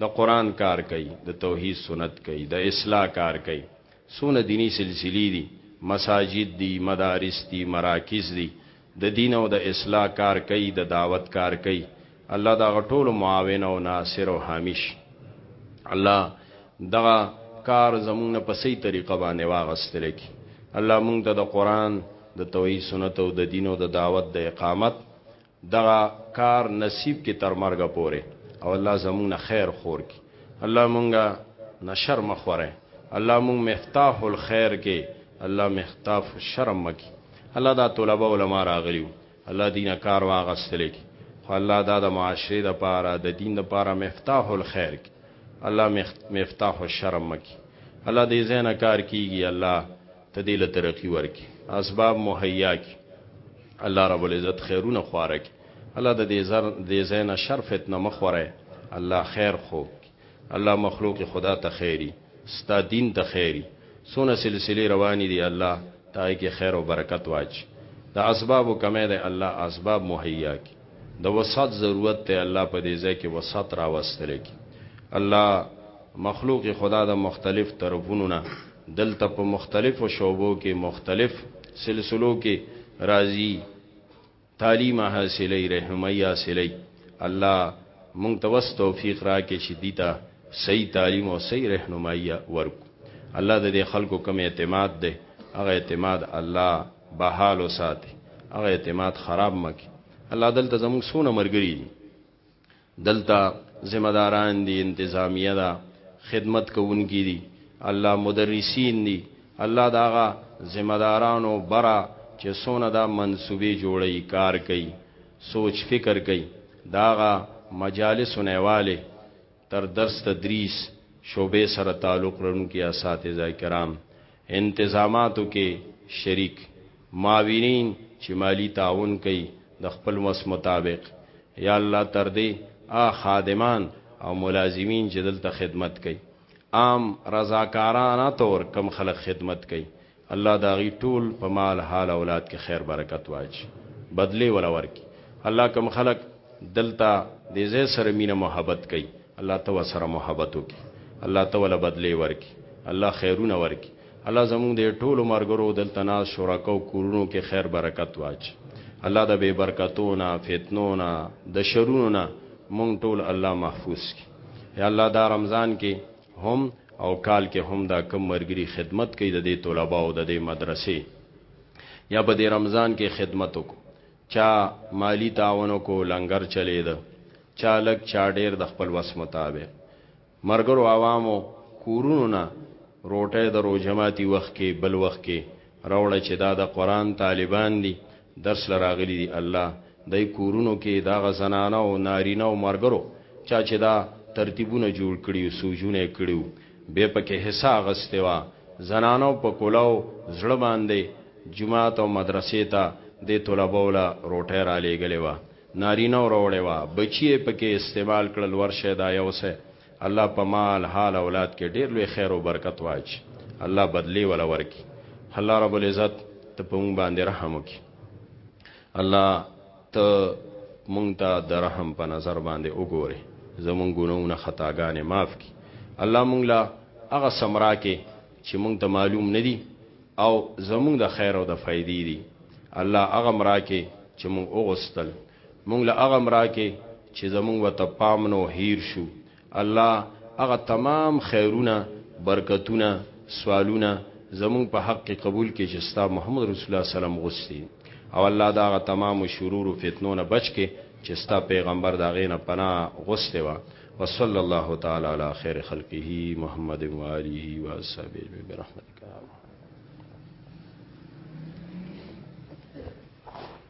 د قران کار کوي د توحید سنت کوي د اصلاح کار کوي څونه دینی سلسلې دي مساجد دي مدارس دي مراکز دي د دین او د اصلاح کار کوي د دعوت کار کوي الله د هغه ټولو معاون او ناصر او حامي شي. الله دغه کار زموږ نه په صحیح طریقه باندې واخستل کړي. الله موږ ته د قرآن، د توحید سنت او د دین او د دعوت د اقامت دغه کار نصیب کړي تر مرګه پورې او الله زموږ نه خیر خور کړي. الله موږ نه شر مه خوره. الله موږ مفتاح الخیر کړي. الله مفتاح الشر مه کړي. الله دا طلبه علماء راغلي وو. الله دي نه کار واغستلی کي خو الله دا د معاشرې د پاره د دين د پاره مفتاح الخير کي الله مفتاح الشر مه کي الله دي ځای نه کار کيږي الله ته دي له ترقي ورکي اسباب مهيا کي الله رب العزت خيرونه خواره کي الله د دې ځای نه شر فتنه مه خوره الله خير خو الله مخلوق خدا ته خیری ستا دین ته خیری څونه سلسلی روانی دی الله ته هغه کی خیر او برکت واچی د اسبابو کمی دی الله اسباب مهیا کی د وسعت ضرورت ته الله په دی ځای کی وسعت راوستلی کی الله مخلوق خدا د مختلف طرفونو نه دلته په مختلفو شعبو کی مختلف سلسلو کی راځی. تعلیم حاصلی رهنمای حاصلی الله مونږ ته وس توفیق راکې چې دیتا صحیح تعلیم او صحیح رهنمای ورکو الله د دې خلکو کوم اعتماد ده هغه اعتماد الله بحال وساتي هغه اعتماد خراب مکي الله دلته زموږ سونه مرګري دي دلته ذمہ داران دي انتظامیه ده خدمت کوونکي دي الله مدرسین دي الله داغه ذمہ دارانو برا چې سونه دا منصوبې جوړي کار کوي سوچ فکر کوي داغه مجالس نهواله تر درس تدریس شعبې سره تعلق لرونکي اساتذه کرام انتظاماتو کې شریک معاونین چې مالي تعاون کوي د خپل وس مطابق یا الله تر دې آ خادمان او ملازمین چې دلته خدمت کوي عام رضاکارانه تور کم خلک خدمت کوي الله دا غي ټول په مال حال اولاد کې خیر برکت واچي بدلی ولا ورکی الله کم خلق دلته د زې سره مینه محبت کوي الله ته ورسره محبت وکړي الله ته ولا بدلې ورکړي الله خیرونه ورکړي الله زموږ د ټولو مرګرو دلته ناز شرکا او کورونو کې خیر برکت واچ الله د بے برکتونه فتنونه د شرونو نه مونږ ټول الله محفوظ کی یا الله دا رمضان کې هم او کال کې هم دا کم مرګري خدمت کوي د دې طلباو د دې مدرسې یا په دې رمضان کې خدمت وکړو چا مالي تعاون وکړو، لنګر چلېده، چا لږ، چا ډېر د خپل وس مطابق ملګرو عوامو کورونو نه روټۍ د روژه ماتي وخت کې، بل وخت کې راوړه چې دا د قرآن طالبان دي، درس له راغلي دي، الله دی کورونو کې د هغه زنانه او نارینه او ملګرو چا چې دا ترتیبونه جوړ کړي وو، سوژونه یې کړي وو، به پکې حصہ اغستې وه زنانو په کولو زړه باندې جومات او مدرسې ته دې طلبو له روټۍ رالېږلې وه نارینو روړې وه بچي یې پکې استعمال کړل ورشئ دا یوسئ الله په مال حال اولاد کې ډېر لوی خیر او برکت واچي الله بدلې وله ورکړي الله رب العزت ته په موږ باندې رحم وکړي الله ته مونږ ته د رحم په نظر باندې وګوره زمونږ ګناونه خطاګانې معاف کړي الله مونږ لا هغه سمرا کې چې مونږ ته معلوم نه دي او زمونږ د خیر او د فائدې دي الله هغه مرا کې چې مونږ وغوستل مونږ له هغه مرا کې چې زمونږ وته پام نو هیر شو الله هغه تمام خیرونه، برکتونه، سوالونه زمونږ په حق کې قبول کې چې ستا محمد رسول الله سلام غوستي او الله دا هغه تمام شرور او فتنو نه بچ کې چې ستا پیغمبر دا غینه پناه غوستي وا وصلی الله تعالی علی خیر خلقه محمد و آله و صحبه برحمتک